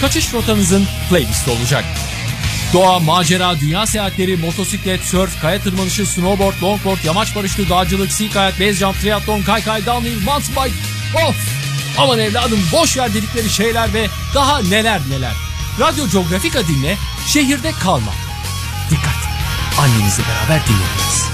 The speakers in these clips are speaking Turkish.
kaçış rotanızın playlisti olacak. Doğa, macera, dünya seyahatleri, motosiklet, surf, kaya tırmanışı, snowboard, longboard, yamaç paraşütü, dağcılık, sea kayak, base jump, triatlon, kaykay, downhill, mountain bike. Of! Aman evladım boş ver dedikleri şeyler ve daha neler neler. Radyo Geografika dinle, şehirde kalma. Dikkat! Annenizle beraber dinleyiniz.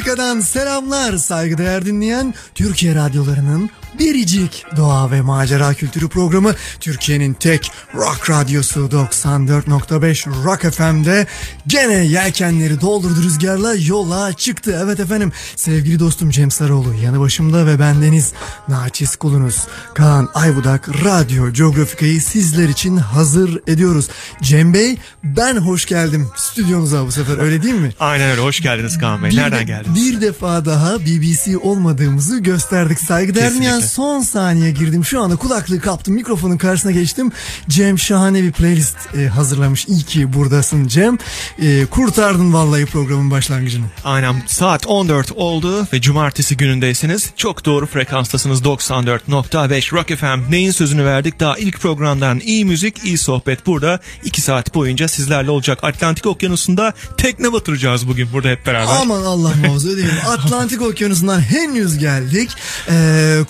Geografika'dan selamlar saygıdeğer dinleyen Türkiye radyolarının biricik doğa ve macera kültürü programı Türkiye'nin tek rock radyosu 94.5 Rock FM'de gene yelkenleri doldurdu rüzgarla yola çıktı. Evet efendim sevgili dostum Cem Sarıoğlu yanı başımda ve bendeniz naçiz kulunuz Kaan Aybudak Radyo Geografika'yı sizler için hazır ediyoruz. Cem Bey ben hoş geldim stüdyonuza bu sefer öyle değil mi? Aynen öyle. Hoş geldiniz Kaan Bey. Bir Nereden de- geldiniz? Bir defa daha BBC olmadığımızı gösterdik. Saygıdeğer Kesinlikle. Son saniye girdim. Şu anda kulaklığı kaptım. Mikrofonun karşısına geçtim. Cem şahane bir playlist e, hazırlamış. İyi ki buradasın Cem. E, kurtardın vallahi programın başlangıcını. Aynen saat 14 oldu ve cumartesi günündeyseniz çok doğru frekanstasınız 94.5 Rock FM. Neyin sözünü verdik daha ilk programdan iyi müzik iyi sohbet burada 2 saat boyunca sizlerle olacak. Atlantik Okyanusu'nda tekne batıracağız bugün burada hep beraber. Aman Allah muhafaza ödeyim. Atlantik Okyanusu'ndan henüz geldik. Ee,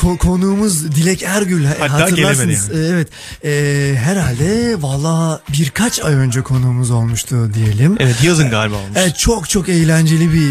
ko- konuğumuz Dilek Ergül. Hatta Hatırlarsınız. gelemedi Ee, Evet. Ee, herhalde valla birkaç ay önce konuğumuz olmuştu diyelim. Evet yazın galiba olmuş. Evet, çok çok eğlenceli bir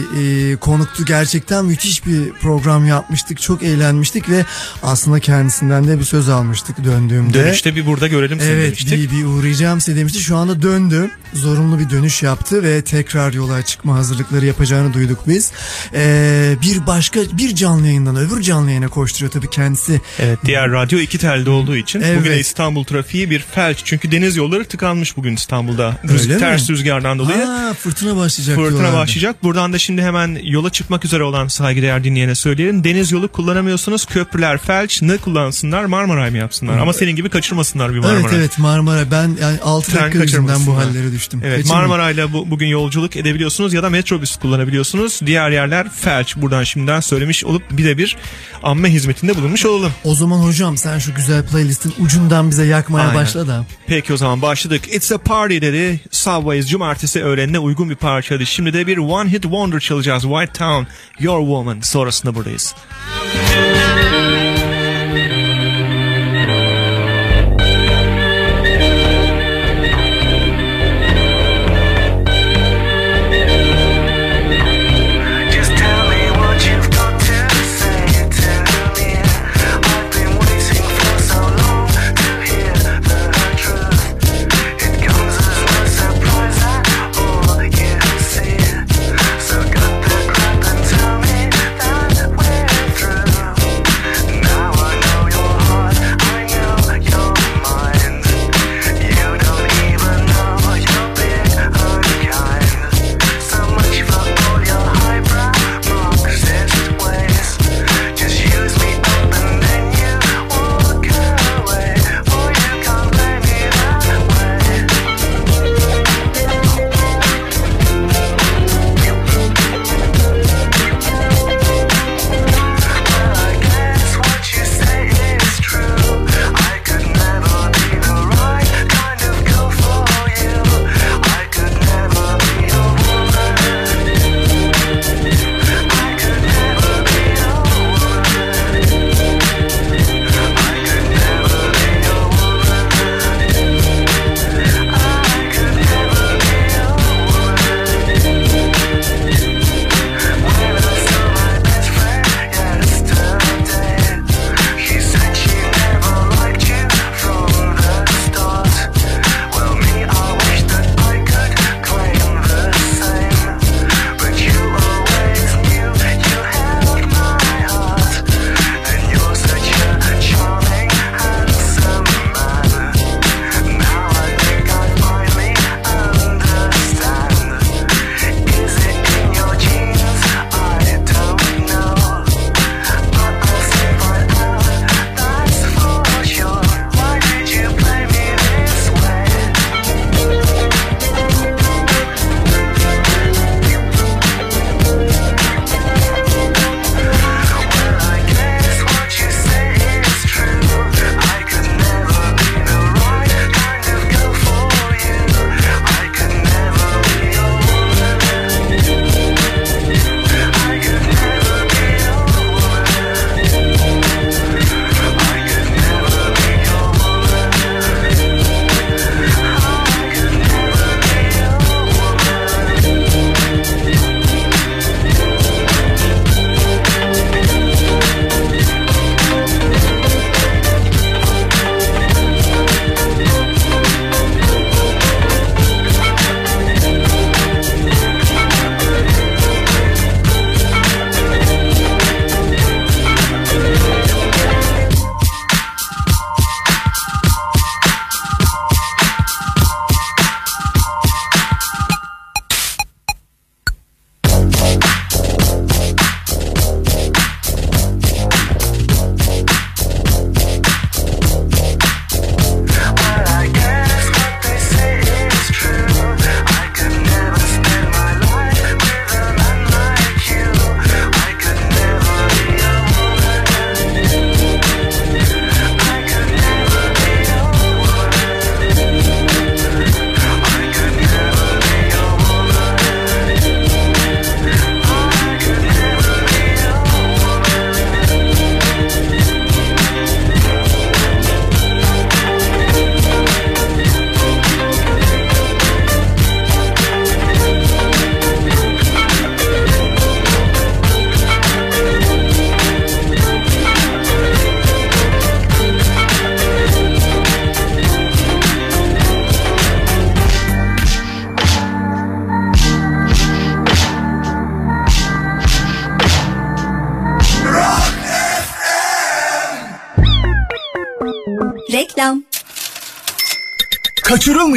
e, konuktu gerçekten müthiş bir program yapmıştık çok eğlenmiştik ve aslında kendisinden de bir söz almıştık döndüğümde. Dönüşte bir burada görelim seni Evet demiştik. bir, bir uğrayacağım size demişti. Şu anda döndü. Zorunlu bir dönüş yaptı ve tekrar yola çıkma hazırlıkları yapacağını duyduk biz. Ee, bir başka bir canlı yayından öbür canlı yayına koşturuyor tabii kendisi. Evet diğer radyo iki telde olduğu için Evet. bugün de İstanbul trafiği bir felç. Çünkü deniz yolları tıkanmış bugün İstanbul'da. Öyle Rüz- mi? ters rüzgardan dolayı. Aa, fırtına başlayacak Fırtına başlayacak. Buradan da şimdi hemen yola çıkmak üzere olan saygıdeğer dinleyene söyleyelim. Deniz yolu kullanamıyorsunuz. Köprüler felç. Ne kullansınlar? Marmaray mı yapsınlar? Ama senin gibi kaçırmasınlar bir Marmaray. Evet evet Marmara ben yani 6 Tren dakika yüzünden bu hallere düştüm. Evet Kaçırmayın. Marmaray'la bu, bugün yolculuk edebiliyorsunuz ya da metrobüs kullanabiliyorsunuz. Diğer yerler felç. Buradan şimdiden söylemiş olup birebir amme hizmetinde bulunmuş olalım. O zaman hocam sen şu güzel playlistin ucundan bize yakmaya Aynen. başla da. Peki o zaman başladık. It's a Party dedi. Subways cumartesi öğlenine uygun bir parçaydı. Şimdi de bir One Hit Wonder çalacağız. White Town, Your Woman. Sonrasında buradayız. Just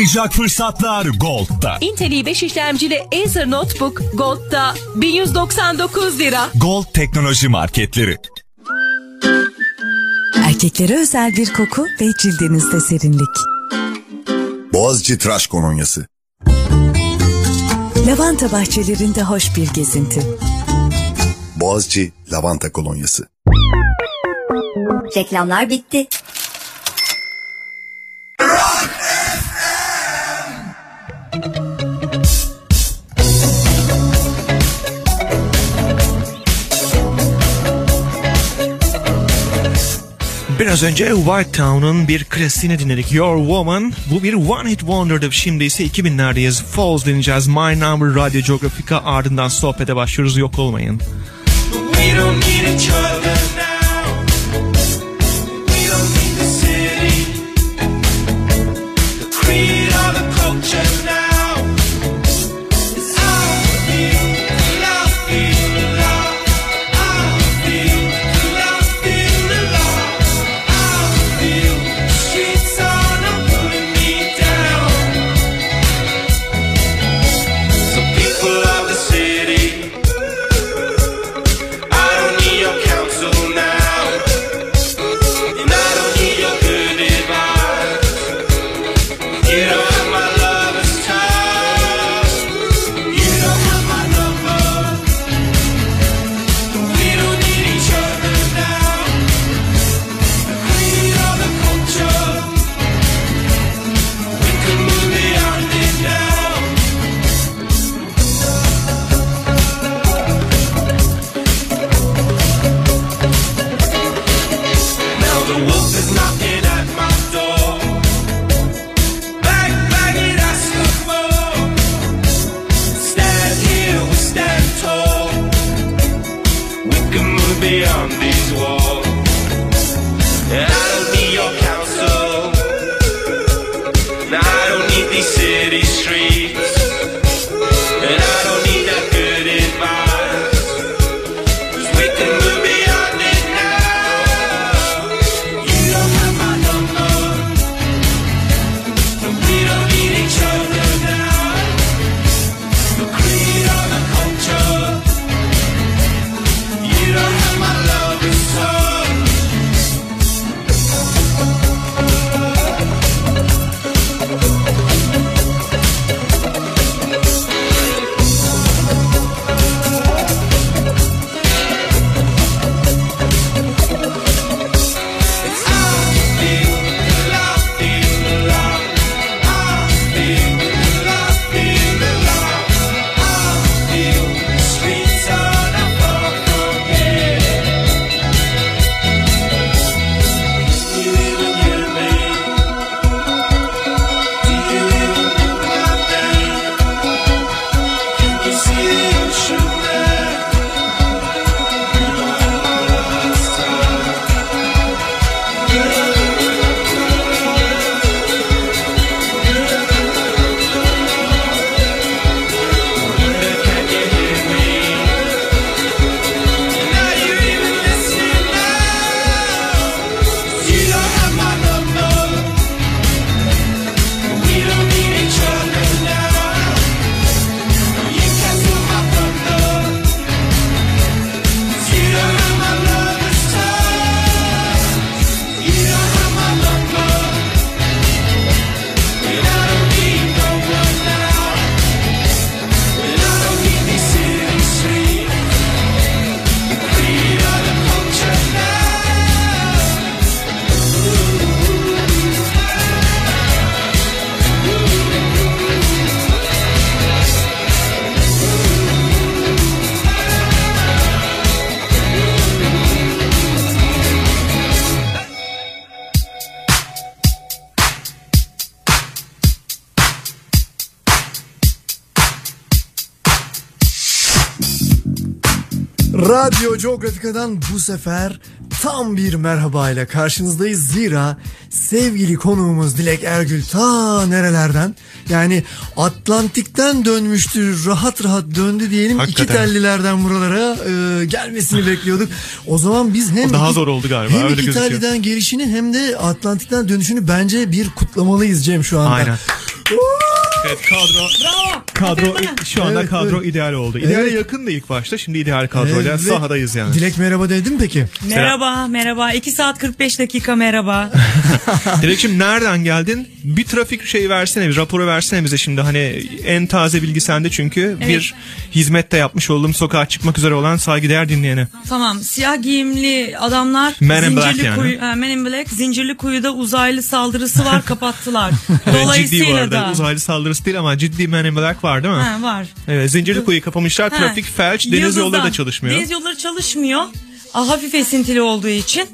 Kaçırılmayacak fırsatlar Gold'da. Intel 5 işlemcili Acer Notebook Gold'da 1199 lira. Gold Teknoloji Marketleri. Erkeklere özel bir koku ve cildinizde serinlik. Boğaziçi Tıraş Kolonyası. Lavanta bahçelerinde hoş bir gezinti. Boğaziçi Lavanta Kolonyası. Reklamlar bitti. Biraz önce White Town'un bir klasiğini dinledik. Your Woman. Bu bir One Hit Wonder'dı. Şimdi ise 2000'lerdeyiz. Falls dinleyeceğiz. My Number Radyo Geografika ardından sohbete başlıyoruz. Yok olmayın. We don't need each. Radyo Geografika'dan bu sefer tam bir merhaba ile karşınızdayız. Zira sevgili konuğumuz Dilek Ergül ta nerelerden yani Atlantik'ten dönmüştür rahat rahat döndü diyelim. Hakikaten. İki tellilerden buralara e, gelmesini bekliyorduk. O zaman biz hem o daha iki, zor oldu galiba. Hem Öyle iki telliden gelişini hem de Atlantik'ten dönüşünü bence bir kutlamalıyız Cem şu anda. Aynen. Evet kadro kadro şu anda Evet, kadro evet. ideal oldu. İdeale Evet. yakındı ilk başta. Şimdi ideal kadroyla Evet. sahadayız yani. Dilek merhaba dedim peki. Merhaba, merhaba. 2 saat 45 dakika merhaba. Dilekçim nereden geldin? Bir trafik şeyi versene, bir raporu versene bize şimdi. Hani en taze bilgi sende çünkü bir hizmette yapmış olduğum sokağa çıkmak üzere olan saygıdeğer dinleyene. tamam, siyah giyimli adamlar Men in Black zincirli yani. kuyu, ha, Men in Black zincirli kuyuda uzaylı saldırısı var kapattılar. Evet, ciddi bu Dolayısıyla arada. da Uzaylı saldırısı değil ama ciddi Men in Black var değil mi? ha, var. Evet, zincirli kuyu kapamışlar. Ha, Trafik felç. Deniz Yıldız'dan. yolları da çalışmıyor. Deniz yolları çalışmıyor. Ah, hafif esintili olduğu için.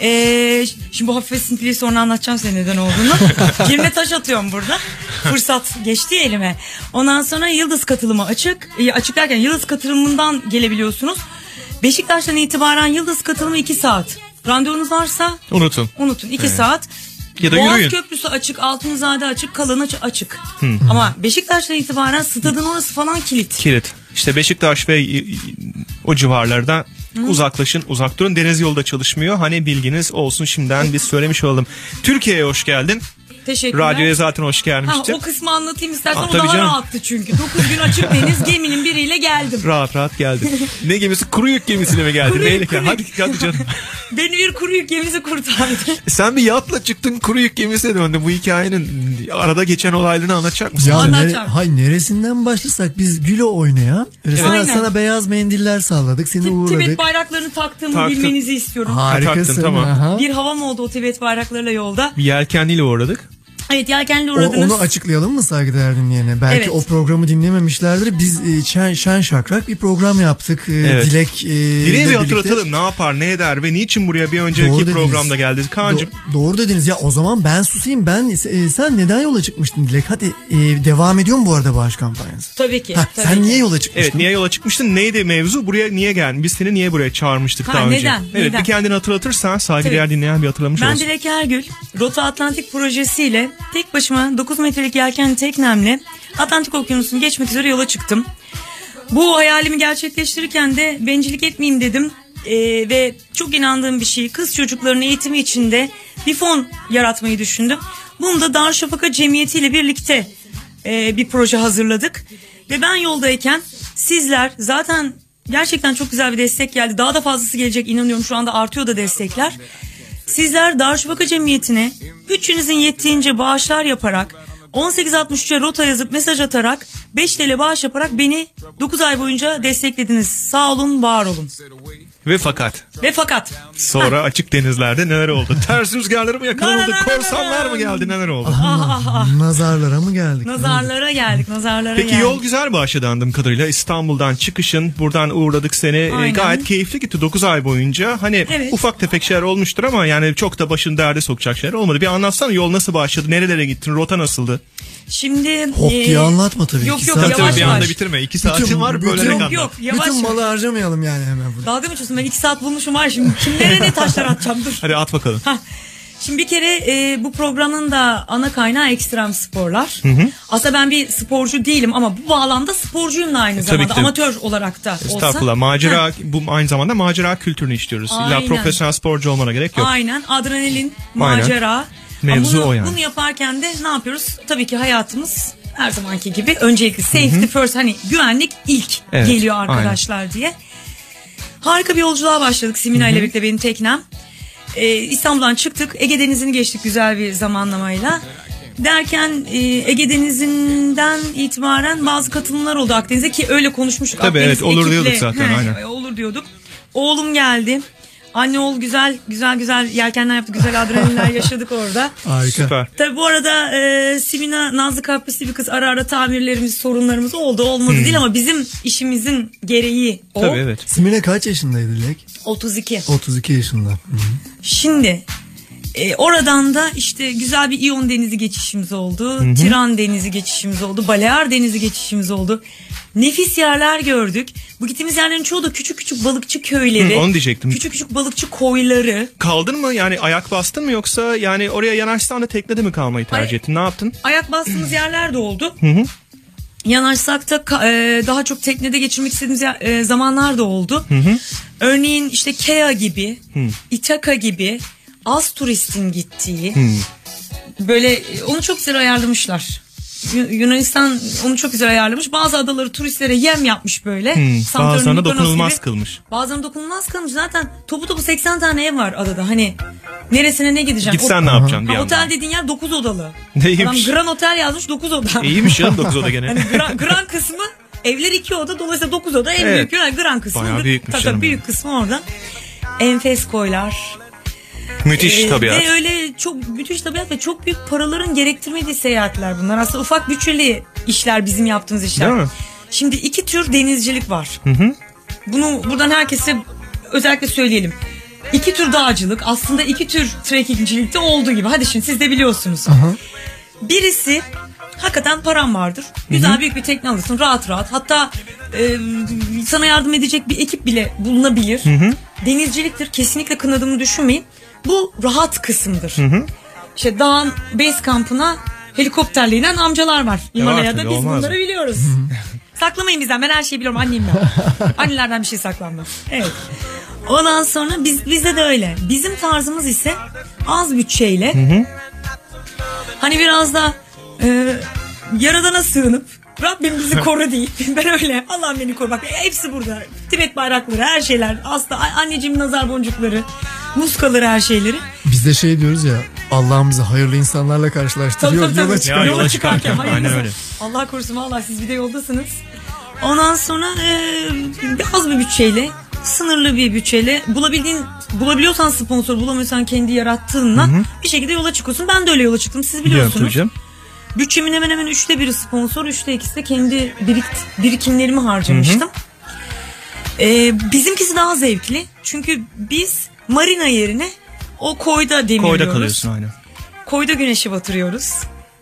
Ee, şimdi bu hafif esintiliyi sonra anlatacağım size neden olduğunu. Girme taş atıyorum burada. Fırsat geçti elime. Ondan sonra Yıldız katılımı açık. Ee, açık derken Yıldız katılımından gelebiliyorsunuz. Beşiktaş'tan itibaren Yıldız katılımı 2 saat. Randevunuz varsa Unutun. unutun 2 saat. Ya da Boğaz yürüyün. Köprüsü açık, Altınzade açık, Kalan açık. açık. Ama Beşiktaş'tan itibaren stadın orası falan kilit. Kilit. İşte Beşiktaş ve y- o civarlarda uzaklaşın, uzak durun. Deniz yolda çalışmıyor. Hani bilginiz olsun şimdiden biz söylemiş olalım. Türkiye'ye hoş geldin. Teşekkürler. Radyoya zaten hoş Ha, gelmiştin. o kısmı anlatayım istersen Ah, o daha canım. rahattı çünkü. 9 gün açık deniz geminin biriyle geldim. Rahat rahat geldin. ne gemisi? Kuru yük gemisine mi geldin? Kuru Neyle kuru Hadi, hadi canım. Beni bir kuru yük gemisi kurtardı. Sen bir yatla çıktın kuru yük gemisine döndün. Bu hikayenin arada geçen olaylarını anlatacak mısın? Ya Anlatacağım. nere, hay neresinden başlasak biz Gülo oynaya. Öyle sana, Aynen. sana beyaz mendiller salladık seni Tibet uğurladık. bayraklarını taktığımı Taktın. bilmenizi istiyorum. Harikasın. Taktın, tamam. aha. Bir havam oldu o Tibet bayraklarıyla yolda. Bir yelkenliyle uğradık. Evet yelkenli O- uğradınız. onu açıklayalım mı saygıdeğer dinleyene? Belki Evet. o programı dinlememişlerdir. Biz e, şen, şen şakrak bir program yaptık. E, Evet. Dilek e, Dileğe ile bir hatırlatalım ne yapar ne eder ve niçin buraya bir önceki Doğru programda geldi. Kaan'cığım Do- doğru dediniz. Ya o zaman ben susayım. Ben e, sen neden yola çıkmıştın Dilek? Hadi e, devam ediyor mu bu arada bağış kampanyası? Tabii ki. Ha, tabii sen ki. niye yola çıkmıştın? Evet niye yola çıkmıştın? Neydi mevzu? Buraya niye geldin? Biz seni niye buraya çağırmıştık Ha, daha önce? neden? Evet Neden? bir kendini hatırlatırsan saygıdeğer dinleyen bir hatırlamış Ben olsun. Dilek Ergül, Rota Atlantik projesiyle tek başıma 9 metrelik yelkenli teknemle Atlantik Okyanusu'nu geçmek üzere yola çıktım. Bu hayalimi gerçekleştirirken de bencillik etmeyeyim dedim. Ee, ve çok inandığım bir şey kız çocukların eğitimi içinde bir fon yaratmayı düşündüm. Bunu da Darüşşafaka Cemiyeti ile birlikte e, bir proje hazırladık. Ve ben yoldayken sizler zaten gerçekten çok güzel bir destek geldi. Daha da fazlası gelecek inanıyorum şu anda artıyor da destekler. Sizler Darüşşafaka Cemiyeti'ne gücünüzün yettiğince bağışlar yaparak 1863'e rota yazıp mesaj atarak 5 TL bağış yaparak beni 9 ay boyunca desteklediniz. Sağ olun, var olun. Ve fakat Ve fakat sonra açık denizlerde neler oldu? Ters rüzgarları mı na, Korsanlar mı geldi? Neler oldu? ah ah ah Nazarlara mı geldik? nazarlara geldik, nazarlara Peki geldik. yol güzel başladı anladığım kadarıyla. İstanbul'dan çıkışın buradan uğradık seni. Aynen. Gayet keyifli gitti 9 ay boyunca. Hani Evet. ufak tefek şeyler olmuştur ama yani çok da başın derde sokacak şeyler olmadı. Bir anlatsana yol nasıl başladı? Nerelere gittin? Rota nasıldı? Şimdi Hop e, diye anlatma tabii. Yok İki yok saat yavaş bir yavaş. anda bitirme. 2 saatin Bütün- var bütün- bölerek Yok anlat. yok yavaş. Bütün malı harcamayalım yani hemen burada. Dalga mı geçiyorsun? Ben 2 saat bulmuşum var şimdi. Kimlere ne taşlar atacağım dur. Hadi at bakalım. Hah. Şimdi bir kere e, bu programın da ana kaynağı ekstrem sporlar. Aslında ben bir sporcu değilim ama bu bağlamda sporcuyum da aynı Tabii zamanda. Amatör olarak da olsa. Estağfurullah. Macera bu aynı zamanda macera kültürünü istiyoruz. İlla Aynen. profesyonel sporcu olmana gerek yok. Aynen adrenalin, Aynen. Mevzu bunu, o yani. Bunu yaparken de ne yapıyoruz? Tabii ki hayatımız her zamanki gibi öncelikli safety first hani güvenlik ilk Evet, geliyor arkadaşlar diye. Harika bir yolculuğa başladık Simina ile birlikte benim teknem. Ee, İstanbul'dan çıktık. Ege Denizi'ni geçtik güzel bir zamanlamayla. Derken e, Ege Denizi'nden itibaren bazı katılımlar oldu Akdeniz'e ki öyle konuşmuştuk. Tabii, Akdeniz evet, olur ekiple. diyorduk zaten, He, aynen. Olur diyorduk. Oğlum geldi. Anne oğul güzel güzel güzel yelkenler yaptık. Güzel adrenalinler yaşadık orada. Harika. Süper. Tabi bu arada e, Simina Nazlı Kaprisli bir kız ara ara tamirlerimiz sorunlarımız oldu olmadı değil ama bizim işimizin gereği o. Hmm. Tabii evet. Simine kaç yaşındaydı Dilek? 32. 32 yaşında. Hı. Şimdi e, oradan da işte güzel bir İyon Denizi geçişimiz oldu. Tiran Denizi geçişimiz oldu. Balear Denizi geçişimiz oldu. Nefis yerler gördük. Bu gittiğimiz yerlerin çoğu da küçük küçük balıkçı köyleri. Hı, onu diyecektim. Küçük küçük balıkçı koyları. Kaldın mı yani ayak bastın mı yoksa yani oraya yanaşsan da teknede mi kalmayı tercih Ay- ettin? Ne yaptın? Ayak bastığımız yerler de oldu. Yanaşsak da e, daha çok teknede geçirmek istediğimiz yer- e, zamanlar da oldu. Örneğin işte Kea gibi, Ithaca gibi az turistin gittiği böyle e, onu çok güzel ayarlamışlar. Yu- Yunanistan onu çok güzel ayarlamış. Bazı adaları turistlere yem yapmış böyle. Hmm, bazılarına dokunulmaz gibi. kılmış. Bazılarına dokunulmaz kılmış. Zaten topu topu 80 tane ev var adada. Hani neresine ne gideceğim? Gitsen O- ne yapacaksın bir Ha, yandan? otel dediğin yer 9 odalı. Neymiş? Adam Grand Otel yazmış 9 oda. İyiymiş canım 9 oda gene. Hani gran, gran kısmı evler 2 oda dolayısıyla 9 oda en Evet. büyük gran kısmı. Bayağı büyükmüş Tabii, büyük kısmı orada. Enfes koylar. Müthiş Ee, tabiat. Ve öyle çok müthiş tabiat ve çok büyük paraların gerektirmediği seyahatler bunlar. Aslında ufak bütçeli işler bizim yaptığımız işler. Değil mi? Şimdi iki tür denizcilik var. Bunu buradan herkese özellikle söyleyelim. İki tür dağcılık aslında iki tür trekkingcilikte olduğu gibi. Hadi şimdi siz de biliyorsunuz. Birisi hakikaten param vardır. Güzel büyük bir tekne alırsın rahat rahat. Hatta e, sana yardım edecek bir ekip bile bulunabilir. Denizciliktir. Kesinlikle kınadığımı düşünmeyin. Bu rahat kısımdır. İşte dağın base kampına helikopterle inen amcalar var. Himalaya'da tabii, biz olmaz bunları biliyoruz. Saklamayın bizden. Ben her şeyi biliyorum. Anneyim ben. Annelerden bir şey saklanmaz. Evet. Ondan sonra biz bizde de öyle. Bizim tarzımız ise az bütçeyle hani biraz da e, yaradana sığınıp Rabbim bizi koru değil. Ben öyle. Allah'ım beni koru. Bak hepsi burada. Tibet bayrakları, her şeyler. Hasta anneciğim nazar boncukları, muskaları, her şeyleri. Biz de şey diyoruz ya Allah'ımızı hayırlı insanlarla karşılaştırıyor. tabii tabii. Yola Ya, çıkıyor. yola çıkarken, hayır, aynen öyle. Allah korusun valla siz bir de yoldasınız. Ondan sonra e, az bir bütçeyle sınırlı bir bütçeyle bulabildiğin bulabiliyorsan sponsor bulamıyorsan kendi yarattığınla bir şekilde yola çıkıyorsun. Ben de öyle yola çıktım siz biliyorsunuz. canım. Bütçemin hemen hemen üçte biri sponsor, üçte ikisi de kendi birikt- birikimlerimi harcamıştım. Ee, bizimkisi daha zevkli. Çünkü biz marina yerine o koyda demirliyoruz. Koyda kalıyorsun aynen. Koyda güneşi batırıyoruz.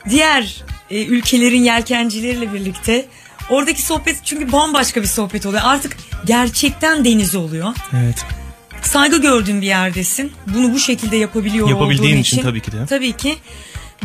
Diğer e, ülkelerin yelkencileriyle birlikte oradaki sohbet çünkü bambaşka bir sohbet oluyor. Artık gerçekten deniz oluyor. Evet. Saygı gördüğün bir yerdesin. Bunu bu şekilde yapabiliyor Yapabildiğin olduğun için tabii ki de. Tabii ki.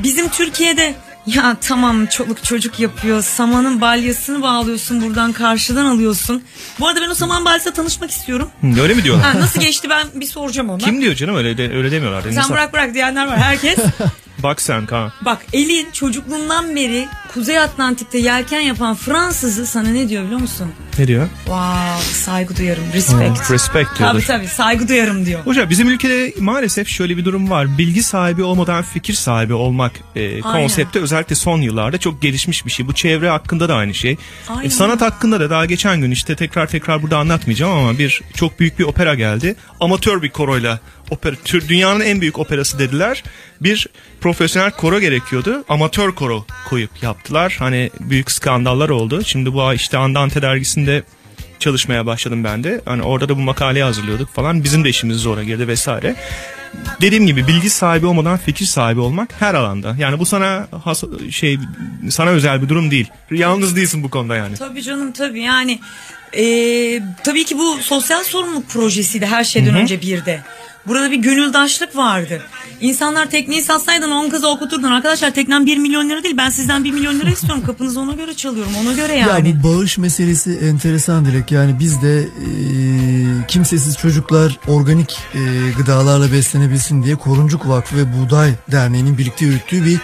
Bizim Türkiye'de ya tamam çoluk çocuk yapıyor. Samanın balyasını bağlıyorsun buradan karşıdan alıyorsun. Bu arada ben o saman balyasıyla tanışmak istiyorum. Hı, Öyle mi diyorlar? Ha, nasıl geçti ben bir soracağım ona. Kim diyor canım öyle de, öyle demiyorlar. Sen İnsan- bırak bırak diyenler var herkes. Bak sen Kaan. Bak elin çocukluğundan beri Kuzey Atlantik'te yelken yapan Fransızı sana ne diyor biliyor musun? Ne diyor? Wow saygı duyarım respect. Respect Tabii diyordur. tabii saygı duyarım diyor. Hocam bizim ülkede maalesef şöyle bir durum var. Bilgi sahibi olmadan fikir sahibi olmak e, konsepti özellikle son yıllarda çok gelişmiş bir şey. Bu çevre hakkında da aynı şey. Aynen. E, sanat hakkında da daha geçen gün işte tekrar tekrar burada anlatmayacağım ama bir çok büyük bir opera geldi. Amatör bir koroyla opera, tür, dünyanın en büyük operası dediler. Bir profesyonel koro gerekiyordu. Amatör koro koyup yaptılar. Hani büyük skandallar oldu. Şimdi bu işte Andante dergisinde çalışmaya başladım ben de. Hani orada da bu makaleyi hazırlıyorduk falan. Bizim de işimiz zora girdi vesaire. Dediğim gibi bilgi sahibi olmadan fikir sahibi olmak her alanda. Yani bu sana has, şey sana özel bir durum değil. Yalnız değilsin bu konuda yani. Tabii canım tabii yani e, tabii ki bu sosyal sorumluluk projesiydi her şeyden önce bir de. Burada bir gönüldaşlık vardı. İnsanlar tekneyi satsaydın 10 kızı okuturdun. Arkadaşlar teknem 1 milyon lira değil. Ben sizden 1 milyon lira istiyorum. Kapınızı ona göre çalıyorum. Ona göre yani. Ya bu bağış meselesi enteresan Dilek. Yani biz de e, kimsesiz çocuklar organik e, gıdalarla beslenebilsin diye Koruncuk Vakfı ve Buğday Derneği'nin birlikte yürüttüğü bir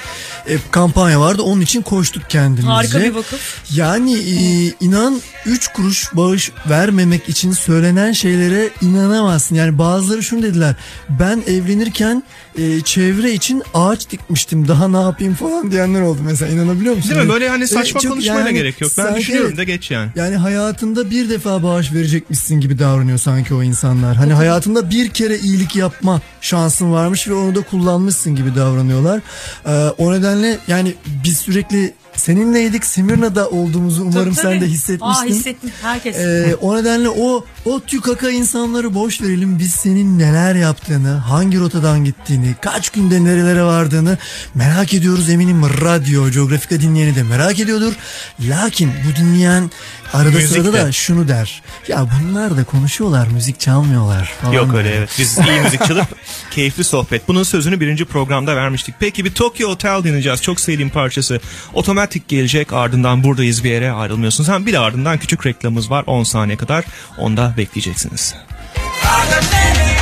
e, kampanya vardı. Onun için koştuk kendimizce. Harika bir vakıf. Yani e, inan 3 kuruş bağış vermemek için söylenen şeylere inanamazsın. Yani bazıları şunu dediler. Ben evlenirken e, çevre için ağaç dikmiştim. Daha ne yapayım falan diyenler oldu mesela. İnanabiliyor musun? Değil mi? Böyle hani E, saçma çok konuşmaya yani gerek yok. Ben sanki- düşünüyorum da geç yani. yani hayatında bir defa bağış verecekmişsin gibi davranıyor sanki o insanlar. Hani hayatında bir kere iyilik yapma şansın varmış ve onu da kullanmışsın gibi davranıyorlar. Ee, o nedenle yani biz sürekli seninleydik. Simirna'da olduğumuzu umarım Tabii, sen de hissetmiştin. Aa hissettim herkes. Ee, o nedenle o o tükaka insanları boş verelim. Biz senin neler yaptığını, hangi rotadan gittiğini, kaç günde nerelere vardığını merak ediyoruz. Eminim radyo, coğrafika dinleyeni de merak ediyordur. Lakin bu dinleyen arada Müzik sırada de. da şunu der. Ya bunlar da konuşuyorlar, müzik çalmıyorlar falan. Yok öyle evet. Biz iyi müzik çalıp keyifli sohbet. Bunun sözünü birinci programda vermiştik. Peki bir Tokyo Hotel dinleyeceğiz. Çok sevdiğim parçası. Otomatik gelecek ardından buradayız bir yere ayrılmıyorsunuz. Hem bir de ardından küçük reklamımız var 10 saniye kadar. Onda bekleyeceksiniz. You're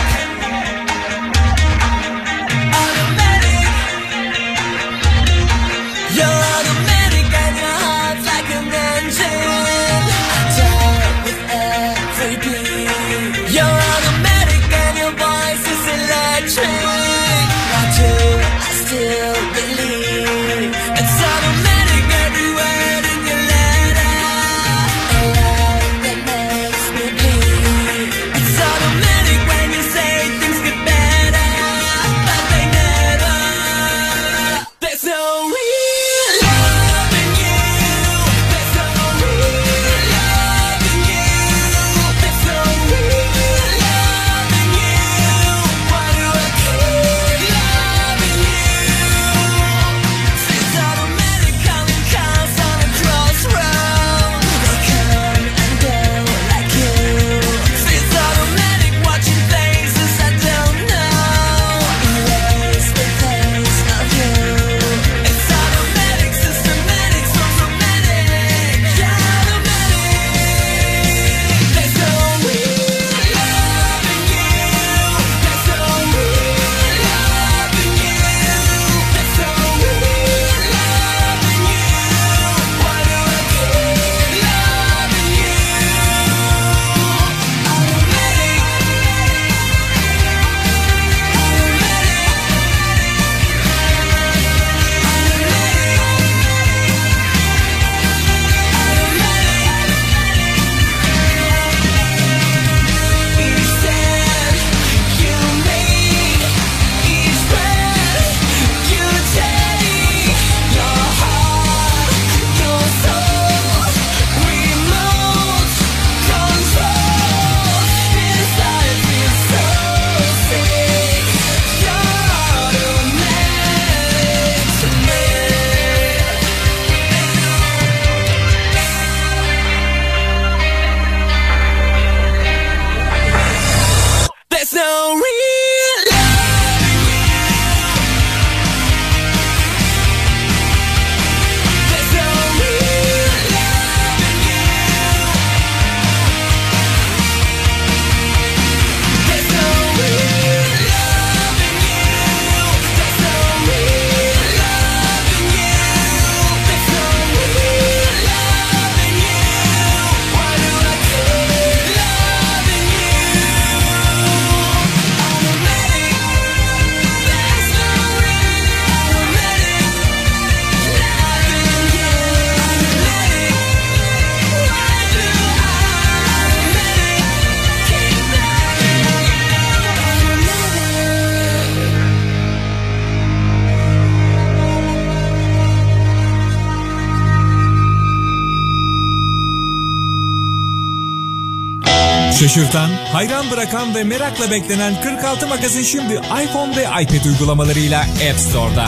Şaşırtan, hayran bırakan ve merakla beklenen 46 magazin şimdi iPhone ve iPad uygulamalarıyla App Store'da.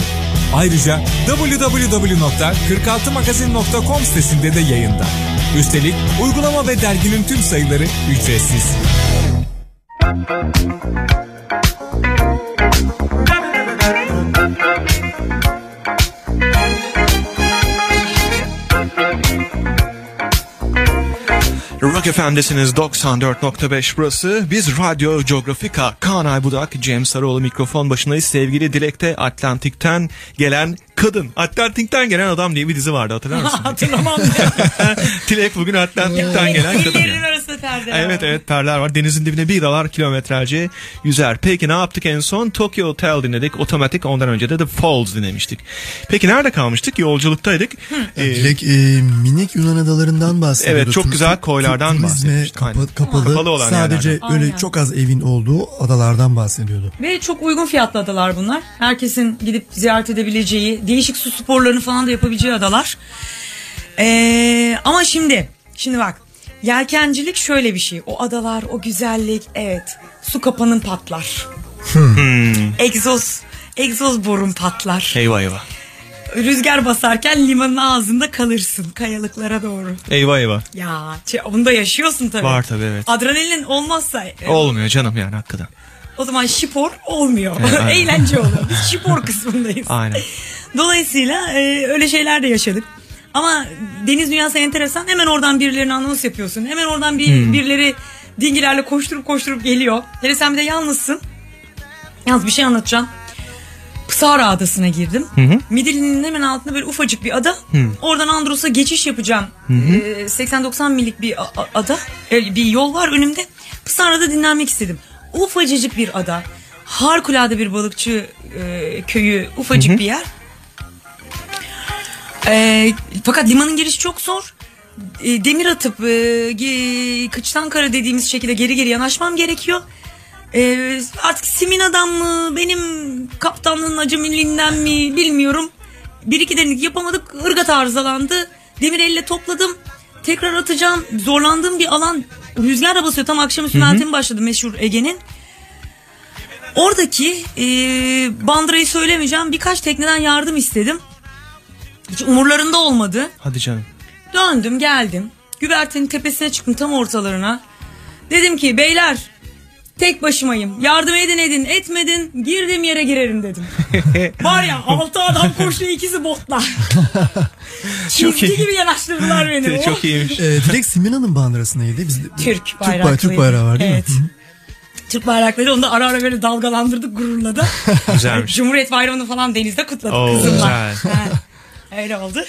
Ayrıca www.46magazin.com sitesinde de yayında. Üstelik uygulama ve derginin tüm sayıları ücretsiz. Rock FM'desiniz 94.5 burası. Biz Radyo Geografika, Kaan Aybudak, Cem Sarıoğlu mikrofon başındayız. Sevgili Dilek'te Atlantik'ten gelen kadın. Atlantik'ten gelen adam diye bir dizi vardı hatırlar mısın? Hatırlamam. Dilek bugün Atlantik'ten gelen kadın. Yani. arasında perdeler Evet evet perler var. Denizin dibine bir dalar kilometrelerce yüzer. Peki ne yaptık en son? Tokyo Hotel dinledik. Otomatik ondan önce de The Falls dinlemiştik. Peki nerede kalmıştık? Yolculuktaydık. Ee, Dilek e, minik Yunan adalarından bahsediyordu. Evet, çok güzel koylardan bahsetmiştik, kapa- kapalı, Kapalı olan sadece yerlerden. öyle Aynen. çok az evin olduğu adalardan bahsediyordu. Ve çok uygun fiyatlı adalar bunlar. Herkesin gidip ziyaret edebileceği, değişik su sporlarını falan da yapabileceği adalar. Ee, ama şimdi, şimdi bak. Yelkencilik şöyle bir şey. O adalar, o güzellik, evet. Su kapanın patlar. Egzoz, egzoz borun patlar. Eyvah eyvah. Rüzgar basarken limanın ağzında kalırsın kayalıklara doğru. Eyvah eyvah. Ya, şey, bunu da yaşıyorsun tabii. Var tabii, evet. Adrenalin olmazsa e, Olmuyor canım yani hakikaten. o zaman şipor olmuyor. Evet. Eğlence oluyor. Biz şipor kısmındayız. Aynen. Dolayısıyla e, öyle şeyler de yaşadık. Ama deniz dünyası enteresan. Hemen oradan birilerine anons yapıyorsun. Hemen oradan bir Hmm. birileri dingilerle koşturup koşturup geliyor. Hele sen bir de yalnızsın. Yalnız bir şey anlatacağım. Psara Adası'na girdim. Midilli'nin hemen altında böyle ufacık bir ada. Oradan Andros'a geçiş yapacağım. Ee, 80-90 millik bir ada. e, bir yol var önümde. Psara'da dinlenmek istedim. Ufacıcık bir ada. Harikulade bir balıkçı e, köyü. Ufacık bir yer. Ee, fakat limanın girişi çok zor. Ee, demir atıp e, kıçtan kara dediğimiz şekilde geri geri yanaşmam gerekiyor. Ee, artık Simina'dan mı benim kaptanlığın acemiliğinden mi bilmiyorum. Bir iki derinlik yapamadık. Irgat arızalandı. Demir elle topladım. Tekrar atacağım. Zorlandığım bir alan. Rüzgar da basıyor. Tam akşamüstü Meltem başladı meşhur Ege'nin. Oradaki e, bandırayı söylemeyeceğim. Birkaç tekneden yardım istedim. Hiç umurlarında olmadı. Hadi canım. Döndüm geldim. Güvertenin tepesine çıktım tam ortalarına. Dedim ki beyler tek başımayım. Yardım edin edin etmedin girdiğim yere girerim dedim. Var ya altı adam koştu ikisi botla. Çizgi iyi. gibi yanaştırdılar beni. Çok iyiymiş. E, Dilek Simina'nın bandırası neydi? Biz, Türk Türk, bayraklıydı. bayrağı, Türk bayrağı var değil evet. mi? Türk bayrakları onu da ara ara böyle dalgalandırdık gururla da. Güzelmiş. Cumhuriyet Bayramı'nı falan denizde kutladık Oo, kızımla. güzel. Ha, Öyle oldu.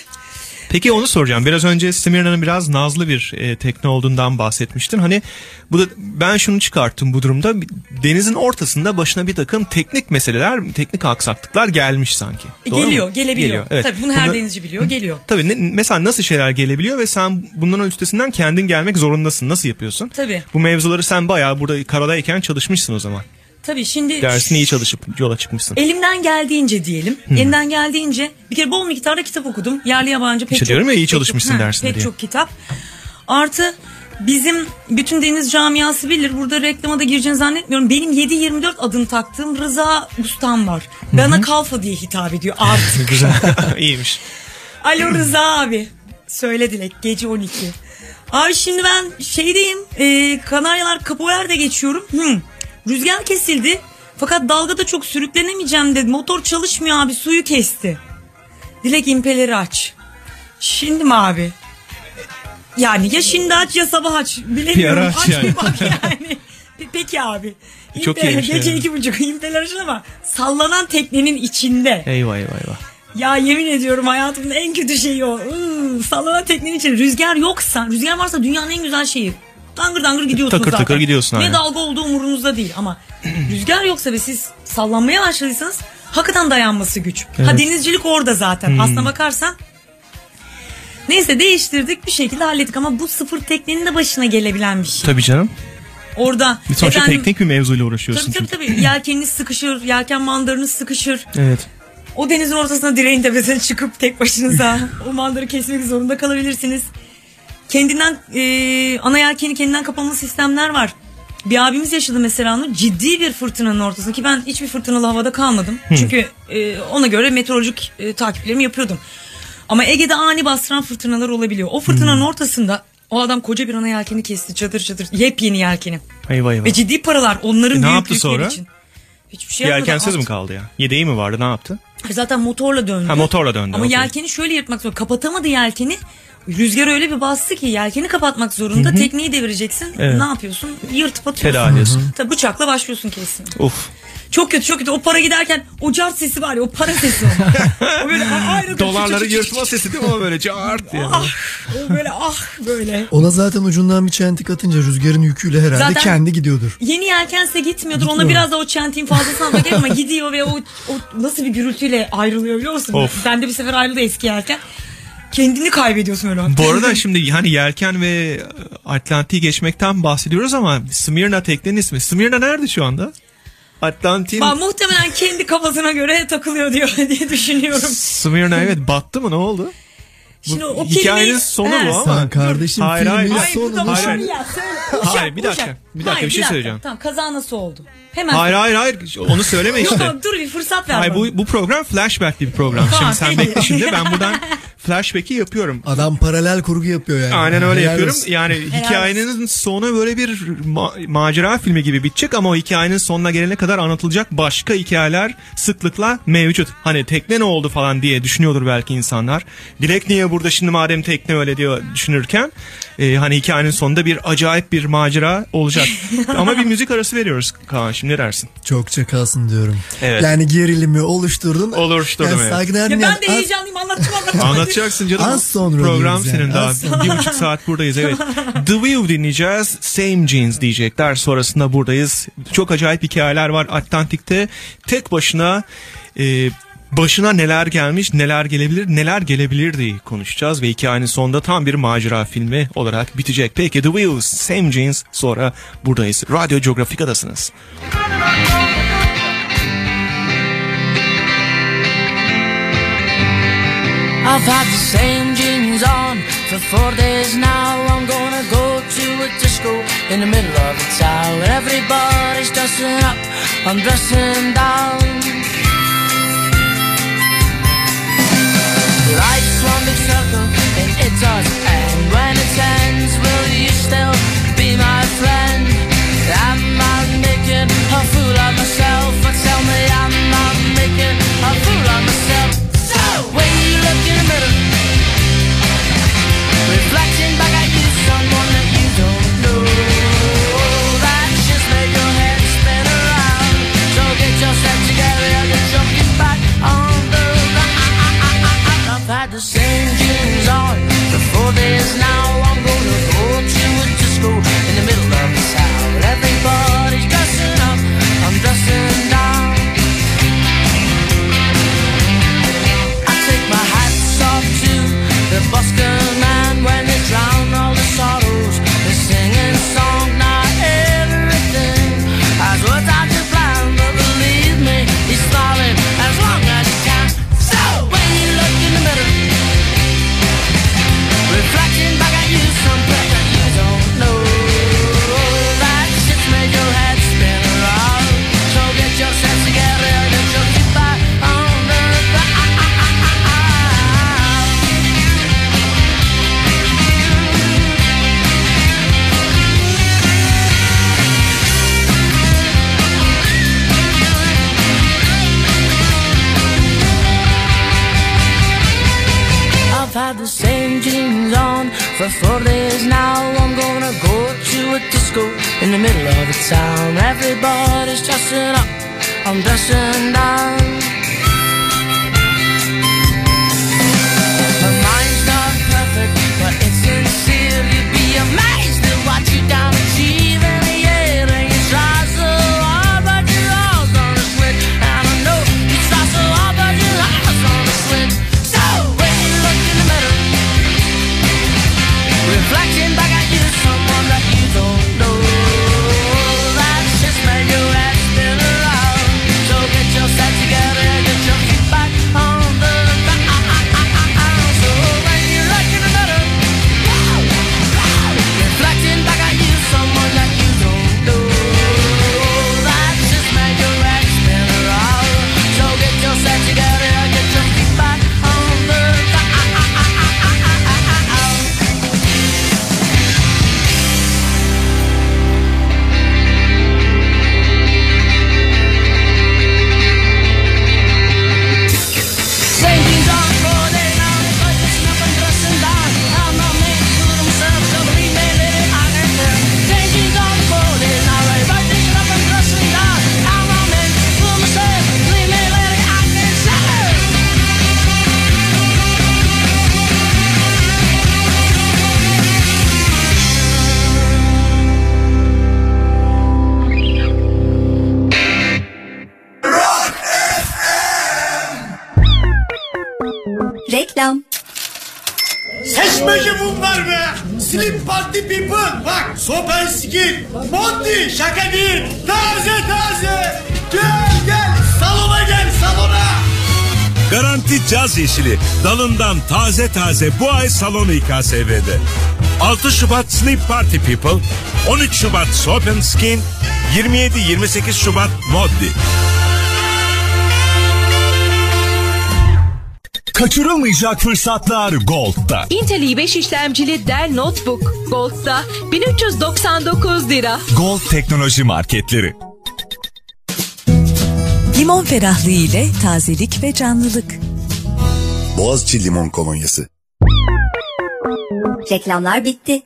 Peki onu soracağım. Biraz önce Smirna'nın biraz nazlı bir e, tekne olduğundan bahsetmiştin. Hani bu da ben şunu çıkarttım bu durumda. Denizin ortasında başına bir takım teknik meseleler, teknik aksaklıklar gelmiş sanki. Doğru geliyor, mu? gelebiliyor. Geliyor, evet. Tabii bunu her Bunlar- denizci biliyor, geliyor. Tabii ne- mesela nasıl şeyler gelebiliyor ve sen bunların üstesinden kendin gelmek zorundasın. Nasıl yapıyorsun? Tabii. Bu mevzuları sen bayağı burada karadayken çalışmışsın o zaman. Tabii şimdi Dersini iyi çalışıp yola çıkmışsın. elimden geldiğince diyelim. Elimden geldiğince bir kere bol miktarda kitap okudum. Yerli yabancı pek İşte çok. diyorum ya, iyi çok- çalışmışsın ha, dersinde Pek diye. çok kitap. Artı bizim bütün deniz camiası bilir. Burada reklama da gireceğini zannetmiyorum. Benim 7-24 adını taktığım Rıza Ustam var. Bana Kalfa diye hitap ediyor artık. Güzel. İyiymiş. Alo Rıza abi. Söyle Dilek gece 12. Abi şimdi ben şeydeyim e, Kanaryalar Capoverde'de geçiyorum. Hı. Rüzgar kesildi. Fakat dalgada çok sürüklenemeyeceğim dedi. Motor çalışmıyor abi suyu kesti. Dilek impeleri aç. Şimdi mi abi? Yani ya şimdi aç ya sabah aç. Bilemiyorum. Bir ara aç aç yani. bak yani. Pe- Peki abi. Çok İmpe- iyiymiş Gece yani. iki buçuk impeler açın ama sallanan teknenin içinde. Eyvah eyvah eyvah. Ya yemin ediyorum hayatımın en kötü şeyi o. Iı, sallanan teknenin için rüzgar yoksa, rüzgar varsa dünyanın en güzel şeyi. Dangır dangır gidiyorsunuz Takır zaten. takır gidiyorsun, Ne aynen. dalga olduğu umurunuzda değil ama rüzgar yoksa ve siz sallanmaya başladıysanız hakikaten dayanması güç. Ha Evet. denizcilik orada zaten. Hmm. Aslına bakarsan Neyse değiştirdik bir şekilde hallettik ama bu sıfır teknenin de başına gelebilen bir şey. Tabii canım. Orada Bir sonuçta efendim- teknik bir mevzuyla uğraşıyorsun. Tabii tabii tabii. Yelkeniniz sıkışır, yelken mandarınız sıkışır. Evet. O denizin ortasına direğin tepesine çıkıp tek başınıza o mandarı kesmek zorunda kalabilirsiniz. Kendinden e, ana yelkeni kendinden kapanma sistemler var. Bir abimiz yaşadı mesela onu ciddi bir fırtınanın ortasında ki ben hiçbir fırtınalı havada kalmadım. Çünkü e, ona göre meteorolojik e, takiplerimi yapıyordum. Ama Ege'de ani bastıran fırtınalar olabiliyor. O fırtınanın ortasında o adam koca bir ana yelkeni kesti çadır çadır yepyeni yelkeni. Eyvah eyvah. Ve ciddi paralar onların E, ne yaptı sonra? için. Hiçbir şey yapmadı. Yelkensiz mi kaldı ya? Yedeği mi vardı ne yaptı? Zaten motorla döndü. Ha, motorla döndü, Ama okey. yelkeni şöyle yırtmak zorunda. Kapatamadı yelkeni. Rüzgar öyle bir bastı ki yelkeni kapatmak zorunda. Tekneyi devireceksin. Evet. Ne yapıyorsun? Yırtıp atıyorsun. Tabii bıçakla başlıyorsun kesin. Of. Çok kötü çok kötü. O para giderken o cart sesi var ya o para sesi o. o böyle ayrı Dolarları yırtma sesi değil mi o böyle cart diye. Ah, o böyle ah böyle. Ona zaten ucundan bir çentik atınca rüzgarın yüküyle herhalde Zaten- kendi gidiyordur. Yeni yelkense gitmiyordur. Ona Gitmiyor. biraz da o çentiğin fazlasını almak gerek ama gidiyor ve o, o nasıl bir gürültüyle ayrılıyor biliyor musun? Of. Ben de bir sefer ayrıldı eski yelken. Kendini kaybediyorsun öyle. Bu arada şimdi hani yelken ve Atlantik'i geçmekten bahsediyoruz ama Smyrna teknenin ismi. Smyrna nerede şu anda? Atlantik'in Ba- muhtemelen kendi kafasına göre takılıyor diyor diye düşünüyorum. Smyrna evet battı mı ne oldu? Şimdi o Hikayenin kelimeyi- sonu bu ama. Sen kardeşim Hayır, hayır. filmin sonunu bu Hayır, var hayır. ya söyle. Hayır, bir dakika, bir dakika, bir şey söyleyeceğim. Tamam kaza nasıl oldu? Hemen. Hayır hayır hayır onu söyleme işte. yok dur bir fırsat ver Hayır bu, bu program flashback'li bir program. Tamam, Şimdi sen bekle şimdi ben buradan flashback'i yapıyorum. Adam paralel kurgu yapıyor yani. Aynen öyle Helal yapıyorum. olsun. Yani hikayenin sonu böyle bir ma- macera filmi gibi bitecek ama o hikayenin sonuna gelene kadar anlatılacak başka hikayeler sıklıkla mevcut. Hani tekne ne oldu falan diye düşünüyordur belki insanlar. Dilek niye burada şimdi madem tekne öyle diyor düşünürken e, hani hikayenin sonunda bir acayip bir macera olacak. ama bir müzik arası veriyoruz Kaan şimdi ne dersin? Çokça kalsın diyorum. Evet. Yani gerilimi oluşturdun. Oluşturdum, yani evet. saygıdeğer Ya ben de heyecanlıyım anlatacağım anlatacağım. Anlatacaksın canım. Az sonra Program diyoruz yani, senin daha. sonra. Bir buçuk saat buradayız evet. The View dinleyeceğiz. Same Jeans diyecekler. Sonrasında buradayız. Çok acayip hikayeler var Atlantik'te. Tek başına e, başına neler gelmiş, neler gelebilir, neler gelebilir diye konuşacağız. Ve hikayenin sonunda tam bir macera filmi olarak bitecek. Peki The View, Same Jeans sonra buradayız. Radyo Geografika'dasınız. I've had the same jeans on for four days now. I'm gonna go to a disco in the middle of the town. Everybody's dressing up, I'm dressing down. Life's one big circle and it does end. When it ends, will you still be my friend? Am making a fool of myself? Tell me, am I making a fool of myself? So, when you look in the mirror, reflecting in the middle of the town. Everybody's dressing up, I'm dressing down. Monty şaka değil. Taze taze. Gel gel salona gel salona. Garanti caz yeşili dalından taze taze bu ay salon İKSV'de. 6 Şubat Sleep Party People, 13 Şubat Soap and Skin, 27-28 Şubat Moddi. Kaçırılmayacak fırsatlar Gold'da. Intel i5 işlemcili Dell Notebook Gold'da 1399 lira. Gold Teknoloji Marketleri. Limon ferahlığı ile tazelik ve canlılık. Boğaziçi Limon Kolonyası. Reklamlar bitti.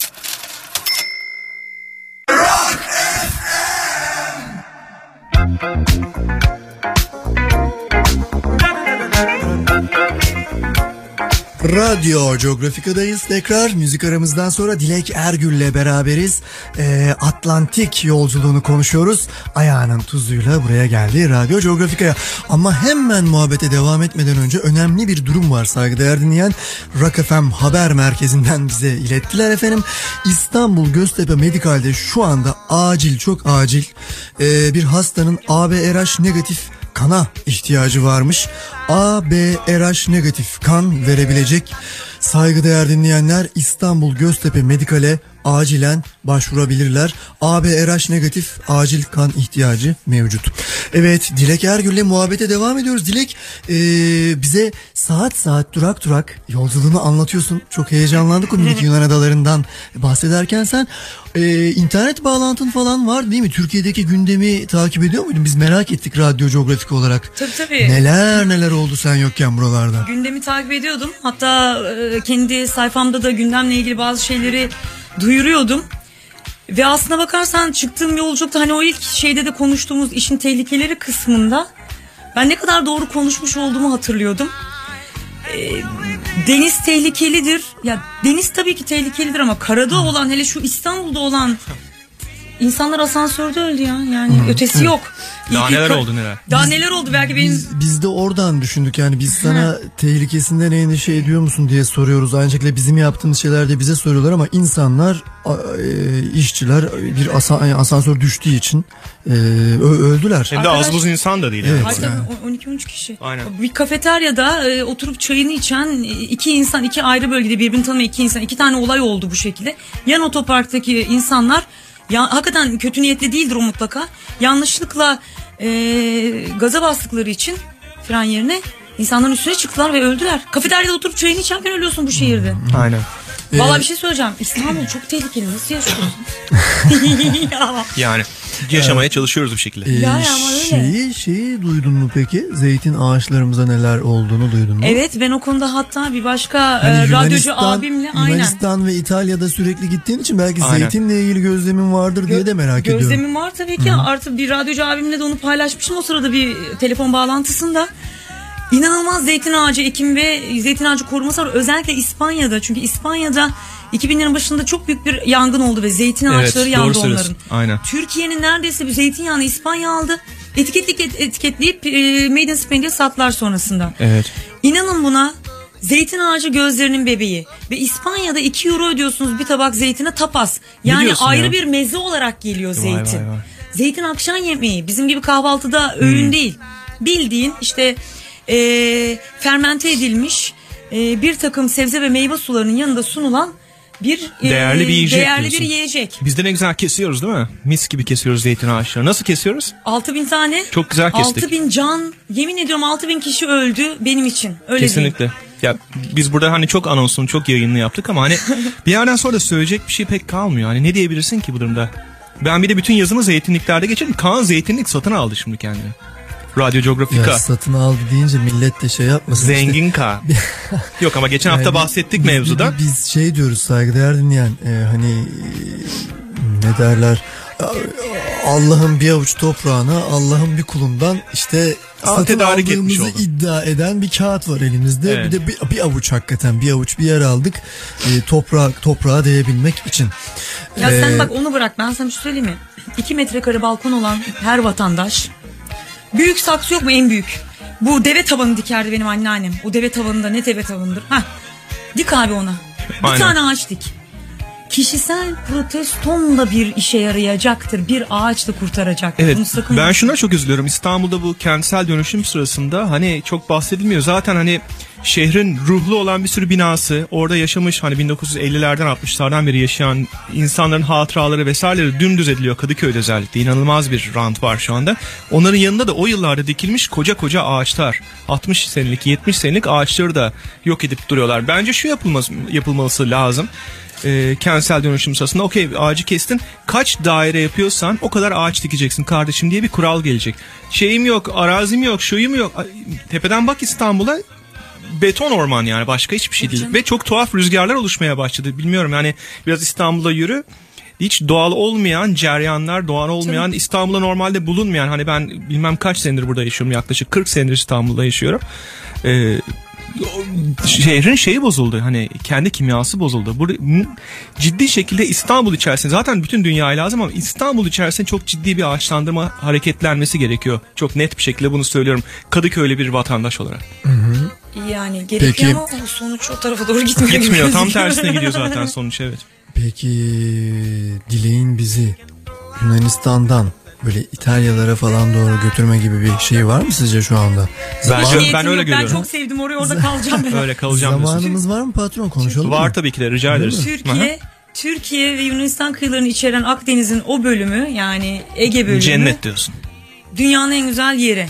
Radyo Geografika'dayız tekrar. Müzik aramızdan sonra Dilek Ergül'le beraberiz. Ee, Atlantik yolculuğunu konuşuyoruz. Ayağının tuzuyla buraya geldi Radyo Geografika'ya. Ama hemen muhabbete devam etmeden önce önemli bir durum var saygıdeğer dinleyen. Rock FM haber merkezinden bize ilettiler efendim. İstanbul Göztepe Medikal'de şu anda acil çok acil ee, bir hastanın ABRH negatif kana ihtiyacı varmış. A, B, RH negatif kan verebilecek saygıdeğer dinleyenler İstanbul Göztepe Medikal'e acilen başvurabilirler. A, B, RH negatif acil kan ihtiyacı mevcut. Evet Dilek Ergül'le muhabbete devam ediyoruz. Dilek ee, bize saat saat durak durak yolculuğunu anlatıyorsun. Çok heyecanlandık o minik Yunan adalarından bahsederken sen. Ee, internet bağlantın falan var değil mi? Türkiye'deki gündemi takip ediyor muydun? Biz merak ettik radyo coğrafik olarak. Tabii tabii. Neler neler oldu sen yokken buralarda. Gündemi takip ediyordum. Hatta e, kendi sayfamda da gündemle ilgili bazı şeyleri duyuruyordum. Ve aslına bakarsan çıktığım yolculukta hani o ilk şeyde de konuştuğumuz işin tehlikeleri kısmında ben ne kadar doğru konuşmuş olduğumu hatırlıyordum. E, deniz tehlikelidir. Ya deniz tabii ki tehlikelidir ama karada olan hele şu İstanbul'da olan insanlar asansörde öldü ya. Yani ötesi yok. Daha neler oldu neler. Daha neler oldu belki benim Biz, biz de oradan düşündük yani biz sana tehlikesinden endişe ediyor musun diye soruyoruz. Aynı şekilde bizim yaptığımız şeyler de bize soruyorlar ama insanlar e, işçiler bir asa- asansör düştüğü için e, öldüler. Hem de az buz insan da değil. Evet. yani. Ay tabii, o- 12-13 kişi. Aynen. Bir kafeteryada e, oturup çayını içen iki insan iki ayrı bölgede birbirini tanımayan iki insan iki tane olay oldu bu şekilde. Yan otoparktaki insanlar ya, hakikaten kötü niyetli değildir o mutlaka. Yanlışlıkla e, gaza bastıkları için fren yerine insanların üstüne çıktılar ve öldüler. Kafeteryada oturup çayını içerken ölüyorsun bu şehirde. Aynen. Vallahi bir şey söyleyeceğim. İstanbul çok tehlikeli. Nasıl yaşıyorsun? ya. Yani yaşamaya çalışıyoruz bir şekilde. Ee, Ya, ya, ama öyle. şeyi, şeyi duydun mu peki? Zeytin ağaçlarımıza neler olduğunu duydun mu? Evet ben o konuda hatta bir başka Hani e, radyocu abimle aynen. Yunanistan ve İtalya'da sürekli gittiğin için belki Aynen. zeytinle ilgili gözlemin vardır diye de merak ediyorum. Gözlemim var tabii ki. Artık bir radyocu abimle de onu paylaşmışım o sırada bir telefon bağlantısında. İnanılmaz zeytin ağacı ekim ve zeytin ağacı koruması var. Özellikle İspanya'da. Çünkü İspanya'da 2000'lerin başında çok büyük bir yangın oldu ve zeytin Evet, ağaçları doğru yandı onların. Aynen. Türkiye'nin neredeyse bir zeytinyağını İspanya aldı. Etiketlik etiketleyip e, Made in Spain diye sattılar sonrasında. Evet. İnanın buna zeytin ağacı gözlerinin bebeği ve İspanya'da 2 euro ödüyorsunuz bir tabak zeytine tapas. Yani ayrı ya? bir meze olarak geliyor Vay zeytin. vay vay. Zeytin akşam yemeği bizim gibi kahvaltıda öğün Hmm. değil. Bildiğin işte e, fermente edilmiş e, bir takım sebze ve meyve sularının yanında sunulan bir e, Değerli bir yiyecek değerli bir diyorsun. yiyecek. Biz de ne güzel kesiyoruz değil mi? Mis gibi kesiyoruz zeytin ağaçlarını. Nasıl kesiyoruz? 6000 tane. Çok güzel kestik. 6000 can. Yemin ediyorum 6000 kişi öldü benim için. Öyle. Kesinlikle. Ya biz burada hani çok anonsunu çok yayınını yaptık ama hani bir yerden sonra söyleyecek bir şey pek kalmıyor. Hani ne diyebilirsin ki bu durumda? Ben bir de bütün yazımı zeytinliklerde geçirdim. Kaan zeytinlik satın aldı şimdi kendine. Radyo Geografika. Ya satın aldı deyince millet de şey yapmasın. işte. Zengin Kaan. Yok ama geçen hafta Yani bahsettik bi- bi- mevzuda. bi- Biz şey diyoruz saygıdeğer dinleyen e, hani e, ne derler Allah'ın bir avuç toprağına Allah'ın bir kulundan işte Aa, satın aldığımızı iddia eden bir kağıt var elimizde. Evet. Bir de bir, bir avuç hakikaten bir avuç bir yer aldık e, toprak toprağa değebilmek için. Ya sen Ee, bak onu bırak ben sana bir şey söyleyeyim mi? 2 metrekare balkon olan her vatandaş büyük saksı yok mu en büyük? Bu deve tabanı dikerdi benim anneannem. O deve tabanında ne deve tabanıdır? Hah. Dik abi ona. Bir Aynen. tane ağaç dik. Kişisel proteston da bir işe yarayacaktır. Bir ağaç da kurtaracaktır. Evet Bunu sakın ben şuna çok üzülüyorum. İstanbul'da bu kentsel dönüşüm sırasında hani çok bahsedilmiyor. Zaten hani şehrin ruhlu olan bir sürü binası orada yaşamış hani 1950'lerden 60'lardan beri yaşayan insanların hatıraları vesaireleri dümdüz ediliyor Kadıköy'de özellikle. İnanılmaz bir rant var şu anda. Onların yanında da o yıllarda dikilmiş koca koca ağaçlar 60 senelik 70 senelik ağaçları da yok edip duruyorlar. Bence şu yapılması, yapılması lazım e, kentsel dönüşüm sırasında. Okey ağacı kestin. Kaç daire yapıyorsan o kadar ağaç dikeceksin kardeşim diye bir kural gelecek. Şeyim yok arazim yok şuyum yok. Tepeden bak İstanbul'a beton orman yani başka hiçbir şey değil. ve çok tuhaf rüzgarlar oluşmaya başladı. Bilmiyorum yani biraz İstanbul'da yürü. Hiç doğal olmayan ceryanlar, doğal olmayan İstanbul'da normalde bulunmayan hani ben bilmem kaç senedir burada yaşıyorum yaklaşık 40 senedir İstanbul'da yaşıyorum. Ee, şehrin şeyi bozuldu hani kendi kimyası bozuldu. M- ciddi şekilde İstanbul içerisinde zaten bütün dünyaya lazım ama İstanbul içerisinde çok ciddi bir ağaçlandırma hareketlenmesi gerekiyor. Çok net bir şekilde bunu söylüyorum. Kadıköy'lü bir vatandaş olarak. Yani gerekiyor Peki. ama o sonuç o tarafa doğru gitmiyor. Gitmiyor tam tersine gidiyor zaten sonuç evet. Peki dileğin bizi Yunanistan'dan böyle İtalyalara falan doğru götürme gibi bir şey var mı sizce şu anda? Bence Niyetim ben öyle görüyorum. Ben çok sevdim orayı orada kalacağım ben. Öyle kalacağım diyorsun. Zamanımız var mı patron konuşalım mı? Var tabii ki de rica ederiz. Türkiye Türkiye ve Yunanistan kıyılarını içeren Akdeniz'in o bölümü yani Ege bölümü Cennet diyorsun. dünyanın en güzel yeri.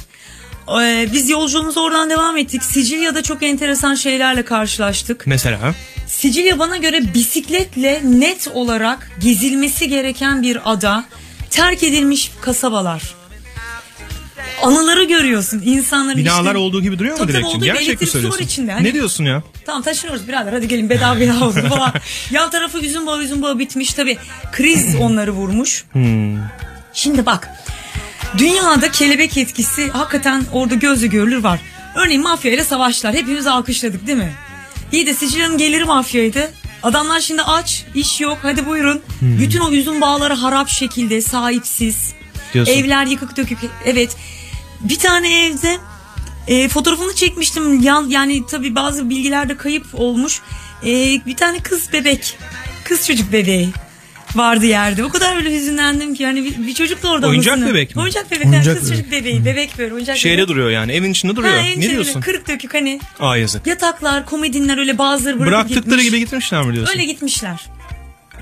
Ee, biz yolculuğumuza oradan devam ettik. Sicilya'da çok enteresan şeylerle karşılaştık. Mesela Sicilya bana göre bisikletle net olarak gezilmesi gereken bir ada. Terk edilmiş kasabalar. Anıları görüyorsun. insanların binalar işte- olduğu gibi duruyor mu gibi. Gerçek mi söylüyorsun? içinde. Hani- Ne diyorsun ya? Tamam taşınıyoruz birader hadi gelin bedava bina olsun falan. Yan tarafı üzüm bağı üzüm bağı bitmiş tabi. Kriz onları vurmuş. Hmm. Şimdi bak dünyada kelebek etkisi hakikaten orada gözle görülür var. Örneğin mafya ile savaşlar hepimiz alkışladık değil mi? İyi de Sicilya'nın geliri mafyaydı. Adamlar şimdi aç, iş yok, hadi buyurun. Hmm. Bütün o üzüm bağları harap şekilde, sahipsiz. Diyorsun. Evler yıkık dökük. Evet. Bir tane evde e, fotoğrafını çekmiştim. Yan, yani tabii bazı bilgiler de kayıp olmuş. E, bir tane kız bebek, kız çocuk bebeği vardı yerde. O kadar böyle hüzünlendim ki yani bir, bir çocuk da orada Oyuncak anasını- bebek mi? Oyuncak bebek. Oyuncak yani kız bebek. çocuk bebeği. Bebek böyle oyuncak Şeyde bebek. duruyor yani evin içinde duruyor. Ha, en ne içinde diyorsun? böyle Kırık dökük hani Aa yazık. yataklar, komedinler öyle bazıları bırakıp Bıraktıkları gitmiş. gibi gitmişler mi diyorsun? Öyle gitmişler.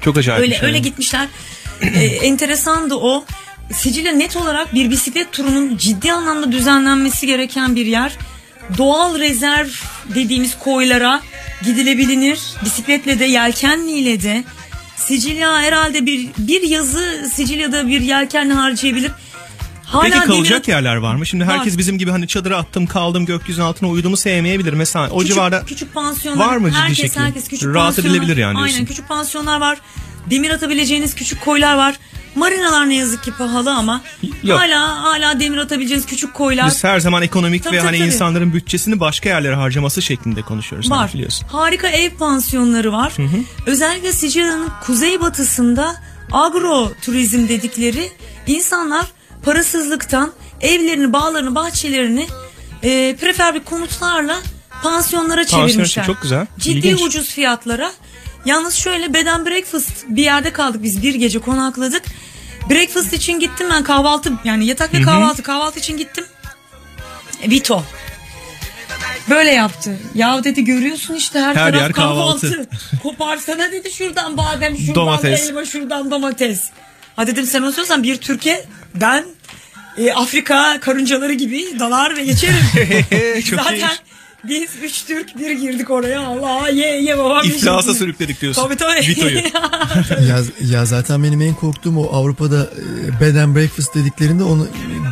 Çok acayip Öyle bir şey. öyle gitmişler. Ee, enteresan da o. Sicilya net olarak bir bisiklet turunun ciddi anlamda düzenlenmesi gereken bir yer. Doğal rezerv dediğimiz koylara gidilebilir. Bisikletle de yelkenliyle de. Sicilya herhalde bir bir yazı Sicilya'da bir yelkenle harcayabilir. Hala Peki kalacak demir- yerler var mı? Şimdi herkes Var. bizim gibi hani çadıra attım kaldım gökyüzünün altına uyuduğumu sevmeyebilir. Mesela o küçük, civarda küçük pansiyonlar var mı ciddi herkes, şekilde? Herkes küçük Rahat edilebilir yani diyorsun. Aynen küçük pansiyonlar var. Demir atabileceğiniz küçük koylar var. Marinalar ne yazık ki pahalı ama Yok. hala hala demir atabileceğiniz küçük koylar Biz her zaman ekonomik Tabii, ve tabii, hani tabii. insanların bütçesini başka yerlere harcaması şeklinde konuşuyoruz. var. Biliyorsun. Harika ev pansiyonları var. Özellikle Sicilya'nın kuzeybatısında agro turizm dedikleri insanlar parasızlıktan evlerini, bağlarını, bahçelerini e, prefabrik konutlarla pansiyonlara Pansiyon çevirmişler. çok güzel, Ciddi ilginç. ucuz fiyatlara. Yalnız şöyle bed and breakfast bir yerde kaldık biz bir gece konakladık. Breakfast için gittim ben kahvaltı yani yatak ve Hı hı. kahvaltı kahvaltı için gittim. E, Vito. Böyle yaptı. Ya dedi görüyorsun işte her, Her taraf yer kahvaltı. kahvaltı. Koparsana dedi şuradan badem, şuradan Domates. elma, şuradan domates. Ha dedim sen onu söylüyorsan bir Türkiye ben e, Afrika karıncaları gibi dalar ve geçerim. Çok Zaten. Biz üç Türk bir girdik oraya. Allah ye ye babam. İflasa sürükledik diyorsun. Tabii tabii. Vito'yu. ya, ya zaten benim en korktuğum o Avrupa'da e, bed and breakfast dediklerinde onu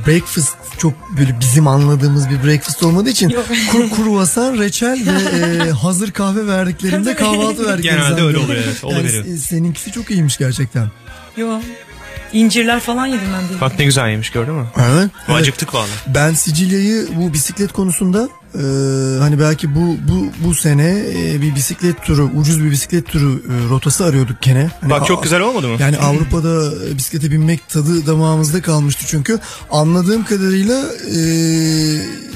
breakfast çok böyle bizim anladığımız bir breakfast olmadığı için Yok. kur, kruvasan, reçel ve e, hazır kahve verdiklerinde kahvaltı verdiklerini Genelde öyle oluyor, evet, Yani se- seninkisi çok iyiymiş gerçekten. Yo. İncirler falan yedim ben de. Bak ne güzel yemiş gördün mü? Evet. evet. Acıktık valla. Ben Sicilya'yı bu bisiklet konusunda Ee, hani belki bu bu bu sene e, bir bisiklet turu, ucuz bir bisiklet turu e, rotası arıyorduk gene. Hani Bak çok güzel olmadı mı? Yani Avrupa'da e, bisiklete binmek tadı damağımızda kalmıştı çünkü. Anladığım kadarıyla e,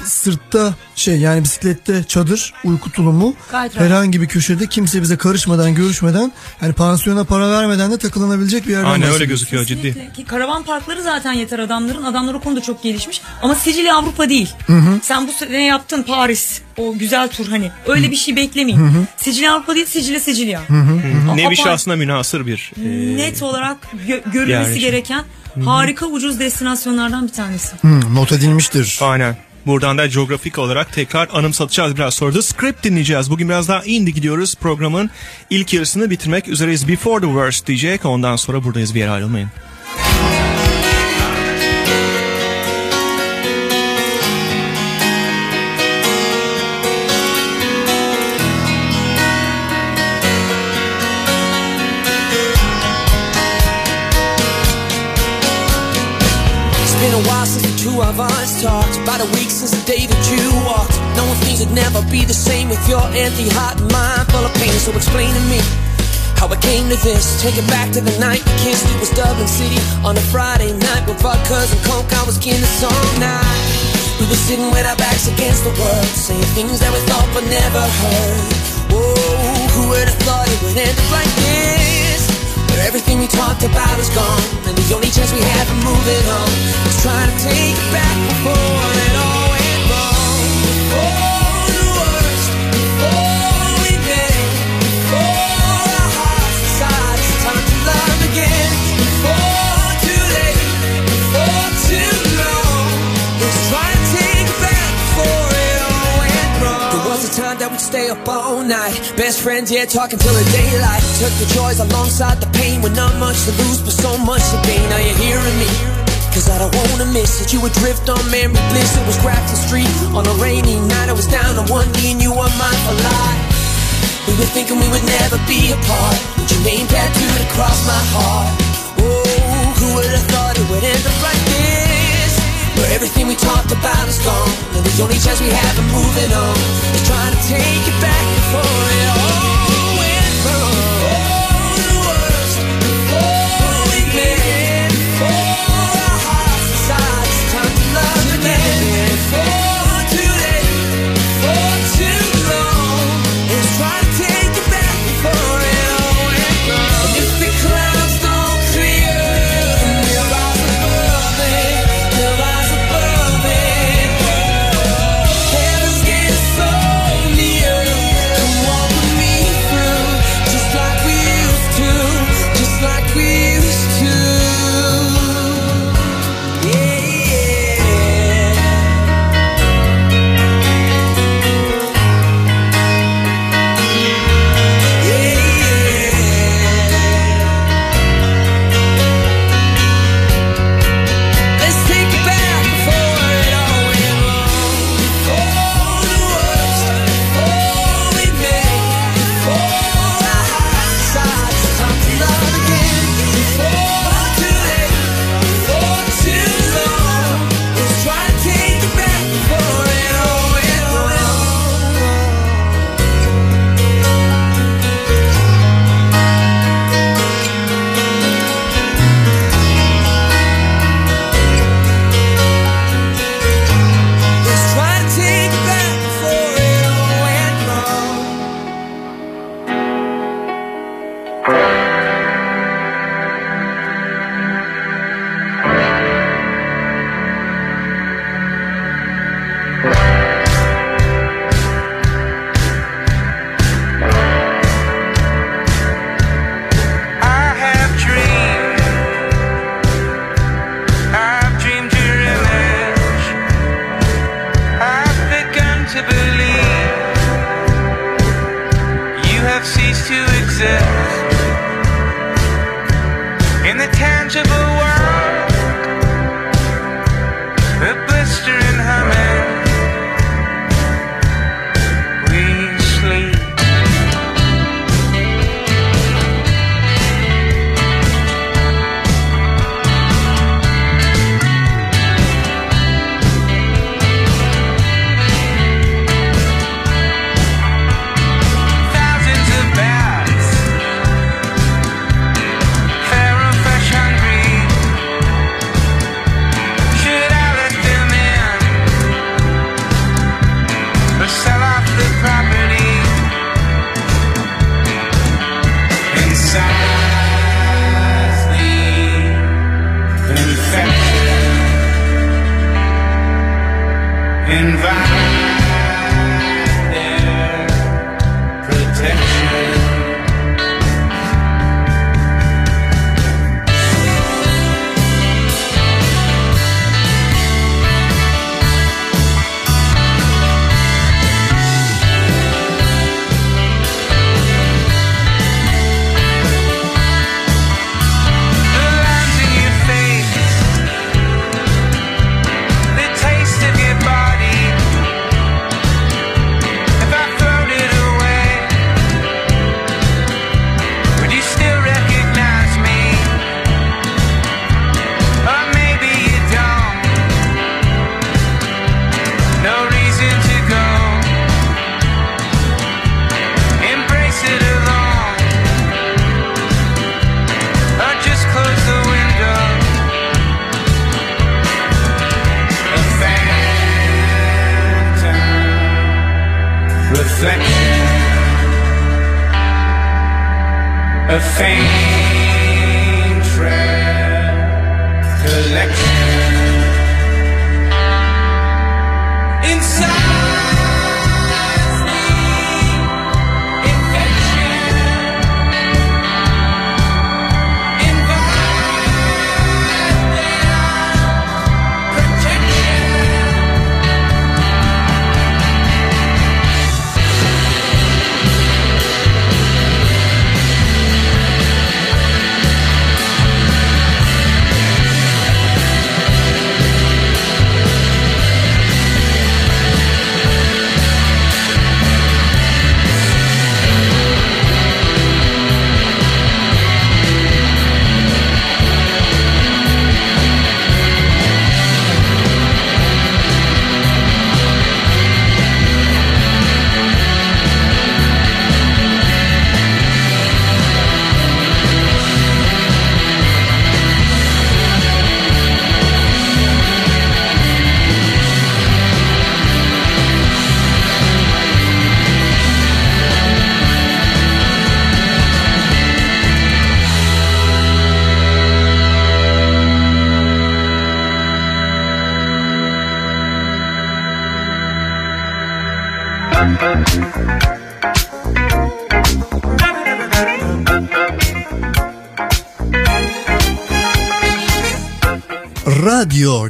sırtta şey yani bisiklette çadır, uyku tulumu Gayet herhangi bir köşede kimse bize karışmadan, görüşmeden hani pansiyona para vermeden de takılınabilecek bir yerden Aynen öyle gözüküyor ciddi. Ki karavan parkları zaten yeter adamların. Adamlar o konuda çok gelişmiş. Ama Sicilya Avrupa değil. Sen bu sene yaptın Paris. O güzel tur hani. Öyle bir şey beklemeyin. Sicilya Avrupa değil Sicilya Sicilya. A- Nevi apar- şahsına münasır bir e, Net olarak gö- görülmesi yerleşim. gereken harika ucuz destinasyonlardan bir tanesi. Not edilmiştir. Aynen. Buradan da coğrafik olarak tekrar anımsatacağız biraz sonra da script dinleyeceğiz. Bugün biraz daha indie gidiyoruz. Programın ilk yarısını bitirmek üzereyiz. Before the Worst diyecek. Ondan sonra buradayız bir yere ayrılmayın. Two talked. About a week since the day that you walked. Knowing things would never be the same with your empty heart and mind full of pain. So explain to me how it came to this. Take it back to the night we kissed. It was Dublin City on a Friday night with vodkas and coke. I was Guinness all night. We were sitting with our backs against the world, saying things that we thought but never heard. Whoa, who would have thought it would end up like this? Where everything we talked about is gone. And the only chance we have of moving on Is trying to take it back before it all time that we'd stay up all night. Best friends, yeah, talking till the daylight. Took the joys alongside the pain. With not much to lose, but so much to gain. Are you hearing me? Cause I don't wanna miss it. You would drift on memory bliss. It was Grafton Street on a rainy night. I was down on one knee and you were mine for life. We were thinking we would never be apart. With your name tattooed across my heart. Oh, who would have thought it would end up like this Where everything we talked about is gone. And the only chance we have of moving on Is trying to take it back before it all. Went wrong our hearts decide It's time to love again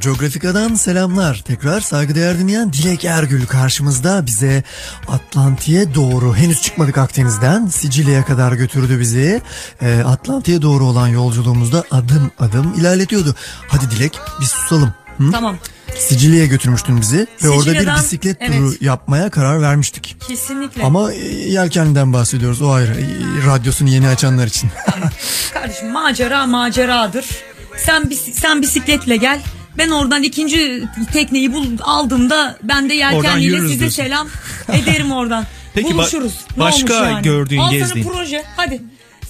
Geografika'dan selamlar. Tekrar saygıdeğer dinleyen Dilek Ergül karşımızda bize Atlantik'e doğru henüz çıkmadık Akdeniz'den Sicilya'ya kadar götürdü bizi. Ee, Atlantik'e doğru olan yolculuğumuzda adım adım ilerletiyordu. Hadi Dilek biz susalım. Hı? Tamam. Sicilya'ya götürmüştün bizi ve orada bir Sicilya'dan- bisiklet evet. turu yapmaya karar vermiştik. Kesinlikle. Ama e, yelkenden bahsediyoruz o ayrı. E, Radyosunu yeni açanlar için. Kardeşim macera maceradır. Sen sen bisikletle gel. Ben oradan ikinci tekneyi bul aldığımda ben de yelkenliyle size diyorsun. selam ederim oradan. Peki ba- Buluşuruz. Ne başka yani? gördüğün, Al gezdiğin? sana proje. Hadi.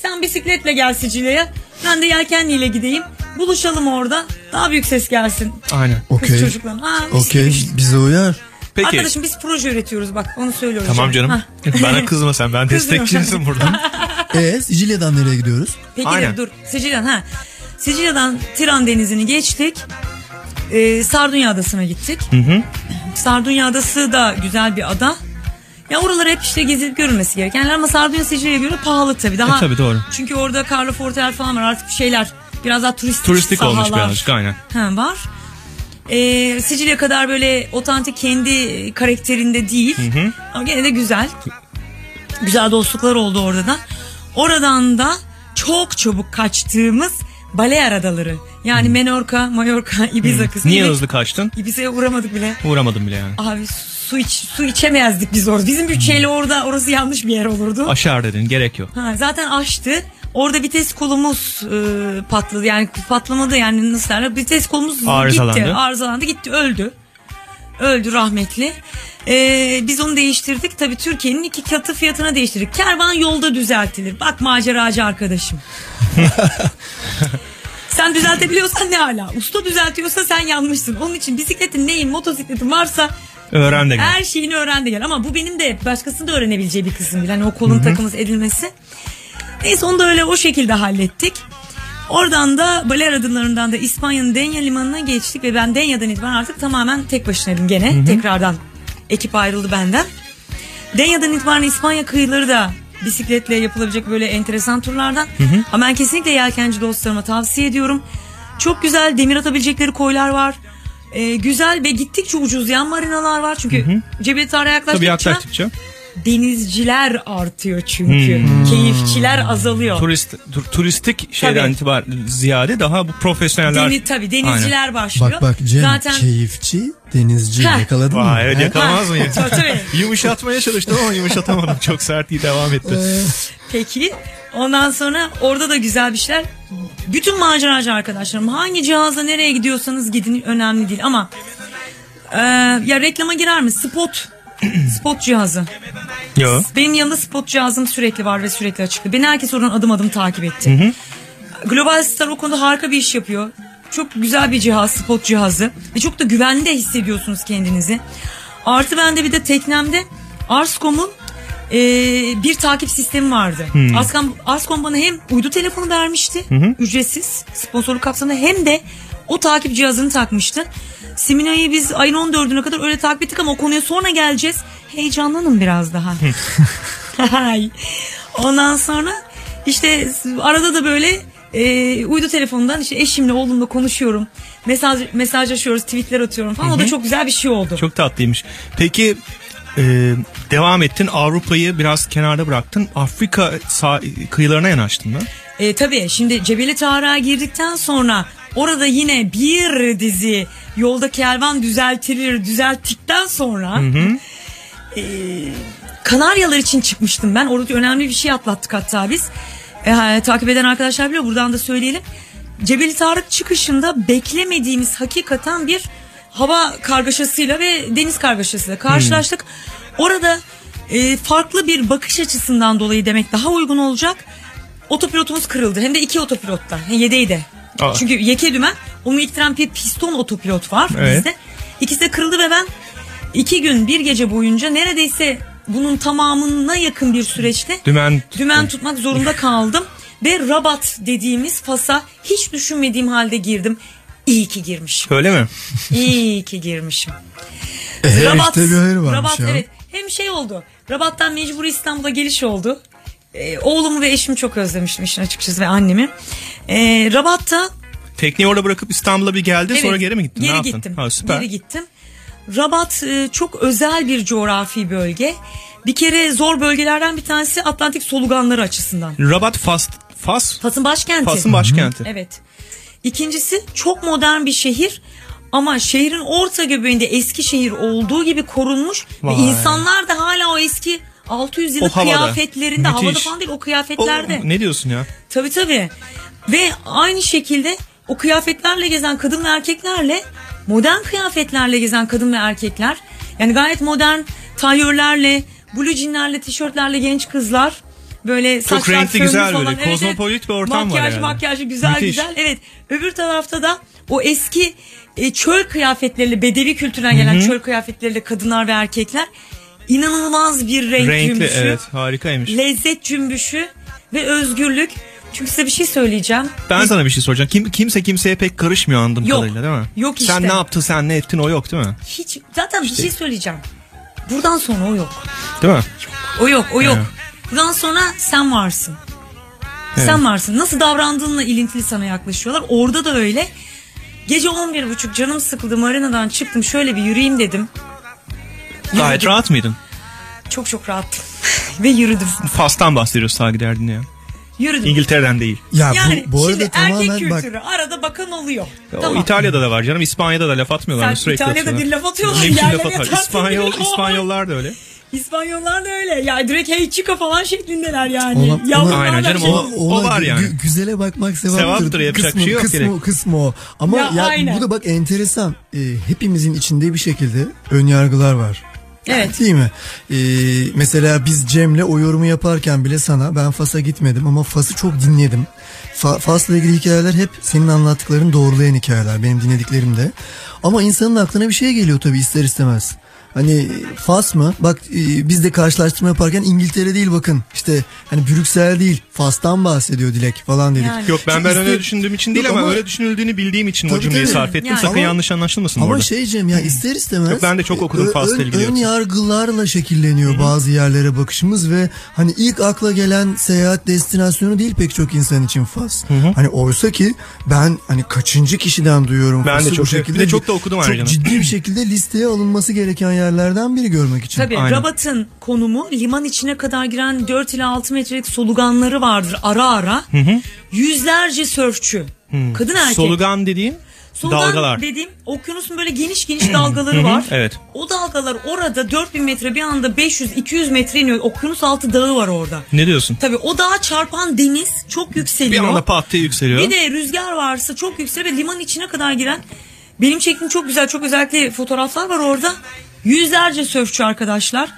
Sen bisikletle gel Sicilya'ya. Ben de yelkenliyle gideyim. Buluşalım orada. Daha büyük ses gelsin. Aynen. Okey. çocukların. Okey işte. bize uyar. Peki. Arkadaşım biz proje üretiyoruz bak onu söylüyorum. Tamam canım. Ha. Bana kızma sen ben destekçinisin buradan. E Sicilya'dan nereye gidiyoruz? Peki Aynen. dur. Sicilya'dan ha. Sicilya'dan Tiran Denizi'ni geçtik. Ee, Sardunya Adası'na gittik. Hı hı. Sardunya Adası da güzel bir ada. Ya oralar hep işte gezilip görülmesi gereken yerler ama Sardunya Sicilya'ya göre pahalı tabii. Daha, E, tabii, doğru. Çünkü orada Carlo Fortel falan var artık bir şeyler biraz daha turistik Turistik olmuş sahalar birazcık aynen. ha, var. Ee, Sicilya kadar böyle otantik kendi karakterinde değil. Hı hı. Ama gene de güzel. Güzel dostluklar oldu orada da. Oradan da çok çabuk kaçtığımız Balear Adaları. Yani Menorca, Mallorca, Ibiza kısmı. Niye hızlı kaçtın? Ibiza'ya uğramadık bile. Uğramadım bile yani. Abi su iç su içemezdik biz orada. Bizim bütçeyle orada orası yanlış bir yer olurdu. Aşağı dedin gerek yok. Ha, zaten açtı. Orada vites kolumuz e, patladı. Yani patlamadı yani nasıl derler. Vites kolumuz Arızalandı. gitti. Arızalandı gitti öldü. Öldü rahmetli. E, biz onu değiştirdik. Tabii Türkiye'nin iki katı fiyatına değiştirdik. Kervan yolda düzeltilir. Bak maceracı arkadaşım. sen düzeltebiliyorsan ne hala. Usta düzeltiyorsa sen yanmışsın. Onun için bisikletin neyin motosikletin varsa Öğren de gel. her şeyini öğren de gel. Ama bu benim de başkasının da öğrenebileceği bir kısım. Hani o kolun Hı hı. takımız edilmesi. Neyse onu da öyle o şekilde hallettik. Oradan da Balear adalarından da İspanya'nın Denya limanına geçtik ve ben Denya'dan itibaren artık tamamen tek başınaydım gene. Hı hı. Tekrardan ekip ayrıldı benden. Denya'dan itibaren İspanya kıyıları da bisikletle yapılabilecek böyle enteresan turlardan. Hı hı. Ama ben kesinlikle yelkenci dostlarıma tavsiye ediyorum. Çok güzel demir atabilecekleri koylar var. Ee, güzel ve gittikçe ucuz yan marinalar var. Çünkü Cebeli Tarık'a Tabii yaklaştıkça yaklaştıkça. Denizciler artıyor çünkü. Hmm. Keyifçiler azalıyor. Turist, tur- turistik şeyden Tabii. itibar ziyade daha bu profesyoneller. Deni, tabii denizciler Aynen. başlıyor. Bak bak Cem Zaten keyifçi denizci Heh. yakaladın mı? Vay evet Ha? yakalamaz mıyım? Yumuşatmaya çalıştım ama yumuşatamadım. Çok sert iyi devam etti. Peki ondan sonra orada da güzel bir şeyler. Bütün maceracı arkadaşlarım hangi cihazla nereye gidiyorsanız gidin önemli değil ama e, ya reklama girer mi? Spot spot cihazı. Yo. Benim yanımda spot cihazım sürekli var ve sürekli açık. Beni herkes oradan adım adım takip etti. Global Star o konuda harika bir iş yapıyor. Çok güzel bir cihaz, spot cihazı. Ve çok da güvenli de hissediyorsunuz kendinizi. Artı bende bir de teknemde Arscom'un e, bir takip sistemi vardı. Hmm. Ascom, Ascom bana hem uydu telefonu vermişti Hı hı. ücretsiz sponsorluk kapsamında hem de o takip cihazını takmıştı. Simina'yı biz ayın 14'üne kadar öyle takip ettik ama o konuya sonra geleceğiz. Heyecanlanın biraz daha. Ondan sonra işte arada da böyle e, uydu telefonundan işte eşimle oğlumla konuşuyorum. Mesaj mesajlaşıyoruz, tweetler atıyorum falan. O Hı da çok güzel bir şey oldu. Çok tatlıymış. Peki e, devam ettin Avrupa'yı biraz kenarda bıraktın. Afrika sah- kıyılarına yanaştın mı? E, tabii şimdi Cebeli Tarık'a girdikten sonra orada yine bir dizi yolda kervan düzeltilir düzelttikten sonra e, Kanaryalar için çıkmıştım ben. Orada önemli bir şey atlattık hatta biz. E, takip eden arkadaşlar biliyor buradan da söyleyelim. Cebeli Tarık çıkışında beklemediğimiz hakikaten bir hava kargaşasıyla ve deniz kargaşasıyla karşılaştık. Orada e, farklı bir bakış açısından dolayı demek daha uygun olacak. Otopilotumuz kırıldı. Hem de iki otopilottan. Hem yedeği de. Aa. Çünkü yeke dümen onu iktiren bir piston otopilot var Evet. bizde. İkisi de kırıldı ve ben iki gün bir gece boyunca neredeyse bunun tamamına yakın bir süreçte Dümen dümen tutmak zorunda kaldım. Ve Rabat dediğimiz Fas'a hiç düşünmediğim halde girdim. İyi ki girmişim. Öyle mi? İyi ki girmişim. Ee, işte bir hayır varmış Rabat ya. evet. Hem şey oldu. Rabat'tan mecburi İstanbul'a geliş oldu. Ee, oğlumu ve eşimi çok özlemiştim işin açıkçası ve annemi. Ee, Rabat'ta Tekneyi orada bırakıp İstanbul'a bir geldin Evet, sonra geri mi gittin? Geri ne yaptın? gittim. Ha, süper. Geri gittim. Rabat e, çok özel bir coğrafi bölge. Bir kere zor bölgelerden bir tanesi Atlantik soluganları açısından. Rabat Fas Fas Fas'ın başkenti. Fas'ın başkenti. Evet. İkincisi çok modern bir şehir ama şehrin orta göbeğinde eski şehir olduğu gibi korunmuş Vay. ve insanlar da hala o eski 600 O yıllık havada. kıyafetlerinde havada Müthiş. falan değil o kıyafetlerde. O- ne diyorsun ya? Tabii tabii. Ve aynı şekilde o kıyafetlerle gezen kadın ve erkeklerle modern kıyafetlerle gezen kadın ve erkekler yani gayet modern tayörlerle, blue jeanlerle, tişörtlerle genç kızlar böyle Çok saçlar renkli, güzel falan. böyle, kozmopolit bir ortam var Makyaj, yani. makyajlı güzel Müthiş. güzel. Evet. Öbür tarafta da o eski e, çöl kıyafetleriyle bedevi kültürden gelen Hı hı. çöl kıyafetleriyle kadınlar ve erkekler inanılmaz bir renk Renkli cümbüşü evet harikaymış. lezzet cümbüşü ve özgürlük. Çünkü size bir şey söyleyeceğim. Ben sana bir şey soracağım. Kim, kimse kimseye pek karışmıyor anladığım Yok. kadarıyla değil mi? Yok Sen işte. ne yaptın sen ne ettin o yok değil mi? Hiç zaten bir şey söyleyeceğim. Buradan sonra o yok. Değil mi? O yok, o yok. Evet. Buradan sonra sen varsın. Evet. Sen varsın. Nasıl davrandığınla ilintili sana yaklaşıyorlar. Orada da öyle. Gece 11.30 canım sıkıldı marinadan çıktım şöyle bir yürüyeyim dedim. Gayet Yürüdüm. rahat mıydın? Çok çok rahattım. Ve yürüdüm. Fas'tan bahsediyoruz saygıdeğer dinleyen. Yürüdüm. İngiltere'den değil. Ya yani bu, bu arada şimdi tamamen erkek bak kültürü arada bakan oluyor. O tamam. İtalya'da da var canım. İspanya'da da laf atmıyorlar. Sen mı? Sürekli İtalya'da atıyorlar. bir laf atıyorlar, Ne biçim laf atar? İspanyol. İspanyollar da öyle. İspanyollar da öyle. Ya direkt hey chica falan şeklindeler yani. Ona- Yavrular ona- Aynen canım, şey- o- o var gü- yani. gü- güzele bakmak sevaptır. Sevaptır, yapacak kısmı, şey yok kısmı, direkt. kısmı o. Ama Ya, ya, bu da bak enteresan. Ee, hepimizin içinde bir şekilde ön yargılar var. Evet. Değil mi? Ee, mesela biz Cem'le o yorumu yaparken bile sana ben Fas'a gitmedim ama Fas'ı çok dinledim. Fa- Fas'la ilgili hikayeler hep senin anlattıkların doğrulayan hikayeler benim dinlediklerim de. Ama insanın aklına bir şey geliyor tabii ister istemez. Hani Fas mı? Bak e, biz de karşılaştırma yaparken İngiltere değil bakın. İşte hani Brüksel değil Fas'tan bahsediyor Dilek falan dedik. Yok ben Çünkü ben öyle düşündüğüm için değil Yok ama, öyle düşünüldüğünü bildiğim için o Tabii, cümleyi tabii. sarf ettim. Yani. Sakın Ama- yanlış anlaşılmasın Ama orada. şey Cem ya ister istemez. Yok, ben de çok okudum Fas'la ilgili Ön yargılarla şekilleniyor bazı yerlere bakışımız ve hani ilk akla gelen seyahat destinasyonu değil pek çok insan için Fas. Hani oysa ki ben hani kaçıncı kişiden duyuyorum Ben de Fas'ı çok- bu şekilde. bir de çok da okudum Çok ayrıca. ciddi bir şekilde listeye alınması gereken yerlerden biri görmek için. Tabii Aynen. Rabat'ın konumu liman içine kadar giren 4 ila 6 metrelik soluganları vardır ara ara. Yüzlerce sörfçü. Kadın erkek. Solugan dediğim Solugan dalgalar. dediğim okyanusun böyle geniş geniş dalgaları var. Evet. O dalgalar orada 4000 metre bir anda 500-200 metre iniyor. Okyanus altı dağı var orada. Ne diyorsun? Tabii o dağa çarpan deniz çok Bir yükseliyor. anda pat diye yükseliyor. Bir de rüzgar varsa çok yükseliyor ve liman içine kadar giren benim çektiğim çok güzel çok özellikle fotoğraflar var orada. Yüzlerce sörfçü arkadaşlar.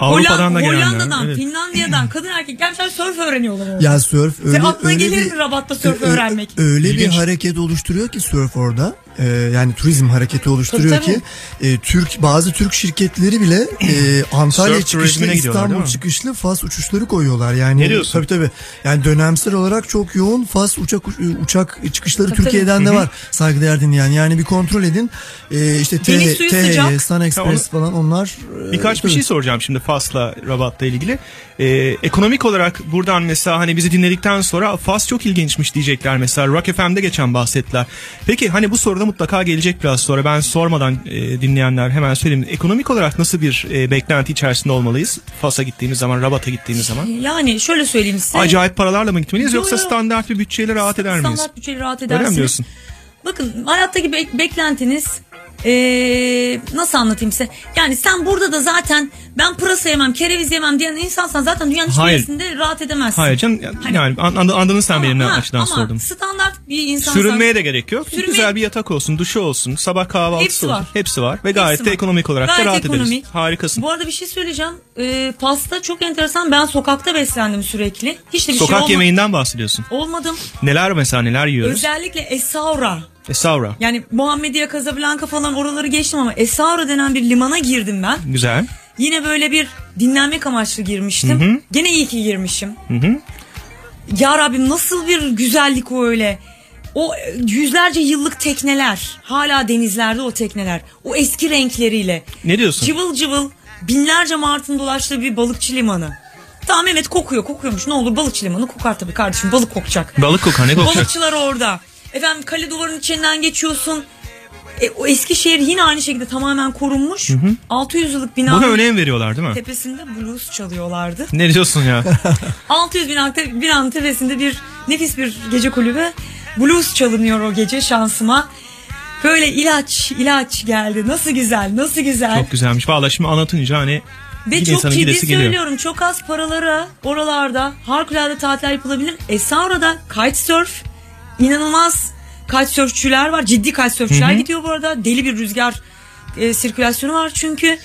Avrupa'dan da Hollanda- gelenler. Hollanda'dan, Evet. Finlandiya'dan kadın erkek gelmişler sörf öğreniyorlar orada. Ya sörf öyle, Senin aklına öyle gelir bir, mi Rabat'ta sörf ö- ö- öğrenmek? Öyle bir hareket oluşturuyor ki sörf orada. E, yani turizm hareketi oluşturuyor Tabii, tabii. ki e, Türk bazı Türk şirketleri bile e, Antalya Surf çıkışlı İstanbul çıkışlı Fas uçuşları koyuyorlar. Yani Ne diyorsun? Tabii tabii. Yani dönemsel olarak çok yoğun Fas uçak uçak çıkışları Tabii, Türkiye'den tabii. de var. Saygıdeğer dinleyen. Yani bir kontrol edin. E, işte sıcak. Sun Express falan onlar e, Birkaç bir tabii. şey soracağım şimdi Fas'la Rabat'la ilgili. Ee, ekonomik olarak buradan mesela hani bizi dinledikten sonra Fas çok ilginçmiş diyecekler mesela. Rock FM'de geçen bahsettiler. Peki hani bu soruda mutlaka gelecek biraz sonra. Ben sormadan e, dinleyenler hemen söyleyeyim. Ekonomik olarak nasıl bir e, beklenti içerisinde olmalıyız? Fas'a gittiğimiz zaman, Rabat'a gittiğimiz zaman. Yani şöyle söyleyeyim size. Acayip paralarla mı gitmeliyiz Yo, yoksa yo. standart bir bütçeyle rahat eder miyiz? Standart bütçeyle rahat Öyle mi edersiniz. diyorsun? Bakın hayattaki bek- beklentiniz ee, nasıl anlatayım size? Yani sen burada da zaten ben pırasa yemem, kereviz yemem diyen insansan zaten dünyanın hiçbir Hayır. yerisinde rahat edemezsin. Hayır canım yani an- an- anladın sen benim ne Ha, açıdan ama sordum. standart bir insan Sürünmeye de gerek yok. Sürünmeye- Güzel bir yatak olsun, duşu olsun, sabah kahvaltısı Hepsi olsun. var. Hepsi var ve gayet Hepsi de var. ekonomik olarak Gayet da rahat ederiz. ekonomik. Harikasın. Bu arada bir şey söyleyeceğim. Ee, pasta çok enteresan. Ben sokakta beslendim sürekli. Hiç de bir Sokak şey olma- yemeğinden bahsediyorsun. olmadım. Neler mesela neler yiyoruz? Özellikle Esaura. Esaura. Yani Muhammediye, Casablanca falan oraları geçtim ama Esaura denen bir limana girdim ben. Güzel. Yine böyle bir dinlenmek amaçlı girmiştim. Hı hı. Gene iyi ki girmişim. Hı hı. Ya Rabbim nasıl bir güzellik o öyle. O e, yüzlerce yıllık tekneler. Hala denizlerde o tekneler. O eski renkleriyle. Ne diyorsun? Cıvıl cıvıl binlerce martın dolaştığı bir balıkçı limanı. Tamam evet kokuyor kokuyormuş ne olur balıkçı limanı kokar tabii kardeşim balık kokacak. Balık kokar ne kokacak? Balıkçılar orada. Efendim kale duvarının içinden geçiyorsun. E, o eski şehir yine aynı şekilde tamamen korunmuş. Hı hı. 600 yıllık binanın Buna önem veriyorlar değil mi? tepesinde blues çalıyorlardı. Ne diyorsun ya? 600 binanın te- binanın tepesinde bir nefis bir gece kulübü. Blues çalınıyor o gece şansıma. Böyle ilaç ilaç geldi. Nasıl güzel nasıl güzel. Çok güzelmiş. Valla şimdi anlatınca hani Ve çok ciddi gidesi geliyor. söylüyorum çok az paralara oralarda harikulade tatiller yapılabilir. Esaura'da kitesurf inanılmaz kitesurfçüler var. Ciddi kitesurfçüler Hı hı. gidiyor bu arada. Deli bir rüzgar e, sirkülasyonu var çünkü.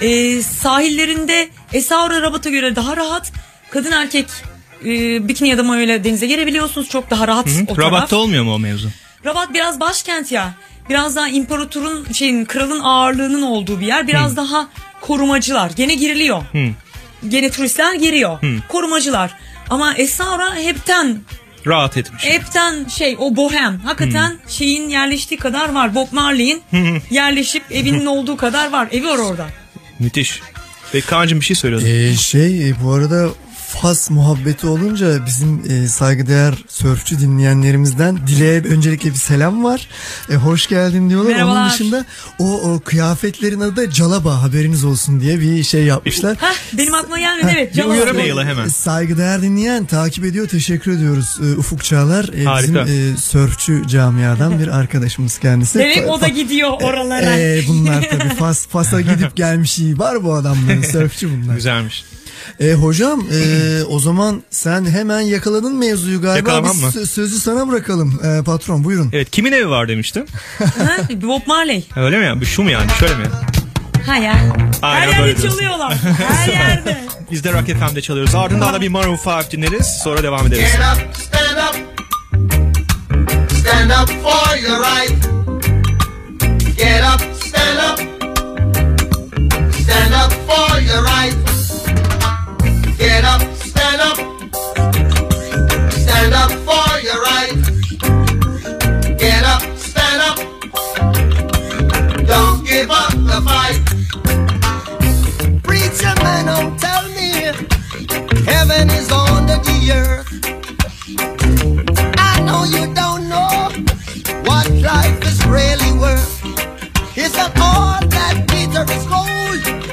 E, sahillerinde Esaura Rabat'a göre daha rahat. Kadın erkek e, bikini ya da mayoyla denize girebiliyorsunuz. Çok daha rahat o taraf. Rabat'ta olmuyor mu o mevzu? Rabat biraz başkent ya. Biraz daha imparatorun şeyin kralın ağırlığının olduğu bir yer. Biraz Hı. daha korumacılar. Gene giriliyor. Hı. Gene turistler giriyor. Hı. Korumacılar. Ama Essaura hepten Rahat etmiş. hepten şey o bohem. Hakikaten şeyin yerleştiği kadar var. Bob Marley'in yerleşip evinin olduğu kadar var. Evi var orada. Müthiş. Peki Kaan'cığım bir şey söylüyordun. Ee, şey e, bu arada Fas muhabbeti olunca bizim e, saygıdeğer sörfçü dinleyenlerimizden Dile'ye öncelikle bir selam var. E, hoş geldin diyorlar. Onun Merhabalar. dışında o, o kıyafetlerin adı da Calaba haberiniz olsun diye bir şey yapmışlar. Hah benim aklıma gelmedi evet. Bir Cevap. uyarı maili hemen. Saygıdeğer dinleyen takip ediyor. Teşekkür ediyoruz. Ee, Ufuk Çağlar e, bizim Harika. e, sörfçü camiadan bir arkadaşımız kendisi. Demek o da gidiyor oralara. e, bunlar tabii Fas, Fas'a gidip gelmiş iyi var bu adamların sörfçü bunlar. Güzelmiş. E, hocam e, o zaman sen hemen yakaladın mevzuyu galiba. Yakalamam mı? sö- sözü sana bırakalım e, patron buyurun. Evet kimin evi var demiştin? Ha, Bob Marley. Öyle mi ya? Şu mu yani? Şöyle mi? Ha ya. Aynen Her yerde diyorsun. çalıyorlar. Her yerde. Biz de Rock FM'de çalıyoruz. Ardından da bir Maroon 5 dinleriz. Sonra devam ederiz. Get up, stand up. Stand up for your right. Get up, stand up. Stand up for your right. Get up, stand up. Stand up for your right. Get up, stand up. Don't give up the fight. Preacher man, don't tell me heaven is under the earth. I know you don't know what life is really worth. Isn't all that glitter is gold?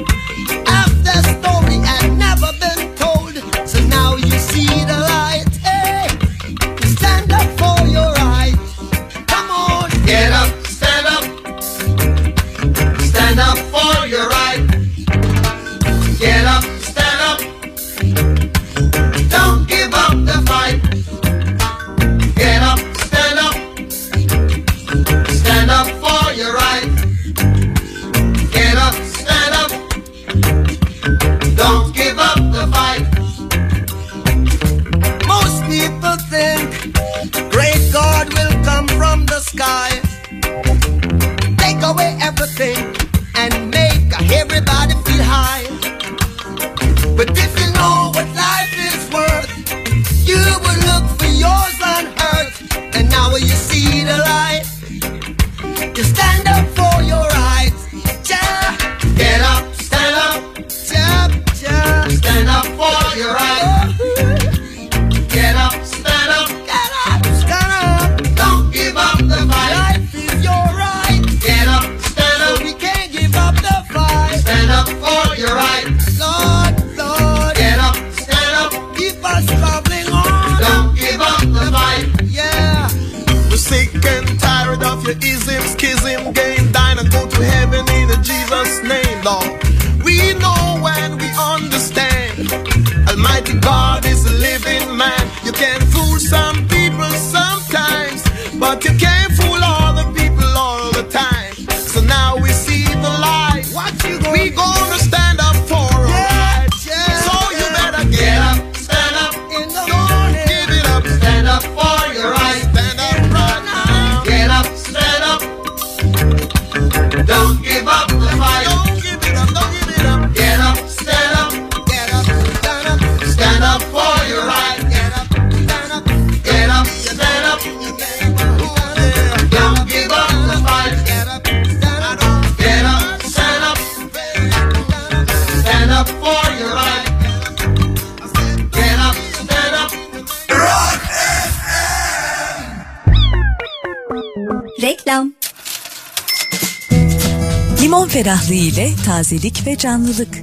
tazelik ve canlılık.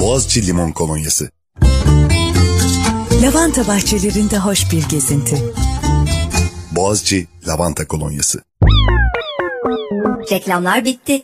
Boğaziçi Limon Kolonyası Lavanta bahçelerinde hoş bir gezinti. Boğaziçi Lavanta Kolonyası Reklamlar bitti.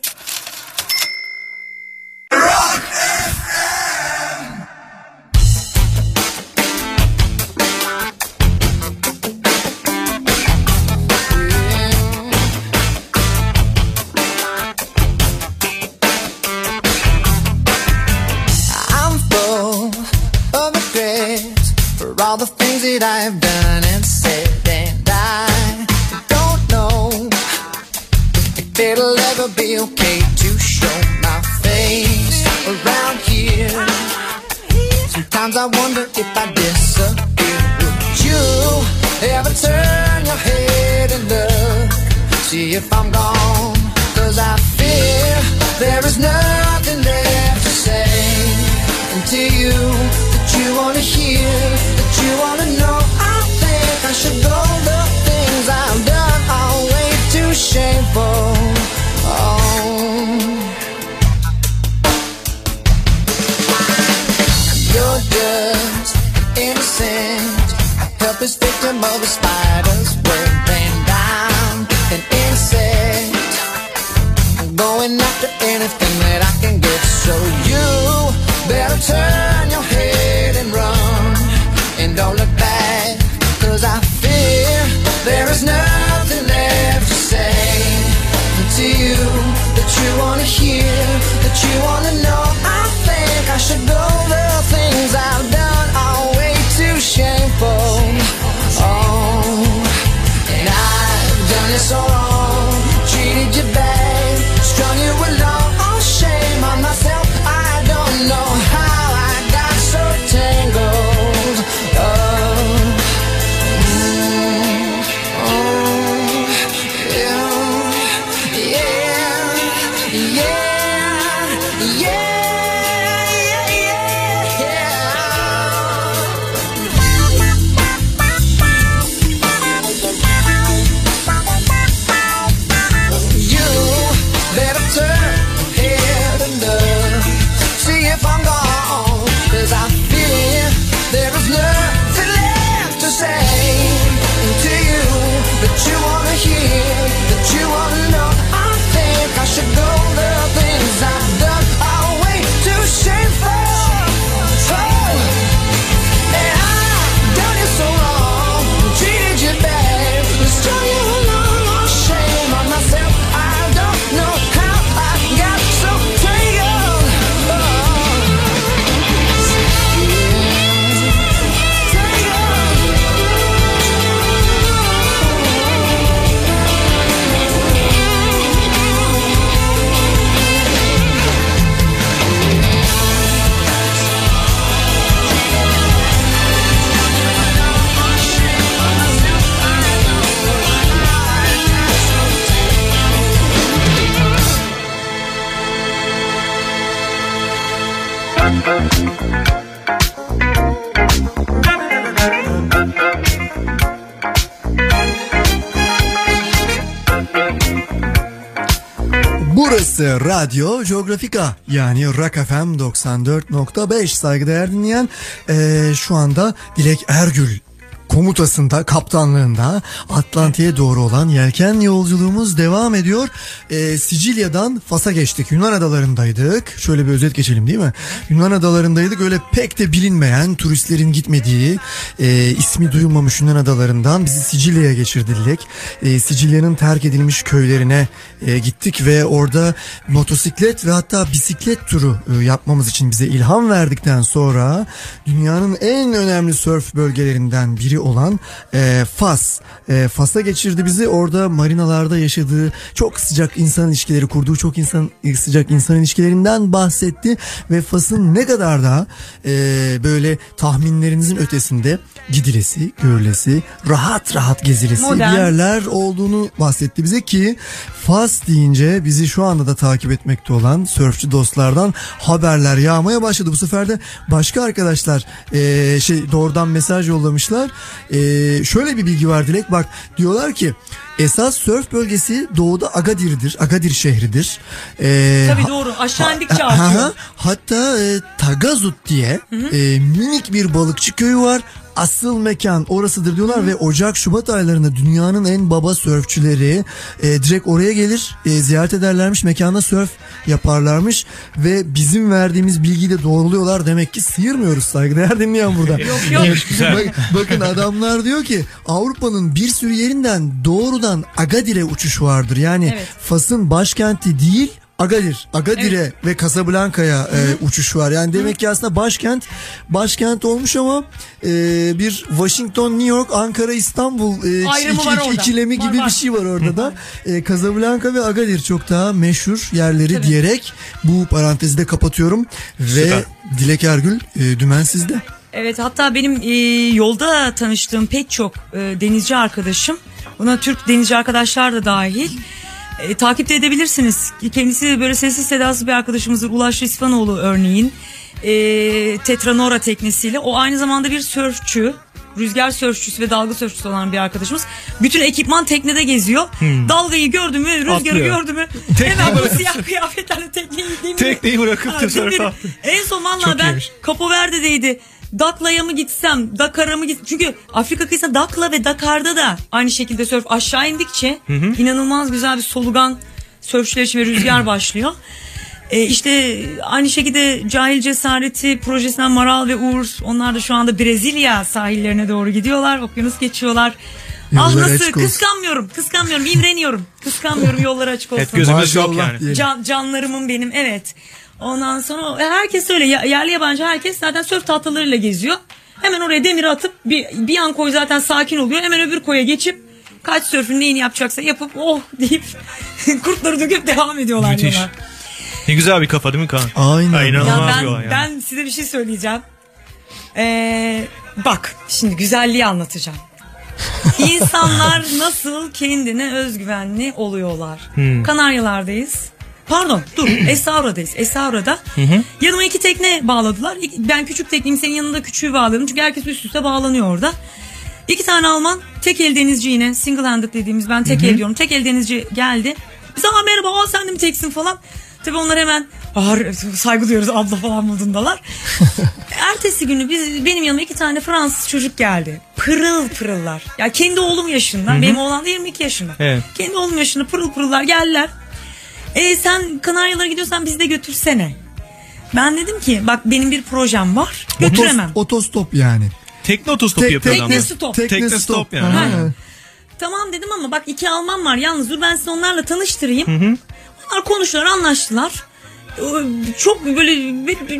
should The things I've done. Are way too shameful. Oh, and I've done it so long burası Radyo Geografika yani Rock FM 94.5 saygıdeğer dinleyen e, şu anda Dilek Ergül komutasında, kaptanlığında Atlantik'e doğru olan yelken yolculuğumuz devam ediyor. Ee, Sicilya'dan Fas'a geçtik. Yunan adalarındaydık. Şöyle bir özet geçelim değil mi? Yunan adalarındaydık. Öyle pek de bilinmeyen turistlerin gitmediği e, ismi duyulmamış Yunan adalarından bizi Sicilya'ya geçirdiler. E, Sicilya'nın terk edilmiş köylerine e, gittik ve orada motosiklet ve hatta bisiklet turu e, yapmamız için bize ilham verdikten sonra dünyanın en önemli sörf bölgelerinden biri olan e, Fas. E, Fas'a geçirdi bizi. Orada marinalarda yaşadığı çok sıcak insan ilişkileri kurduğu çok insan sıcak insan ilişkilerinden bahsetti ve Fas'ın ne kadar da e, böyle tahminlerinizin ötesinde gidilesi, görülesi, rahat rahat gezilesi Modern. bir yerler olduğunu bahsetti bize ki Fas deyince bizi şu anda da takip etmekte olan sörfçü dostlardan haberler yağmaya başladı. Bu sefer de başka arkadaşlar e, şey doğrudan mesaj yollamışlar. E, şöyle bir bilgi var Dilek bak diyorlar ki esas sörf bölgesi doğuda Agadir'dir. Agadir şehridir. E, Tabii doğru. Aşağı indikçe artıyor. ha- Hatta e, Tagazut diye e, minik bir balıkçı köyü var. Asıl mekan orasıdır diyorlar ve Ocak Şubat aylarında dünyanın en baba sörfçüleri e, direkt oraya gelir e, ziyaret ederlermiş mekanda sörf yaparlarmış ve bizim verdiğimiz bilgiyi de doğruluyorlar demek ki sıyırmıyoruz saygıdeğer dinleyen burada. Yok, yok. Bak- bakın adamlar diyor ki Avrupa'nın bir sürü yerinden doğrudan Agadir'e uçuş vardır yani Evet. Fas'ın başkenti değil Agadir, Agadir'e ve Casablanca'ya e, uçuş var. Yani demek ki aslında başkent başkent olmuş ama e, bir Washington, New York, Ankara, İstanbul e, iki- iki- ikilemi Var, gibi var. bir şey var orada da. E, Casablanca ve Agadir çok daha meşhur yerleri Tabii. diyerek bu parantezi de kapatıyorum ve Süper. Dilek Ergül e, dümen sizde. Evet hatta benim e, yolda tanıştığım pek çok e, denizci arkadaşım buna Türk denizci arkadaşlar da dahil e, takipte edebilirsiniz. Kendisi böyle sessiz sedasız bir arkadaşımızdır Ulaş İspanoğlu örneğin e, Tetranora teknesiyle o aynı zamanda bir sörfçü rüzgar sörfçüsü ve dalga sörfçüsü olan bir arkadaşımız. Bütün ekipman teknede geziyor. Dalgayı gördü mü, rüzgarı Atlıyor. gördü mü Tekneyi hemen bırakıp- siyah kıyafetlerle tekneyi değil mi? Tekneyi bırakıp da sörf. En son valla ben. Capo Verde'deydi. Dakla'ya mı gitsem, Dakar'a mı gitsem? Çünkü Afrika kıyısında Dakla ve Dakar'da da aynı şekilde sörf aşağı indikçe inanılmaz güzel bir solugan sörfçüler için ve rüzgar başlıyor. E işte aynı şekilde Cahil Cesareti projesinden Maral ve Uğur onlar da şu anda Brezilya sahillerine doğru gidiyorlar. Okyanus geçiyorlar. ah Yolları nasıl açık olsun. kıskanmıyorum kıskanmıyorum imreniyorum kıskanmıyorum yolları açık olsun. Hep gözümüz yok yani. Can, canlarımın benim evet. Ondan sonra herkes öyle ya- yerli yabancı herkes zaten sörf tahtalarıyla geziyor. Hemen oraya demir atıp bir, bir an koy zaten sakin oluyor. Hemen öbür koya geçip kaç sörfün neyini yapacaksa yapıp oh deyip kurtları döküp devam ediyorlar. Müthiş. yola. Ne güzel bir kafa değil mi Kaan? Aynen. Ay, Ya inanılmaz ben, bir olay yani. ben size bir şey söyleyeceğim. Ee, bak şimdi güzelliği anlatacağım. İnsanlar nasıl kendine özgüvenli oluyorlar. Hmm. Kanaryalardayız. Pardon dur Esaura'dayız. Esaura'da yanıma iki tekne bağladılar. Ben küçük tekneyim senin yanında küçüğü bağladım. Çünkü herkes üst üste bağlanıyor orada. İki tane Alman tek el denizci yine single handed dediğimiz ben tek el diyorum. Tek el denizci geldi. Bize aa merhaba aa sen de mi teksin falan. Tabii onlar hemen "Aa, saygı duyuyoruz abla falan modundalar. Ertesi günü biz benim yanıma iki tane Fransız çocuk geldi. Pırıl pırıllar. Ya kendi oğlum yaşında. Benim oğlan da 22 yaşında. Evet. Kendi oğlum yaşında pırıl pırıllar geldiler. E sen Kanaryalara gidiyorsan bizi de götürsene. Ben dedim ki bak benim bir projem var. Götüremem. Otos- otostop yani. Tekne otostopu Tek- yapıyor tekne stop. Tekne stop yani. Ha. Tamam dedim ama bak iki Alman var yalnız dur ben sizi onlarla tanıştırayım. Onlar konuştular anlaştılar. Ee, Çok böyle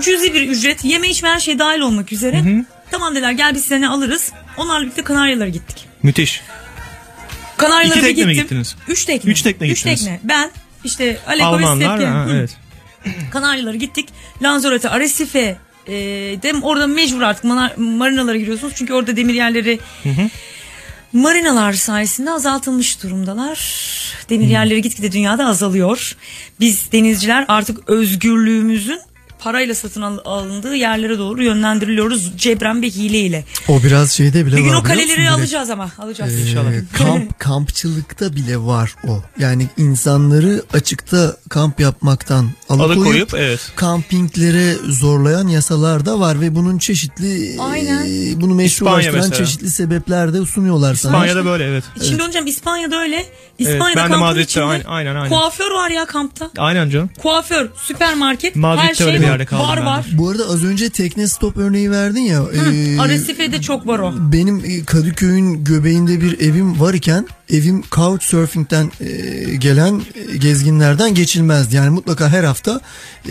cüzi bir ücret yeme içme her şey dahil olmak üzere. Tamam dediler gel biz seni alırız. Onlarla birlikte Kanaryalara gittik. Müthiş. Kanaryalara İki tekne mi gittim. gittiniz? Üç tekne. Üç tekne Üç gittiniz. tekne. Ben işte Aleko ve Almanlar ha, evet. Kanaryalara gittik. Lanzarote, Arrecife e, de orada mecbur artık mana- marinalara giriyorsunuz. Çünkü orada demir yerleri marinalar sayesinde azaltılmış durumdalar. Demir yerleri gitgide dünyada azalıyor. Biz denizciler artık özgürlüğümüzün parayla satın al- alındığı yerlere doğru yönlendiriliyoruz cebren ve hileyle. O biraz şeyde bile Bir gün var o biliyor kaleleri musun? Dilek? alacağız ama alacağız. Ee, kamp kampçılıkta bile var o. Yani insanları açıkta kamp yapmaktan alıkoyup, Alıkoyup, evet. kampinglere zorlayan yasalar da var ve bunun çeşitli Aynen. e, bunu meşrulaştıran çeşitli sebepler de sunuyorlar sana. İspanya'da böyle evet. Şimdi hocam İspanya'da öyle. İspanya'da ben de kampın Madrid'de içinde aynen- aynen, aynen. kuaför var ya kampta. Aynen canım. Kuaför, süpermarket, Madrid'de her şey öyle bir var. Yerde kaldım ben de. var. Bu arada az önce tekne stop örneği verdin ya. e, Aresife'de çok var o. Benim Kadıköy'ün göbeğinde bir evim var iken evim couchsurfing'den e, gelen e, gezginlerden geçilmezdi. Yani mutlaka her hafta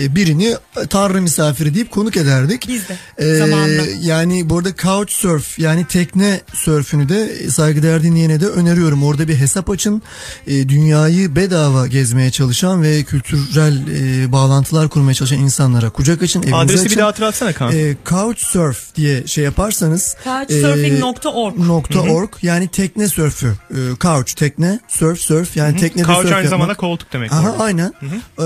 e, birini tanrı misafiri deyip konuk ederdik. Biz de E, zamanında. yani bu arada couchsurf yani tekne sörfünü de saygıdeğer dinleyene de öneriyorum. Orada bir hesap açın. E, dünyayı bedava gezmeye çalışan ve kültürel e, bağlantılar kurmaya çalışan insanlara kucak açın. evinizi Adresi bir açın. daha hatırlatsana Kaan. E, couchsurf diye şey yaparsanız Couchsurfing.org. e, nokta org yani tekne sörfü e, couch tekne surf surf yani teknede Couch surf aynı yapmak. zamanda koltuk demek. Aha orada. aynen. Ee,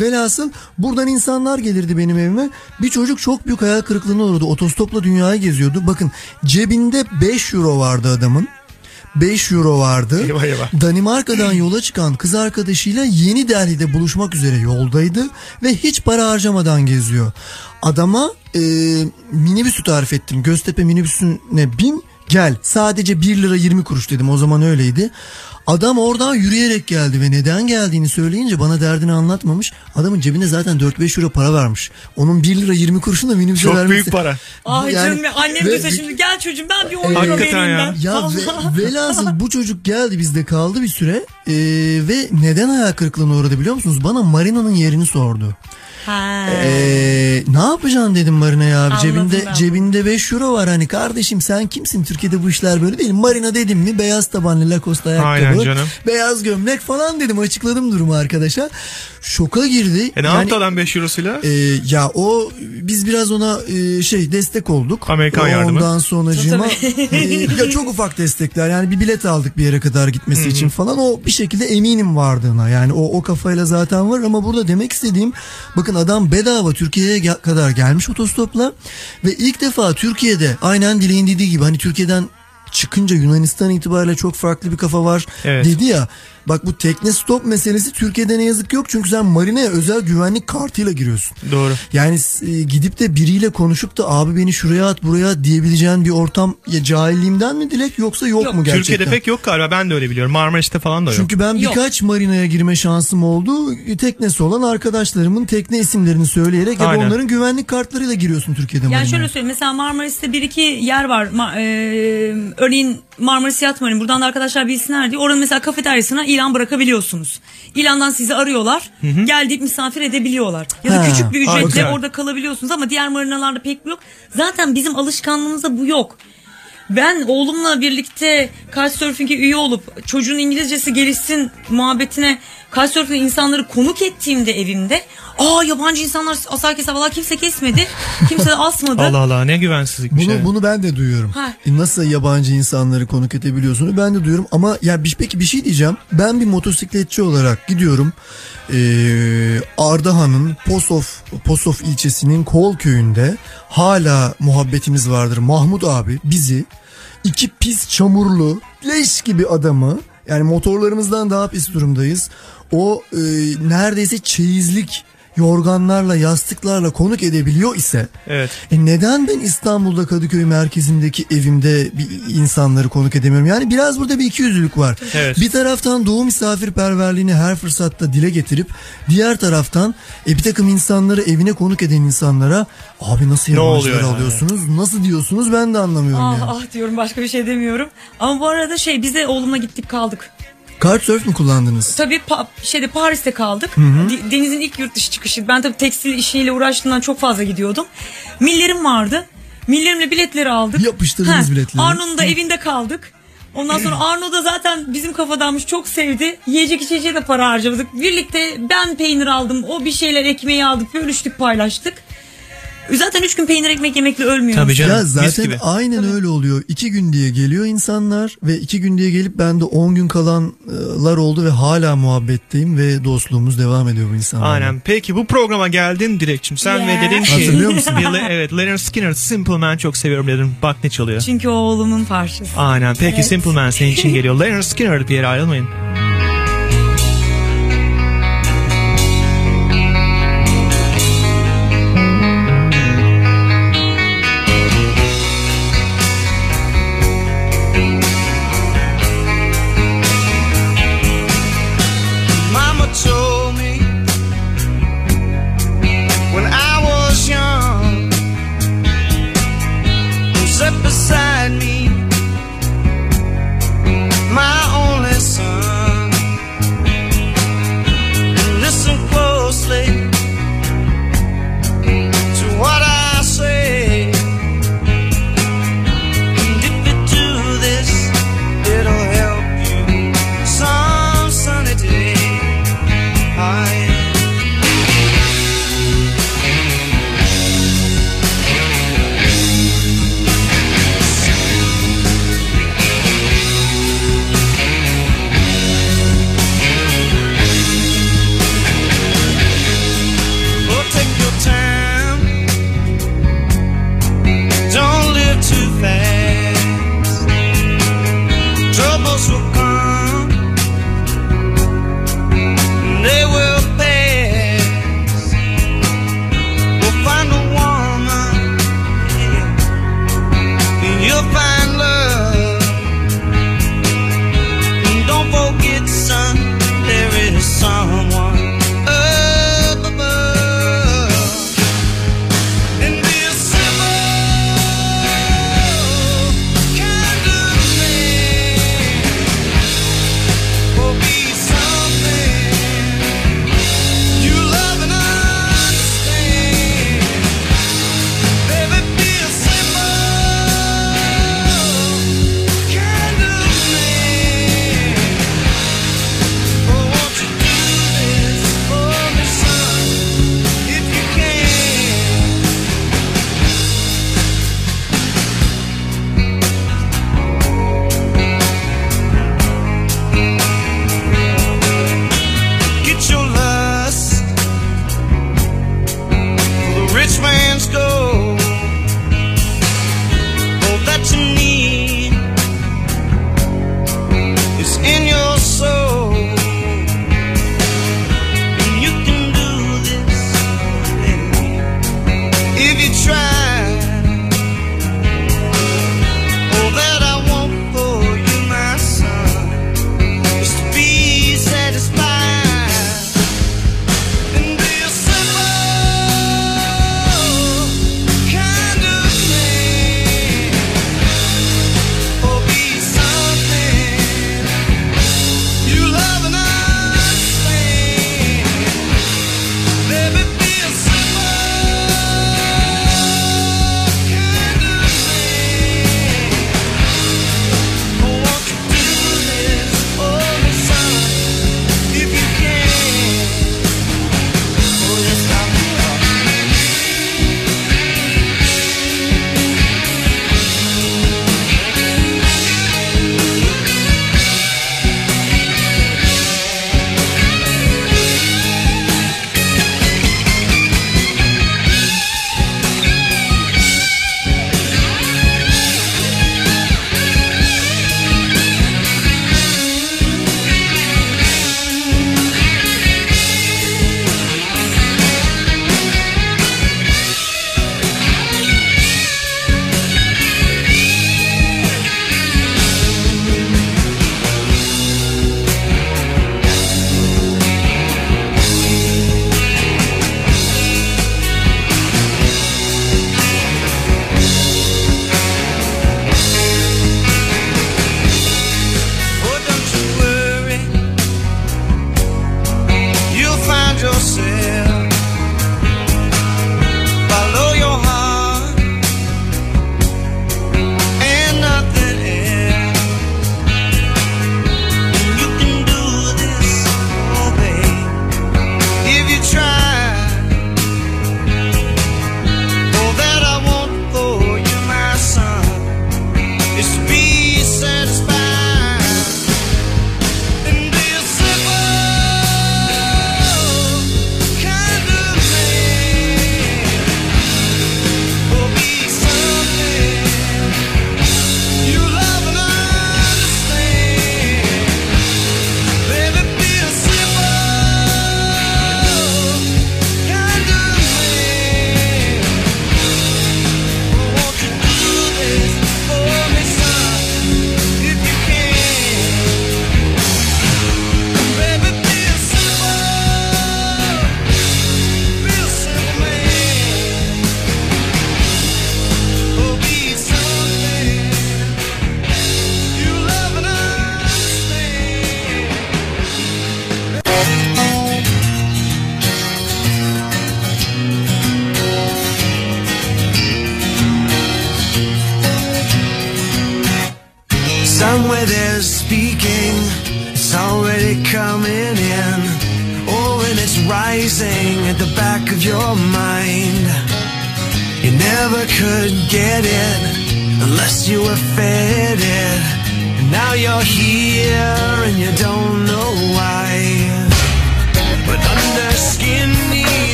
velhasıl buradan insanlar gelirdi benim evime. Bir çocuk çok büyük hayal kırıklığına uğradı. Otostopla dünyayı geziyordu. Bakın cebinde 5 euro vardı adamın. 5 euro vardı. Eyvah eyvah. Danimarka'dan yola çıkan kız arkadaşıyla Yeni Delhi'de buluşmak üzere yoldaydı ve hiç para harcamadan geziyor. Adama e, minibüsü tarif ettim. Göztepe minibüsüne bin gel. Sadece 1 lira 20 kuruş dedim. O zaman öyleydi. Adam oradan yürüyerek geldi ve neden geldiğini söyleyince bana derdini anlatmamış. Adamın cebinde zaten 4-5 euro para varmış. Onun 1 lira 20 kuruşunu da minibüse Çok vermesi. büyük para. Ay Yani- canım annem ve- dese şimdi gel çocuğum ben bir 10 euro vereyim ya. ben. Ya ve, velhasıl bu çocuk geldi bizde kaldı bir süre Ee, ve neden hayal kırıklığına uğradı biliyor musunuz? Bana Marina'nın yerini sordu. Ha. Ee, ne yapacaksın dedim Marina'ya abi Anladım cebinde ben. cebinde 5 euro var hani kardeşim sen kimsin Türkiye'de bu işler böyle değil Marina dedim mi beyaz tabanlı Lacoste ayakkabı Aynen canım. beyaz gömlek falan dedim açıkladım durumu arkadaşa şoka girdi. E ne yaptı adam 5 eurosuyla? e, ya o biz biraz ona e, şey destek olduk. Amerikan yardımı. Ondan sonracığıma e, ya çok ufak destekler yani bir bilet aldık bir yere kadar gitmesi için falan o bir şekilde eminim vardığına yani o o kafayla zaten var ama burada demek istediğim bakın adam bedava Türkiye'ye kadar gelmiş otostopla ve ilk defa Türkiye'de aynen dileğin dediği gibi hani Türkiye'den çıkınca Yunanistan itibariyle çok farklı bir kafa var Evet. dedi ya. Bak bu tekne stop meselesi Türkiye'de ne yazık ki yok çünkü sen marineye özel güvenlik kartıyla giriyorsun. Doğru. Yani e, gidip de biriyle konuşup da abi beni şuraya at buraya diyebileceğin bir ortam ya cahilliğimden mi Dilek yoksa yok, Yok, mu gerçekten? Türkiye'de pek yok galiba ben de öyle biliyorum. Marmaris'te falan da yok. Çünkü ben Yok. birkaç marinaya girme şansım oldu. Teknesi olan arkadaşlarımın tekne isimlerini söyleyerek ya Aynen. onların güvenlik kartlarıyla giriyorsun Türkiye'de Yani marinaya. şöyle söyleyeyim mesela Marmaris'te bir iki yer var. Ma- e, örneğin Marmaris Yat Marine buradan da arkadaşlar bilsinler diye oranın mesela kafeteryasına ilan bırakabiliyorsunuz. İlandan sizi arıyorlar. Gel deyip misafir edebiliyorlar. Ya da Ha, küçük bir ücretle güzel. orada kalabiliyorsunuz ama diğer marinalarda pek bu yok. Zaten bizim alışkanlığımızda bu yok. Ben oğlumla birlikte Couchsurfing'e üye olup çocuğun İngilizcesi gelişsin muhabbetine Couchsurfing insanları konuk ettiğimde evimde aa yabancı insanlar asar keser valla kimse kesmedi. Kimse de asmadı. Allah Allah ne güvensizlikmiş. Bunu yani. bunu ben de duyuyorum. Ha. E, Nasıl yabancı insanları konuk edebiliyorsunuz ben de duyuyorum ama ya bir, peki bir şey diyeceğim. Ben bir motosikletçi olarak gidiyorum. Ee, Ardahan'ın Posof Posof ilçesinin Kol köyünde hala muhabbetimiz vardır. Mahmut abi bizi iki pis çamurlu leş gibi adamı yani motorlarımızdan daha pis durumdayız. O e, neredeyse çeyizlik yorganlarla yastıklarla konuk edebiliyor ise Evet. e neden ben İstanbul'da Kadıköy merkezindeki evimde bir insanları konuk edemiyorum? Yani biraz burada bir ikiyüzlülük var. Evet. Bir taraftan doğu misafirperverliğini her fırsatta dile getirip diğer taraftan e, bir takım insanları evine konuk eden insanlara abi nasıl yabancılar yani? alıyorsunuz? Nasıl diyorsunuz? Ben de anlamıyorum Ah yani. ah diyorum başka bir şey demiyorum. Ama bu arada şey biz de oğlumla gittik kaldık. Couchsurf mu kullandınız? Tabii pa- şeyde Paris'te kaldık. De- Deniz'in ilk yurt dışı çıkışı. Ben tabii tekstil işiyle uğraştığımdan çok fazla gidiyordum. Millerim vardı. Millerimle biletleri aldık. Yapıştırdınız biletleri. Arno'nun da evinde kaldık. Ondan sonra Arno da zaten bizim kafadanmış çok sevdi. Yiyecek içeceğe de para harcamadık. Birlikte ben peynir aldım. O bir şeyler ekmeği aldık. Bölüştük paylaştık. Zaten üç gün peynir ekmek yemekle ölmüyor. ya zaten aynen öyle oluyor. İki gün diye geliyor insanlar ve iki gün diye gelip ben de on gün kalanlar oldu ve hala muhabbetteyim ve dostluğumuz devam ediyor bu insanlarla. Aynen. Peki bu programa geldin Dilekçim sen Yeah. ve dedin ki. Hatırlıyor musun? Evet Leonard Skinner Simple Man çok seviyorum dedim. Bak ne çalıyor. Çünkü o oğlumun parçası. Aynen. Peki Evet. Simple Man senin için geliyor. Leonard Skinner bir yere ayrılmayın.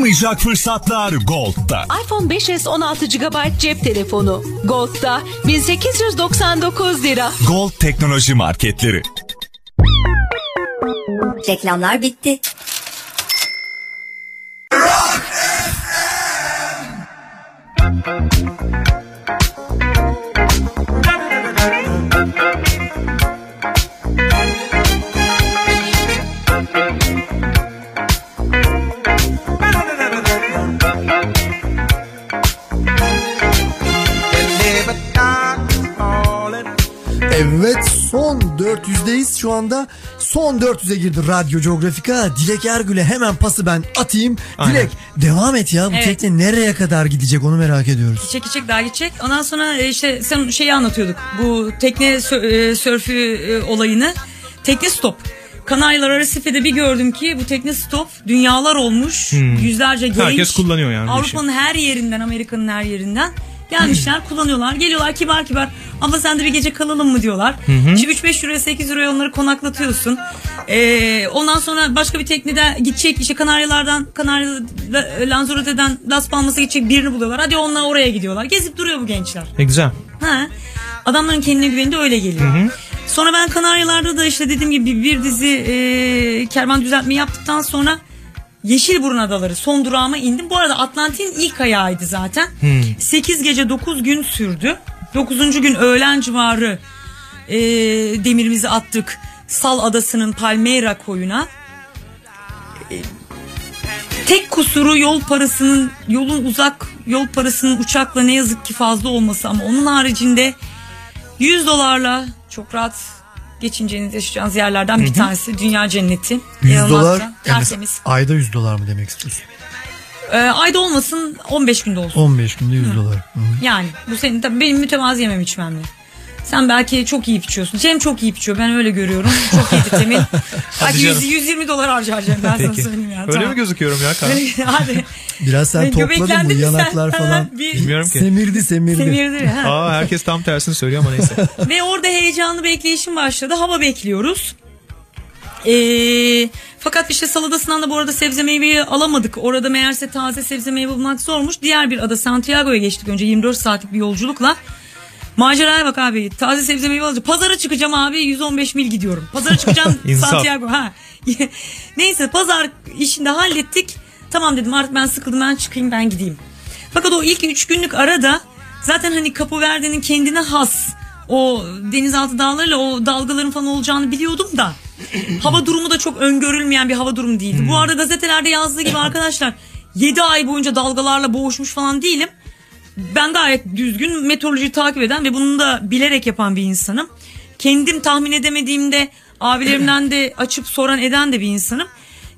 kaçırılmayacak fırsatlar Gold'da. iPhone 5s 16 GB cep telefonu. Gold'da 1899 lira. Gold Teknoloji Marketleri. Reklamlar bitti. Son 400'e girdi Radyo Geografika. Dilek Ergül'e hemen pası ben atayım. Aynen. Devam et ya. Bu evet. tekne nereye kadar gidecek onu merak ediyoruz. Gidecek gidecek daha gidecek. Ondan sonra e, işte sen şeyi anlatıyorduk. Bu tekne e, sörfü e, olayını. Tekne stop. Kanaryalar Arasife'de bir gördüm ki bu tekne stop dünyalar olmuş. Hmm. Yüzlerce genç. Herkes kullanıyor yani. Avrupa'nın her yerinden, Amerika'nın her yerinden Gelmişler kullanıyorlar. Geliyorlar kibar kibar. Abla sen de bir gece kalalım mı diyorlar. Hı hı. 3-5 liraya 8 liraya onları konaklatıyorsun. Ee, ondan sonra başka bir teknede gidecek işte Kanaryalardan Kanarya Lanzarote'den Las Palmas'a gidecek birini buluyorlar. Hadi onunla oraya gidiyorlar. Gezip duruyor bu gençler. Ne güzel. Ha. Adamların kendine güveni de öyle geliyor. Hı hı. Sonra ben Kanaryalarda da işte dediğim gibi bir dizi e, kervan düzeltme yaptıktan sonra Yeşilburun Adaları son durağıma indim. Bu arada Atlantik'in ilk ayağıydı zaten. Hmm. 8 gece 9 gün sürdü. 9. gün öğlen civarı e, demirimizi attık. Sal Adası'nın Palmyra koyuna. E, tek kusuru yol parasının yolun uzak yol parasının uçakla ne yazık ki fazla olması ama onun haricinde 100 dolarla çok rahat geçineceğiniz yaşayacağınız yerlerden Hı bir hı. tanesi dünya cenneti. 100 İnanılmaz dolar yani ayda 100 dolar mı demek istiyorsun? Ee, ayda olmasın 15 günde olsun. 15 günde 100 dolar. Hı. Yani bu senin tabii benim mütevazi yemem içmemle. Sen belki çok iyi içiyorsun. Cem çok iyi içiyor. Ben öyle görüyorum. Çok iyi Temin. Belki canım. 100, 120 dolar harcar Cem. Ben sana Peki. söyleyeyim ya. Öyle Tamam. mi gözüküyorum ya Kaan? Hadi. Biraz sen Ve topladın mı sen? yanaklar falan? Bir- Bilmiyorum ki. Semirdi semirdi. Semirdi, ha. Aa, herkes tam tersini söylüyor ama neyse. Ve orada heyecanlı bekleyişim başladı. Hava bekliyoruz. Ee, fakat işte Saladası'ndan da bu arada sebze meyveyi alamadık. Orada meğerse taze sebze meyve bulmak zormuş. Diğer bir ada Santiago'ya geçtik önce 24 saatlik bir yolculukla. Maceraya bak abi. Taze sebze meyve alacağım. Pazara çıkacağım abi. 115 mil gidiyorum. Pazara çıkacağım. Santiago. Ha. Neyse pazar işini de hallettik. Tamam dedim artık ben sıkıldım ben çıkayım ben gideyim. Fakat o ilk 3 günlük arada zaten hani Capo Verde'nin kendine has o denizaltı dağlarıyla o dalgaların falan olacağını biliyordum da hava durumu da çok öngörülmeyen bir hava durumu değildi. Bu arada gazetelerde yazdığı gibi arkadaşlar 7 ay boyunca dalgalarla boğuşmuş falan değilim. Ben gayet düzgün meteorolojiyi takip eden ve bunu da bilerek yapan bir insanım. Kendim tahmin edemediğimde abilerimden de açıp soran eden de bir insanım.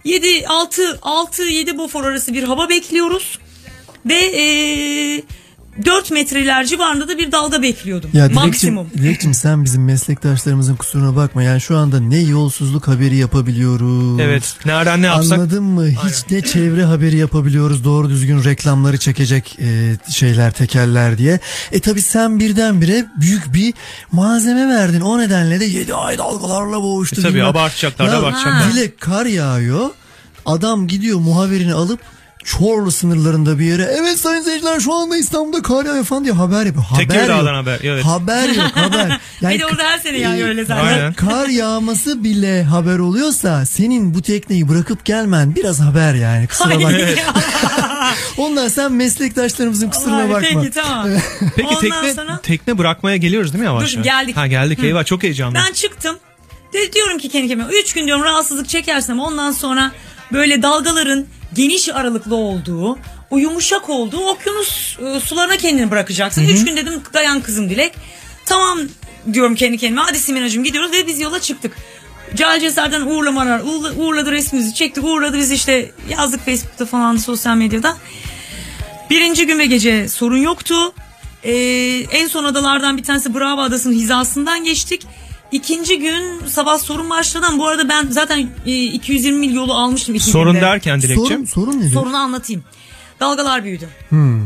7 6 6 7 bofor arası bir hava bekliyoruz. Ve eee 4 metreler civarında da bir dalga bekliyordum. Ya Dilekçim, Maksimum. Dilekçim sen bizim meslektaşlarımızın kusuruna bakma. Yani şu anda ne yolsuzluk haberi yapabiliyoruz. Evet. Nereden ne yapsak? Anladın mı? Hiç ne çevre haberi yapabiliyoruz. Doğru düzgün reklamları çekecek e, şeyler, tekerler diye. E tabi sen birdenbire büyük bir malzeme verdin. O nedenle de 7 ay dalgalarla boğuştu. E tabii, bilmem. abartacaklar Ya, abartacaklar. Dilek kar yağıyor. Adam gidiyor muhabirini alıp Çorlu sınırlarında bir yere evet sayın seyirciler şu anda İstanbul'da kar yağıyor falan diye haber yapıyor. Haber Tekirdağ'dan haber, evet. Haber yok haber. bir de orada her sene yağıyor öyle zaten. Aynen. Kar yağması bile haber oluyorsa senin bu tekneyi bırakıp gelmen biraz haber yani kusura bakma. Hayır. Ondan sen meslektaşlarımızın kusuruna bakma. Peki tamam. Peki Ondan tekne sonra- tekne bırakmaya geliyoruz değil mi yavaş Dur, geldik. Ha geldik Hı. eyvah çok heyecanlı. Ben çıktım. De, diyorum ki kendi kendime 3 gün diyorum rahatsızlık çekersem ondan sonra böyle dalgaların geniş aralıklı olduğu o yumuşak olduğu okyanus e, sularına kendini bırakacaksın. 3 gün dedim dayan kızım Dilek. Tamam diyorum kendi kendime hadi Siminacığım gidiyoruz ve biz yola çıktık. Cahil Ceser'den uğurlamalar uğurla- uğurladı resmimizi çektik uğurladı biz işte yazdık Facebook'ta falan sosyal medyada. Birinci gün ve gece sorun yoktu. Ee, en son adalardan bir tanesi Bravo Adası'nın hizasından geçtik. İkinci gün sabah sorun başladı ama bu arada ben zaten e, 220 mil yolu almıştım. iki Sorun günde. derken Dilekçim? Sorun, sorun nedir? Sorunu anlatayım. Dalgalar büyüdü. Hmm.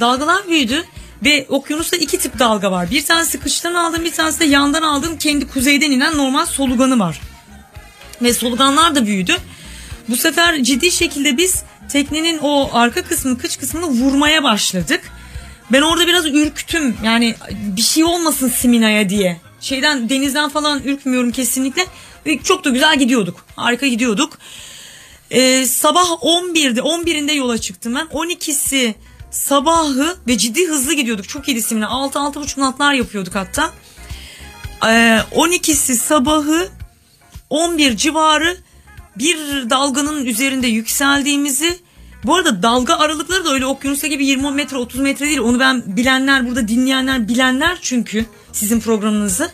Dalgalar büyüdü ve okyanusta iki tip dalga var. Bir tanesi kıştan aldığım bir tanesi de yandan aldığım kendi kuzeyden inen normal soluganı var. Ve soluganlar da büyüdü. Bu sefer ciddi şekilde biz teknenin o arka kısmını kıç kısmını vurmaya başladık. Ben orada biraz ürktüm yani bir şey olmasın Simina'ya diye. Şeyden denizden falan ürkmüyorum kesinlikle. Ve çok da güzel gidiyorduk. Harika gidiyorduk. Ee, sabah 11'de 11'inde yola çıktım ben. 12'si sabahı ve ciddi hızlı gidiyorduk. Çok iyiydi Simina. 6-6,5 knotlar yapıyorduk hatta. Ee, 12'si sabahı 11 civarı bir dalganın üzerinde yükseldiğimizi bu arada dalga aralıkları da öyle okyanusta gibi 20 metre 30 metre değil. Onu ben bilenler burada dinleyenler bilenler çünkü sizin programınızı.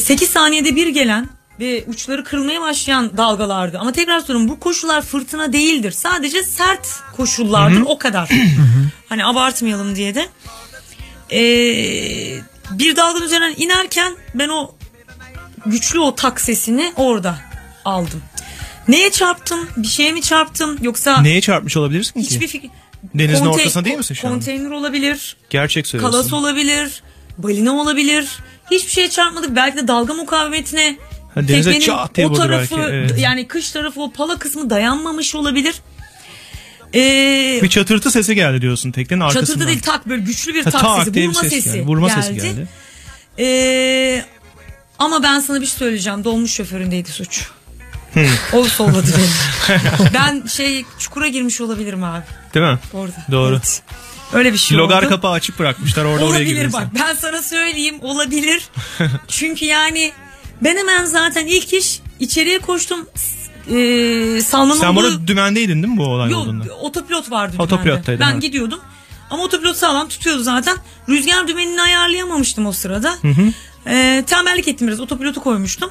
8 saniyede bir gelen ve uçları kırılmaya başlayan dalgalardı. Ama tekrar söylüyorum bu koşullar fırtına değildir. Sadece sert koşullardır Hı hı. o kadar. hani abartmayalım diye de. Ee, bir dalganın üzerinden inerken ben o güçlü o tak sesini orada aldım. Neye çarptım? Bir şeye mi çarptım? Yoksa Neye çarpmış olabilirsin ki? hiçbir fikir... Denizin Kontey- ortasında değil misin şu an? Konteyner olabilir. Gerçek söylüyorsun. Kalas olabilir. Balina olabilir. Hiçbir şeye çarpmadık. Belki de dalga mukavemetine Ha, denize çat o tarafı belki, evet. yani kış tarafı o pala kısmı dayanmamış olabilir. Ee, Bir çatırtı sesi geldi diyorsun teknenin arkasından. çatırtı değil tak böyle güçlü bir Ha, tak, tak sesi, vurma ses sesi, geldi. Vurma geldi. sesi geldi. Ee, ama ben sana bir şey söyleyeceğim. Dolmuş şoföründeydi suç. O solladı beni. ben şey çukura girmiş olabilirim abi. Değil mi? Orada. Doğru. Öyle bir şey Logar oldu. kapağı açık bırakmışlar orada oraya olabilir bak ben sana söyleyeyim olabilir. Çünkü yani ben hemen zaten ilk iş içeriye koştum. Ee, salmanın Sen burada dümendeydin değil mi bu olay Yok olduğunda? otopilot vardı Otopilottaydın, dümende. Ben ha. gidiyordum. Ama otopilot sağlam tutuyordu zaten. Rüzgar dümenini ayarlayamamıştım o sırada. Hı hı. Ee, tembellik ettim biraz. Otopilotu koymuştum.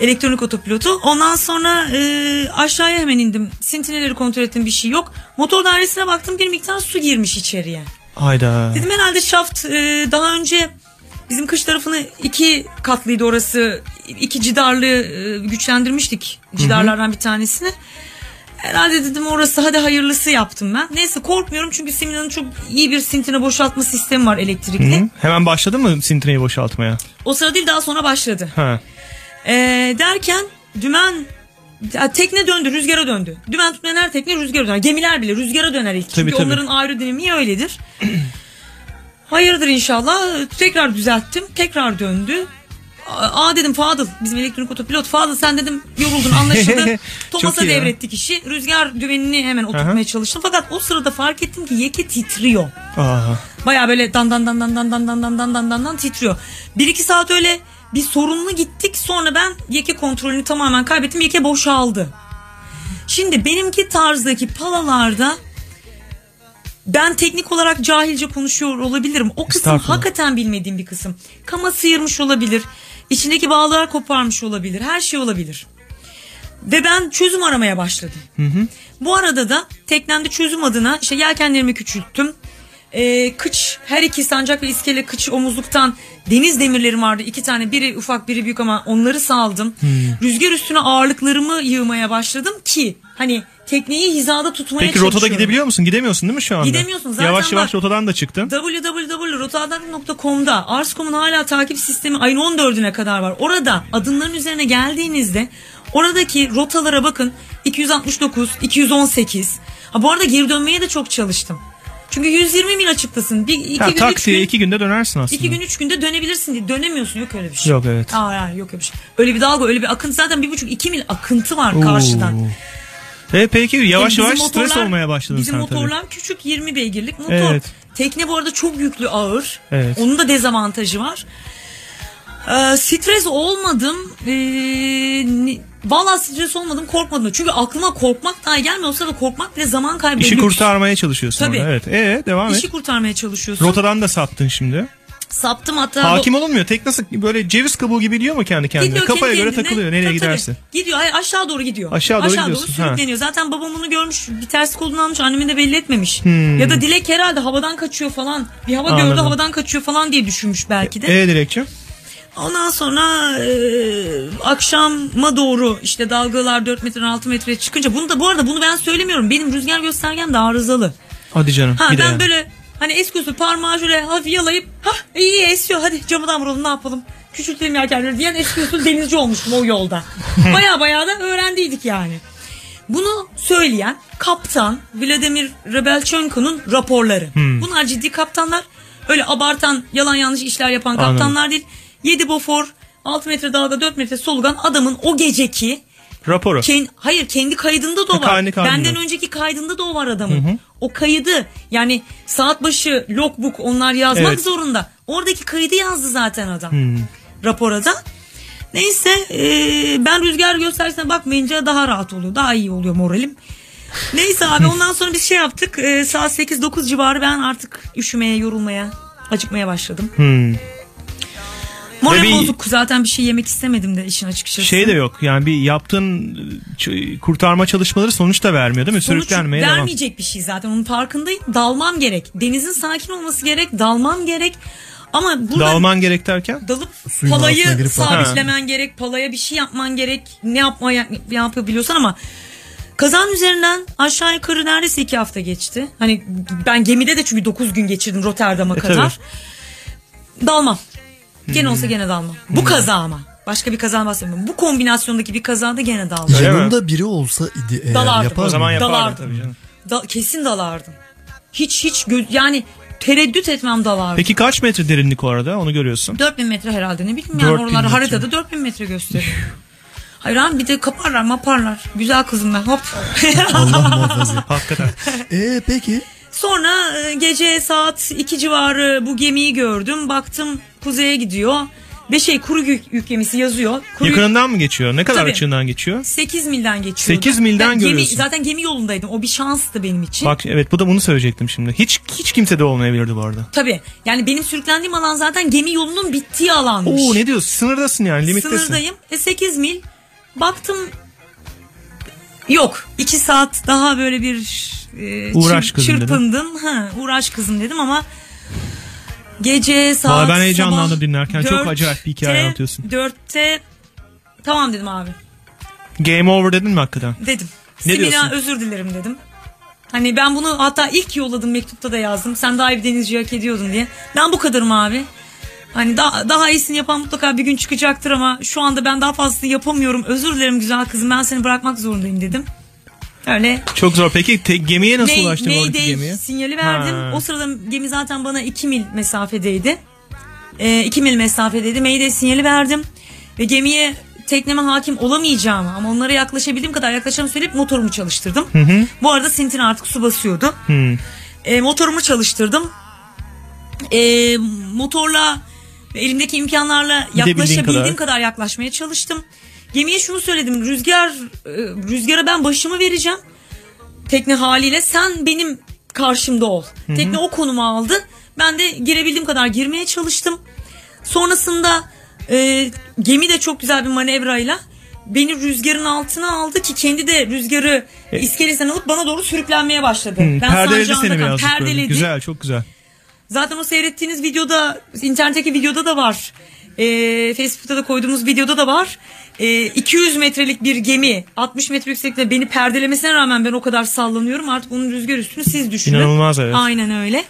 Elektronik otopilotu. Ondan sonra e, aşağıya hemen indim. Sintineleri kontrol ettim bir şey yok. Motor dairesine baktım bir miktar su girmiş içeriye. Hayda. Dedim herhalde şaft e, daha önce bizim kış tarafını iki katlıydı orası. İki cidarlı e, güçlendirmiştik cidarlardan bir tanesini. Herhalde dedim orası hadi hayırlısı yaptım ben. Neyse korkmuyorum çünkü Simina'nın çok iyi bir sintine boşaltma sistemi var elektrikli. hı. Hemen başladı mı sintineyi boşaltmaya? O sırada değil daha sonra başladı. Ha. Ee, derken dümen tekne döndü rüzgara döndü. Dümen tutmayan her tekne rüzgara döner. Gemiler bile rüzgara döner ilk. Tabii, Çünkü tabii. onların aerodinamiği öyledir. Hayırdır inşallah. Tekrar düzelttim. Tekrar döndü. Aa dedim Fadıl bizim elektronik otopilot Fadıl sen dedim yoruldun anlaşıldı. Thomas'a devrettik işi. Rüzgar dümenini hemen oturtmaya Aha. çalıştım. Fakat o sırada fark ettim ki yeke titriyor. Aa. Baya böyle dan dan dan dan dan dan dan dan dan dan dan titriyor. Bir iki saat öyle bir sorunlu gittik sonra ben yeke kontrolünü tamamen kaybettim. Yeke boşaldı. Şimdi benimki tarzdaki palalarda ben teknik olarak cahilce konuşuyor olabilirim. O kısım hakikaten bilmediğim bir kısım. Kama sıyırmış olabilir. İçindeki bağlar koparmış olabilir. Her şey olabilir. Ve ben çözüm aramaya başladım. Hı hı. Bu arada da teknemde çözüm adına işte yelkenlerimi küçülttüm. Ee, kıç her iki sancak ve iskele kıç omuzluktan deniz demirlerim vardı. iki tane biri ufak biri büyük ama onları saldım. Hmm. Rüzgar üstüne ağırlıklarımı yığmaya başladım ki hani tekneyi hizada tutmaya Peki rotada gidebiliyor musun? Gidemiyorsun değil mi şu anda? Gidemiyorsun. Zaten Yavaş yavaş rotadan da çıktın. www.rotadan.com'da Arscom'un hala takip sistemi ayın 14'üne kadar var. Orada adımların üzerine geldiğinizde oradaki rotalara bakın 269, 218. Ha bu arada geri dönmeye de çok çalıştım. Çünkü 120 mil açıktasın. Bir, iki Ha, gün, tak üç diye gün, iki günde dönersin aslında. iki gün, üç günde dönebilirsin diye. Dönemiyorsun. Yok öyle bir şey. Yok, evet. Aa, yani yok öyle bir şey. Öyle bir dalga, öyle bir akıntı. Zaten bir buçuk, iki mil akıntı var Oo. karşıdan. E, peki yavaş Bizim yavaş stres motorlar- olmaya başladın Bizim sen motorlar küçük 20 beygirlik motor. Evet. Tekne bu arada çok yüklü ağır. Evet. Onun da dezavantajı var. Ee, stres olmadım. Ee, Vallahi stres olmadım korkmadım. Çünkü aklıma korkmak dahi gelmiyor. Olsa da korkmak bile zaman tabii. İşi lüks. kurtarmaya çalışıyorsun Tabii. orada. Evet. E, devam İşi et. kurtarmaya çalışıyorsun. Rotadan da sattın şimdi. Saptım hatta. Hakim olunmuyor. Tek nasıl böyle ceviz kabuğu gibi gidiyor mu kendi kendine? Gidiyor Kafaya kendi göre kendine. takılıyor nereye Tabii, tabii. giderse. Gidiyor hayır aşağı doğru gidiyor. Aşağı doğru gidiyorsun, ha. sürükleniyor. Zaten babam bunu görmüş bir terslik olduğunu anlamış anneme de belli etmemiş. Hmm. Ya da Dilek herhalde havadan kaçıyor falan. Bir hava gördü Anladım. havadan kaçıyor falan diye düşünmüş belki de. E Dilekçim? Ondan sonra e, akşama doğru işte dalgalar 4 metre 6 metreye çıkınca bunu da bu arada bunu ben söylemiyorum. Benim rüzgar göstergem de arızalı. Hadi canım. Ha bir de ben yani. böyle hani eski usul parmağı şöyle hafif yalayıp ha iyi esiyor hadi camından vuralım ne yapalım. Küçültelim yelkenleri diyen eski usul denizci olmuştum o yolda. baya baya da öğrendiydik yani. Bunu söyleyen kaptan Vladimir Rebelchenko'nun raporları. Hmm. Bunlar ciddi kaptanlar. Öyle abartan yalan yanlış işler yapan Anladım. kaptanlar değil. 7 bofor 6 metre dalga 4 metre solugan adamın o geceki Raporu. Ken- hayır kendi kaydında da o var. kendi. Benden önceki kaydında da o var adamın. Hı hı. O kaydı yani saat başı logbook onlar yazmak Evet. zorunda. Oradaki kaydı yazdı zaten adam Hmm. rapora da. Neyse e, ben rüzgar gösterisine bakmayınca daha rahat oluyor. Daha iyi oluyor moralim. Neyse abi ondan sonra biz şey yaptık. E, saat 8-9 civarı ben artık üşümeye, yorulmaya, acıkmaya başladım. Hmm. Moral bir- bozuk. Zaten bir şey yemek istemedim de işin açıkçası. Şey de yok yani bir yaptığın kurtarma çalışmaları sonuç da vermiyor değil mi? Sonuç Sürüklenmeye devam. vermeyecek bir şey zaten onun farkındayım. Dalmam gerek. Denizin sakin olması gerek. Dalmam gerek. Ama burada Dalman gerek derken? dalıp Suyun palayı sabitlemen gerek. Palaya bir şey yapman gerek. Ne yapmaya yapabiliyorsan ama kazan üzerinden aşağı yukarı neredeyse iki hafta geçti. Hani ben gemide de çünkü 9 gün geçirdim Rotterdam'a E, kadar. dalmam. Gene olsa gene dalmam. Bu kaza ama. Başka bir kaza bahsetmiyorum. Bu kombinasyondaki bir kazada gene dalmam. Yanında biri olsa idi eğer Dalardım. yapar O zaman mı? Dalardım. tabii canım. Da- kesin dalardım. Hiç hiç gö- yani tereddüt etmem dalardım. Peki kaç metre derinlik orada onu görüyorsun? 4000 metre herhalde ne bileyim yani 4000 oralar metre. haritada 4000 metre gösteriyor. Hayır abi bir de kaparlar maparlar. Güzel kızım ben hop. Allah muhafaza. Hakikaten. Ee peki Sonra e, gece saat 2 civarı bu gemiyi gördüm. Baktım kuzeye gidiyor. Ve şey kuru yük, yük gemisi yazıyor. Kuru Yakınından mı geçiyor? Ne kadar Tabii. açığından geçiyor? 8 milden geçiyordu. 8 milden gemi, görüyorsun. Zaten gemi yolundaydım. O bir şanstı benim için. Bak evet bu da bunu söyleyecektim şimdi. Hiç hiç kimse de olmayabilirdi bu arada. Tabii. Yani benim sürüklendiğim alan zaten gemi yolunun bittiği alanmış. Oo ne diyorsun? Sınırdasın yani limittesin. Sınırdayım. E 8 mil. Baktım yok. 2 saat daha böyle bir e, Uğraş çır- kızım çırpındım. Ha, uğraş kızım dedim ama gece saat Vallahi ben heyecanlandım sabah dinlerken. Çok dörtte- acayip bir hikaye anlatıyorsun. Dörtte tamam dedim abi. Game over dedin mi hakikaten? Dedim. Ne Simila diyorsun? özür dilerim dedim. Hani ben bunu hatta ilk yolladığım mektupta da yazdım. Sen daha iyi bir denizci hak ediyordun diye. Ben bu kadarım abi. Hani daha, daha iyisini yapan mutlaka bir gün çıkacaktır ama şu anda ben daha fazlasını yapamıyorum. Özür dilerim güzel kızım ben seni bırakmak zorundayım dedim. Öyle Çok zor. Peki te- gemiye nasıl May- ulaştın oradaki gemiye? sinyali verdim. Ha. O sırada gemi zaten bana 2 mil mesafedeydi. 2 mil mesafedeydi. Mayday sinyali verdim. Ve gemiye tekneme hakim olamayacağımı ama onlara yaklaşabildiğim kadar yaklaşacağımı söyleyip motorumu çalıştırdım. Hı hı. Bu arada Sintin artık su basıyordu. Hı. E, motorumu çalıştırdım. E, motorla ve elimdeki imkanlarla yaklaşabildiğim kadar. kadar. yaklaşmaya çalıştım. Gemiye şunu söyledim. Rüzgar e, rüzgara ben başımı vereceğim. Tekne haliyle sen benim karşımda ol. Hı hı. Tekne o konuma aldı. Ben de girebildiğim kadar girmeye çalıştım. Sonrasında e, gemi de çok güzel bir manevrayla beni rüzgarın altına aldı ki kendi de rüzgarı E- iskelesinden alıp bana doğru sürüklenmeye başladı. Hı, Perdeledi sancağında seni kaldım. birazcık böyle. Perdeledi. Güzel çok güzel. Zaten o seyrettiğiniz videoda, internetteki videoda da var. Ee, Facebook'ta da koyduğumuz videoda da var. Ee, 200 metrelik bir gemi 60 metre yüksekte beni perdelemesine rağmen ben o kadar sallanıyorum. Artık onun rüzgar üstünü siz düşünün. İnanılmaz, evet. Aynen öyle.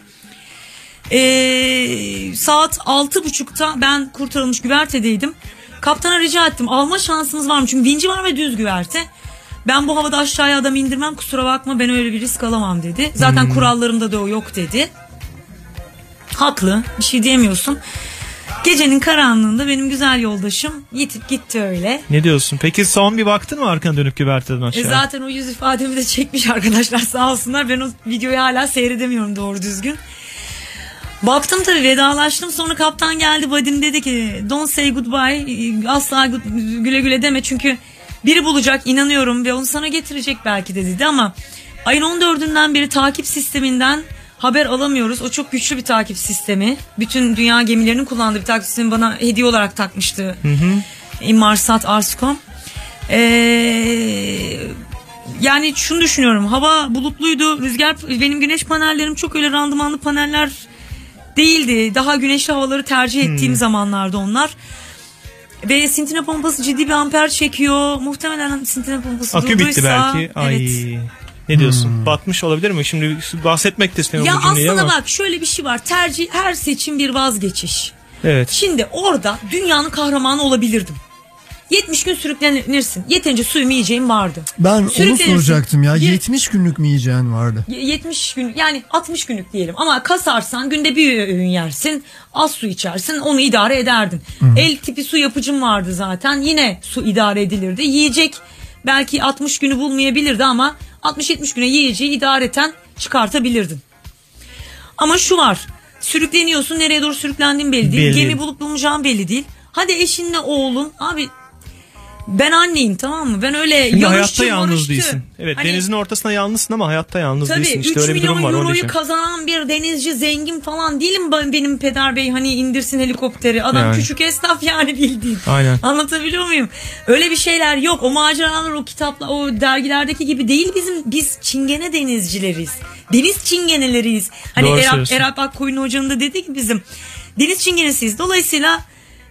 Ee, saat altı buçukta ben kurtarılmış güvertedeydim. Kaptana rica ettim alma şansımız var mı? Çünkü vinci var ve düz güverte. Ben bu havada aşağıya adam indirmem kusura bakma ben öyle bir risk alamam dedi. Zaten Hmm. kurallarımda da o yok dedi. Haklı bir şey diyemiyorsun. Gecenin karanlığında benim güzel yoldaşım yitip gitti öyle. Ne diyorsun? Peki son bir baktın mı arkana dönüp güverteden E aşağı? zaten o yüz ifademi de çekmiş arkadaşlar sağ olsunlar. Ben o videoyu hala seyredemiyorum doğru düzgün. Baktım tabii vedalaştım sonra kaptan geldi Vadim dedi ki don't say goodbye asla güle güle deme çünkü biri bulacak inanıyorum ve onu sana getirecek belki de dedi ama ayın 14'ünden beri takip sisteminden haber alamıyoruz. O çok güçlü bir takip sistemi. Bütün dünya gemilerinin kullandığı bir takip sistemi bana hediye olarak takmıştı. Hı hı. Inmarsat Arscom. Ee, yani şunu düşünüyorum. Hava bulutluydu. Rüzgar benim güneş panellerim çok öyle randımanlı paneller değildi. Daha güneşli havaları tercih ettiğim Hmm. zamanlarda onlar. Ve sintine pompası ciddi bir amper çekiyor. Muhtemelen sintine pompası Akü bitti durduysa- belki. Ay. Evet. Ne diyorsun? Batmış olabilir mi? Şimdi bahsetmek de istemiyorum Ya bu cümleyi aslında ama. bak şöyle bir şey var. Tercih her seçim bir vazgeçiş. Evet. Şimdi orada dünyanın kahramanı olabilirdim. 70 gün sürüklenirsin. Yeterince suyumu yiyeceğim vardı. Ben onu soracaktım ya. Ye- 70 günlük mü yiyeceğin vardı? Y- 70 gün yani 60 günlük diyelim ama kasarsan günde bir öğün yersin az su içersin onu idare ederdin. El tipi su yapıcım vardı zaten yine su idare edilirdi. Yiyecek belki 60 günü bulmayabilirdi ama 60-70 güne yiyeceği idareten çıkartabilirdin. Ama şu var sürükleniyorsun nereye doğru sürüklendiğin belli değil. Belli. Gemi bulup bulunacağın belli değil. Hadi eşinle oğlun abi ben anneyim tamam mı? Ben öyle Şimdi hayatta yalnız marışçı. değilsin. Evet Hani- denizin ortasında yalnızsın ama hayatta yalnız Tabii değilsin. 3 İşte öyle bir milyon durum var. onu euroyu kazanan bir denizci zengin falan değilim ben- benim peder bey hani indirsin helikopteri. Adam Yani. küçük esnaf yani bildiğin. Aynen. Anlatabiliyor muyum? Öyle bir şeyler yok. O maceralar o kitapla o dergilerdeki gibi değil bizim biz çingene denizcileriz. Deniz çingeneleriyiz. Hani Doğru Erap. Erap Akkoyun hocanın da dediği gibi bizim deniz çingenesiyiz. Dolayısıyla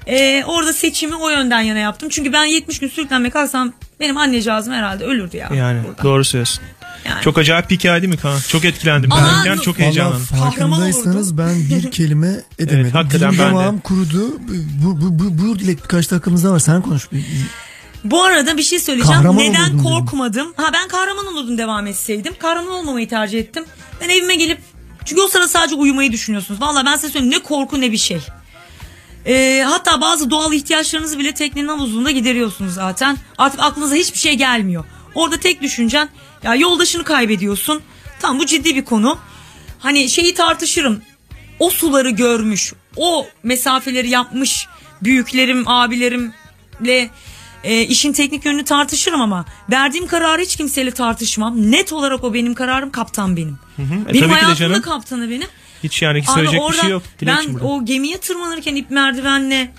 e, orada seçimi o yönden yana yaptım. Çünkü ben 70 gün sürüklenmeye kalksam benim annecağızım herhalde ölürdü ya. Yani doğru söylüyorsun. Yani. Çok acayip bir hikaye değil mi Kaan? Çok etkilendim. Ben yani çok Vallahi heyecanlandım. farkındaysanız ben bir kelime edemedim. Evet, hakikaten Dilim ben de. kurudu. Bu, bu, bu, buyur Dilek birkaç dakikamız daha var. Sen konuş. Bir- Bu arada bir şey söyleyeceğim. Kahraman Neden olurdum dedim. korkmadım? Ha ben kahraman olurdum devam etseydim. Kahraman olmamayı tercih ettim. Ben evime gelip çünkü o sırada sadece uyumayı düşünüyorsunuz. Vallahi ben size söyleyeyim ne korku ne bir şey. Ee, hatta bazı doğal ihtiyaçlarınızı bile teknenin havuzunda gideriyorsunuz zaten. Artık aklınıza hiçbir şey gelmiyor. Orada tek düşüncen ya yoldaşını kaybediyorsun. Tamam bu ciddi bir konu. Hani şeyi tartışırım. O suları görmüş, o mesafeleri yapmış büyüklerim, abilerimle e, işin teknik yönünü tartışırım ama verdiğim kararı hiç kimseyle tartışmam. Net olarak o benim kararım, kaptan benim. Hı hı. E, benim hayatımda kaptanı benim. Hiç yani Abi söyleyecek bir şey yok. Ben Dilekçim burada. o gemiye tırmanırken ip merdivenle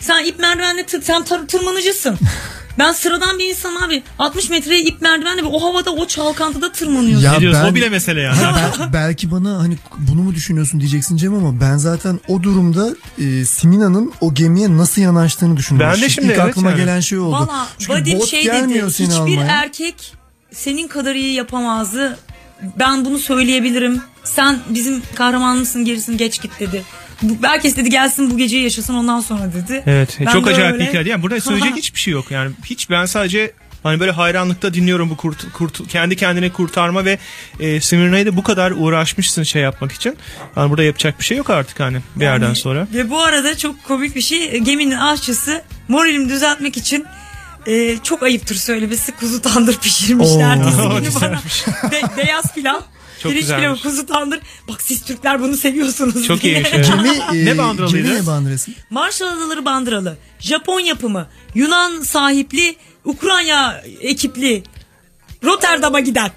sen ip merdivenle tır, sen tar- tırmanıcısın. ben sıradan bir insanım abi. 60 metreye ip merdivenle ve o havada o çalkantıda tırmanıyorsun. Ne diyorsun? O bile mesele yani. Bel- belki bana hani bunu mu düşünüyorsun diyeceksin Cem ama ben zaten o durumda e, Simina'nın o gemiye nasıl yanaştığını düşündüm. Ben de şimdi İlk evet aklıma yani. gelen şey oldu. Valla Çünkü Vadim şey dedi hiçbir almaya. erkek senin kadar iyi yapamazdı. Ben bunu söyleyebilirim. Sen bizim kahramanımsın gerisini geç git dedi. Bu, herkes dedi gelsin bu geceyi yaşasın ondan sonra dedi. Evet Ben çok acayip öyle- bir hikaye. Yani burada söyleyecek hiçbir şey yok. Yani hiç ben sadece hani böyle hayranlıkta dinliyorum bu kurt, kurt, kendi kendine kurtarma ve e, Smirna'yı da bu kadar uğraşmışsın şey yapmak için. Yani burada yapacak bir şey yok artık hani bir yerden sonra. Ve bu arada çok komik bir şey geminin aşçısı moralimi düzeltmek için e, çok ayıptır söylemesi kuzu tandır pişirmişler. Oo, bana. Be- beyaz pilav. Çok Pirinç güzelmiş. pilavı kuzu tandır. Bak siz Türkler bunu seviyorsunuz. Çok diye. evet. Gemi, e, Ne bandıralıydı? Gemi ne bandırası? Marshall Adaları bandıralı. Japon yapımı. Yunan sahipli. Ukrayna ekipli. Rotterdam'a giden.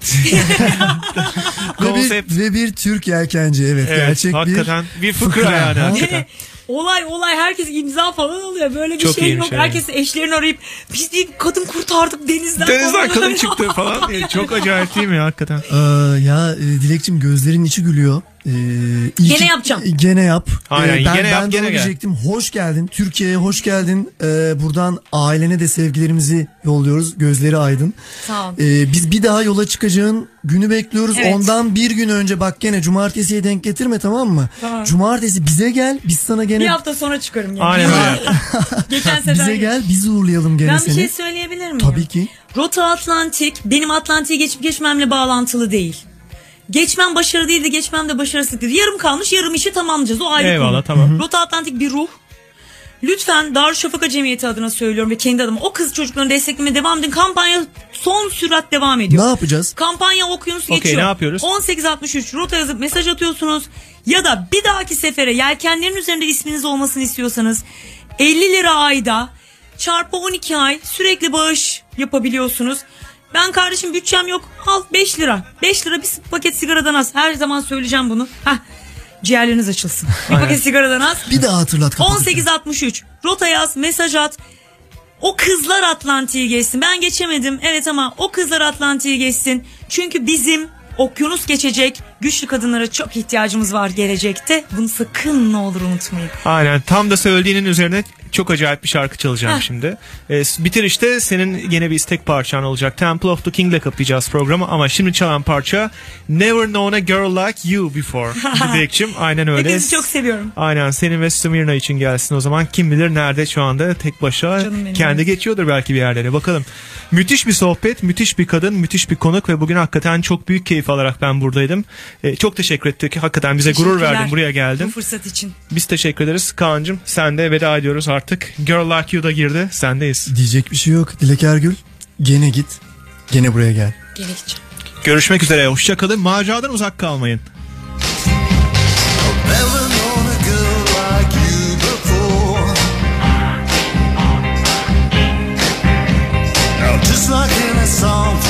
Ve bir, ve bir Türk yelkenci evet, Evet, gerçek hakikaten bir, bir fıkra yani, Ha? hakikaten. Olay olay herkes imza falan alıyor. Böyle bir Çok şey iyiymiş, yok. evet. Herkes eşlerini arayıp biz bir kadın kurtardık denizden. Denizden falan. kadın çıktı falan. Çok acayip değil mi hakikaten? Ee, ya e, Dilekçim gözlerin içi gülüyor. Ee, Gene ki- yapacağım. Gene yap. Aynen, Ee, ben, gene yap, ben de gene gel. diyecektim. Hoş geldin. Türkiye'ye hoş geldin. Ee, buradan ailene de sevgilerimizi yolluyoruz. Gözleri aydın. Sağ ol. Ee, biz bir daha yola çıkacağın günü bekliyoruz. Evet. Ondan bir gün önce bak gene cumartesiye denk getirme tamam mı? Tamam. Cumartesi bize gel. Biz sana gene Bir hafta sonra çıkarım. Yani. Aynen öyle. Geçen sefer. bize gel. Biz uğurlayalım gene Ben seni. bir şey söyleyebilir miyim? Tabii ki. Rota Atlantik benim Atlantik'e geçip geçmemle bağlantılı değil. Geçmem başarı değildi, geçmem de başarısızlık değil. Yarım kalmış, yarım işi tamamlayacağız. O ayrı Eyvallah, konu. tamam. Rota Atlantik bir ruh. Lütfen Darüşşafaka Cemiyeti adına söylüyorum ve kendi adıma o kız çocuklarını desteklemeye devam edin. Kampanya son sürat devam ediyor. Ne yapacağız? Kampanya okyanus Okey, geçiyor. ne yapıyoruz? 1863 rota yazıp mesaj atıyorsunuz. Ya da bir dahaki sefere yelkenlerin üzerinde isminiz olmasını istiyorsanız 50 lira ayda çarpı 12 ay sürekli bağış yapabiliyorsunuz. Ben kardeşim bütçem yok al 5 lira. 5 lira bir paket sigaradan az. Her zaman söyleyeceğim bunu. Heh, ciğerleriniz açılsın. Bir Aynen. paket sigaradan az. Bir daha hatırlat. kapat. 1863 rota yaz mesaj at. O kızlar Atlantik'i geçsin. Ben geçemedim evet ama o kızlar Atlantik'i geçsin. Çünkü bizim okyanus geçecek güçlü kadınlara çok ihtiyacımız var gelecekte. Bunu sakın ne olur unutmayın. Aynen tam da söylediğinin üzerine çok acayip bir şarkı çalacağım Heh. şimdi. Ee, bitirişte senin yine bir istek parçan olacak. Temple of the King'le kapayacağız programı ama şimdi çalan parça Never Known a Girl Like You Before. Dilekçim aynen öyle. Hepinizi çok seviyorum. Aynen senin ve Smirna için gelsin o zaman. Kim bilir nerede şu anda tek benim. kendi geçiyordur belki bir yerlere. Bakalım. Müthiş bir sohbet, müthiş bir kadın, müthiş bir konuk ve bugün hakikaten çok büyük keyif alarak ben buradaydım. Ee, çok teşekkür ettik. Hakikaten bize gurur verdin buraya geldin. Bu fırsat için. Biz teşekkür ederiz. Kaan'cığım sen de veda ediyoruz artık. Girl Like You da girdi. Sendeyiz. Diyecek bir şey yok. Dilek Ergül gene git. Gene buraya gel. Gene gideceğim. Görüşmek üzere. Hoşçakalın. Maceradan uzak kalmayın. Just like in a song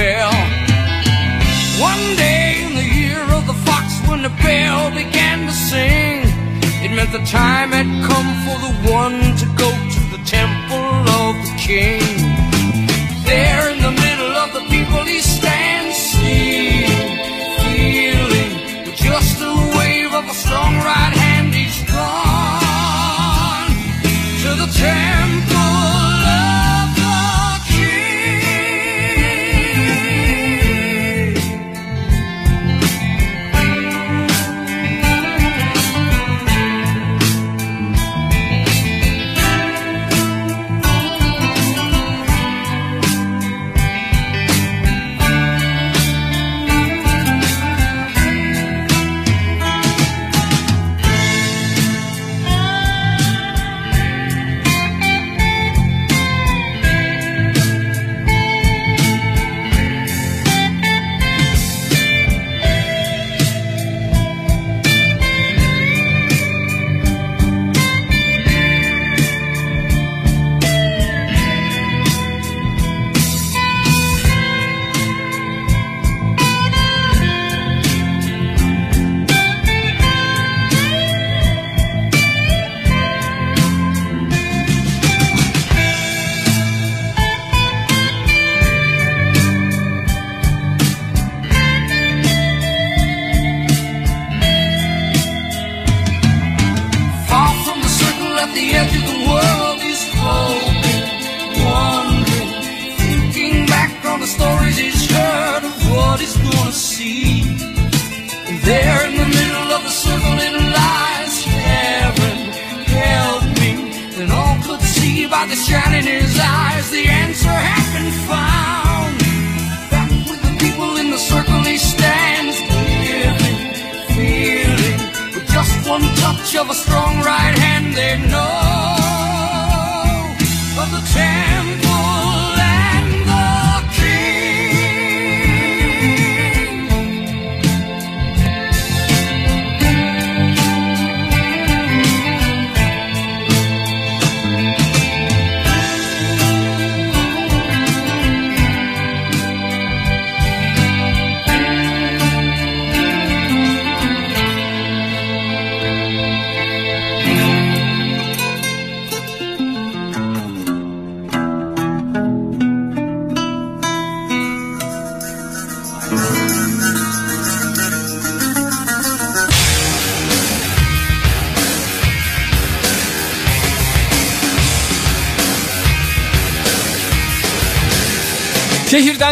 bell. One day in the year of the fox when the bell began to sing, it meant the time had come for the one to go to the temple of the king. There in the middle of the people he stands, seeing, feeling, just a wave of a strong right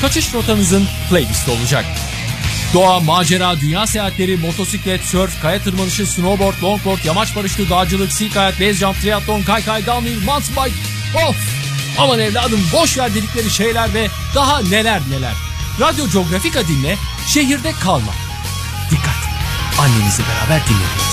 kaçış rotanızın playlisti olacak. Doğa, macera, dünya seyahatleri, motosiklet, surf, kaya tırmanışı, snowboard, longboard, yamaç paraşütü, dağcılık, sea kayak, base jump, triatlon, kaykay, downhill, mountain bike, Of! Aman evladım boş ver dedikleri şeyler ve daha neler neler. Radyo Geografika dinle, şehirde kalma. Dikkat! Annenizle beraber dinlediniz.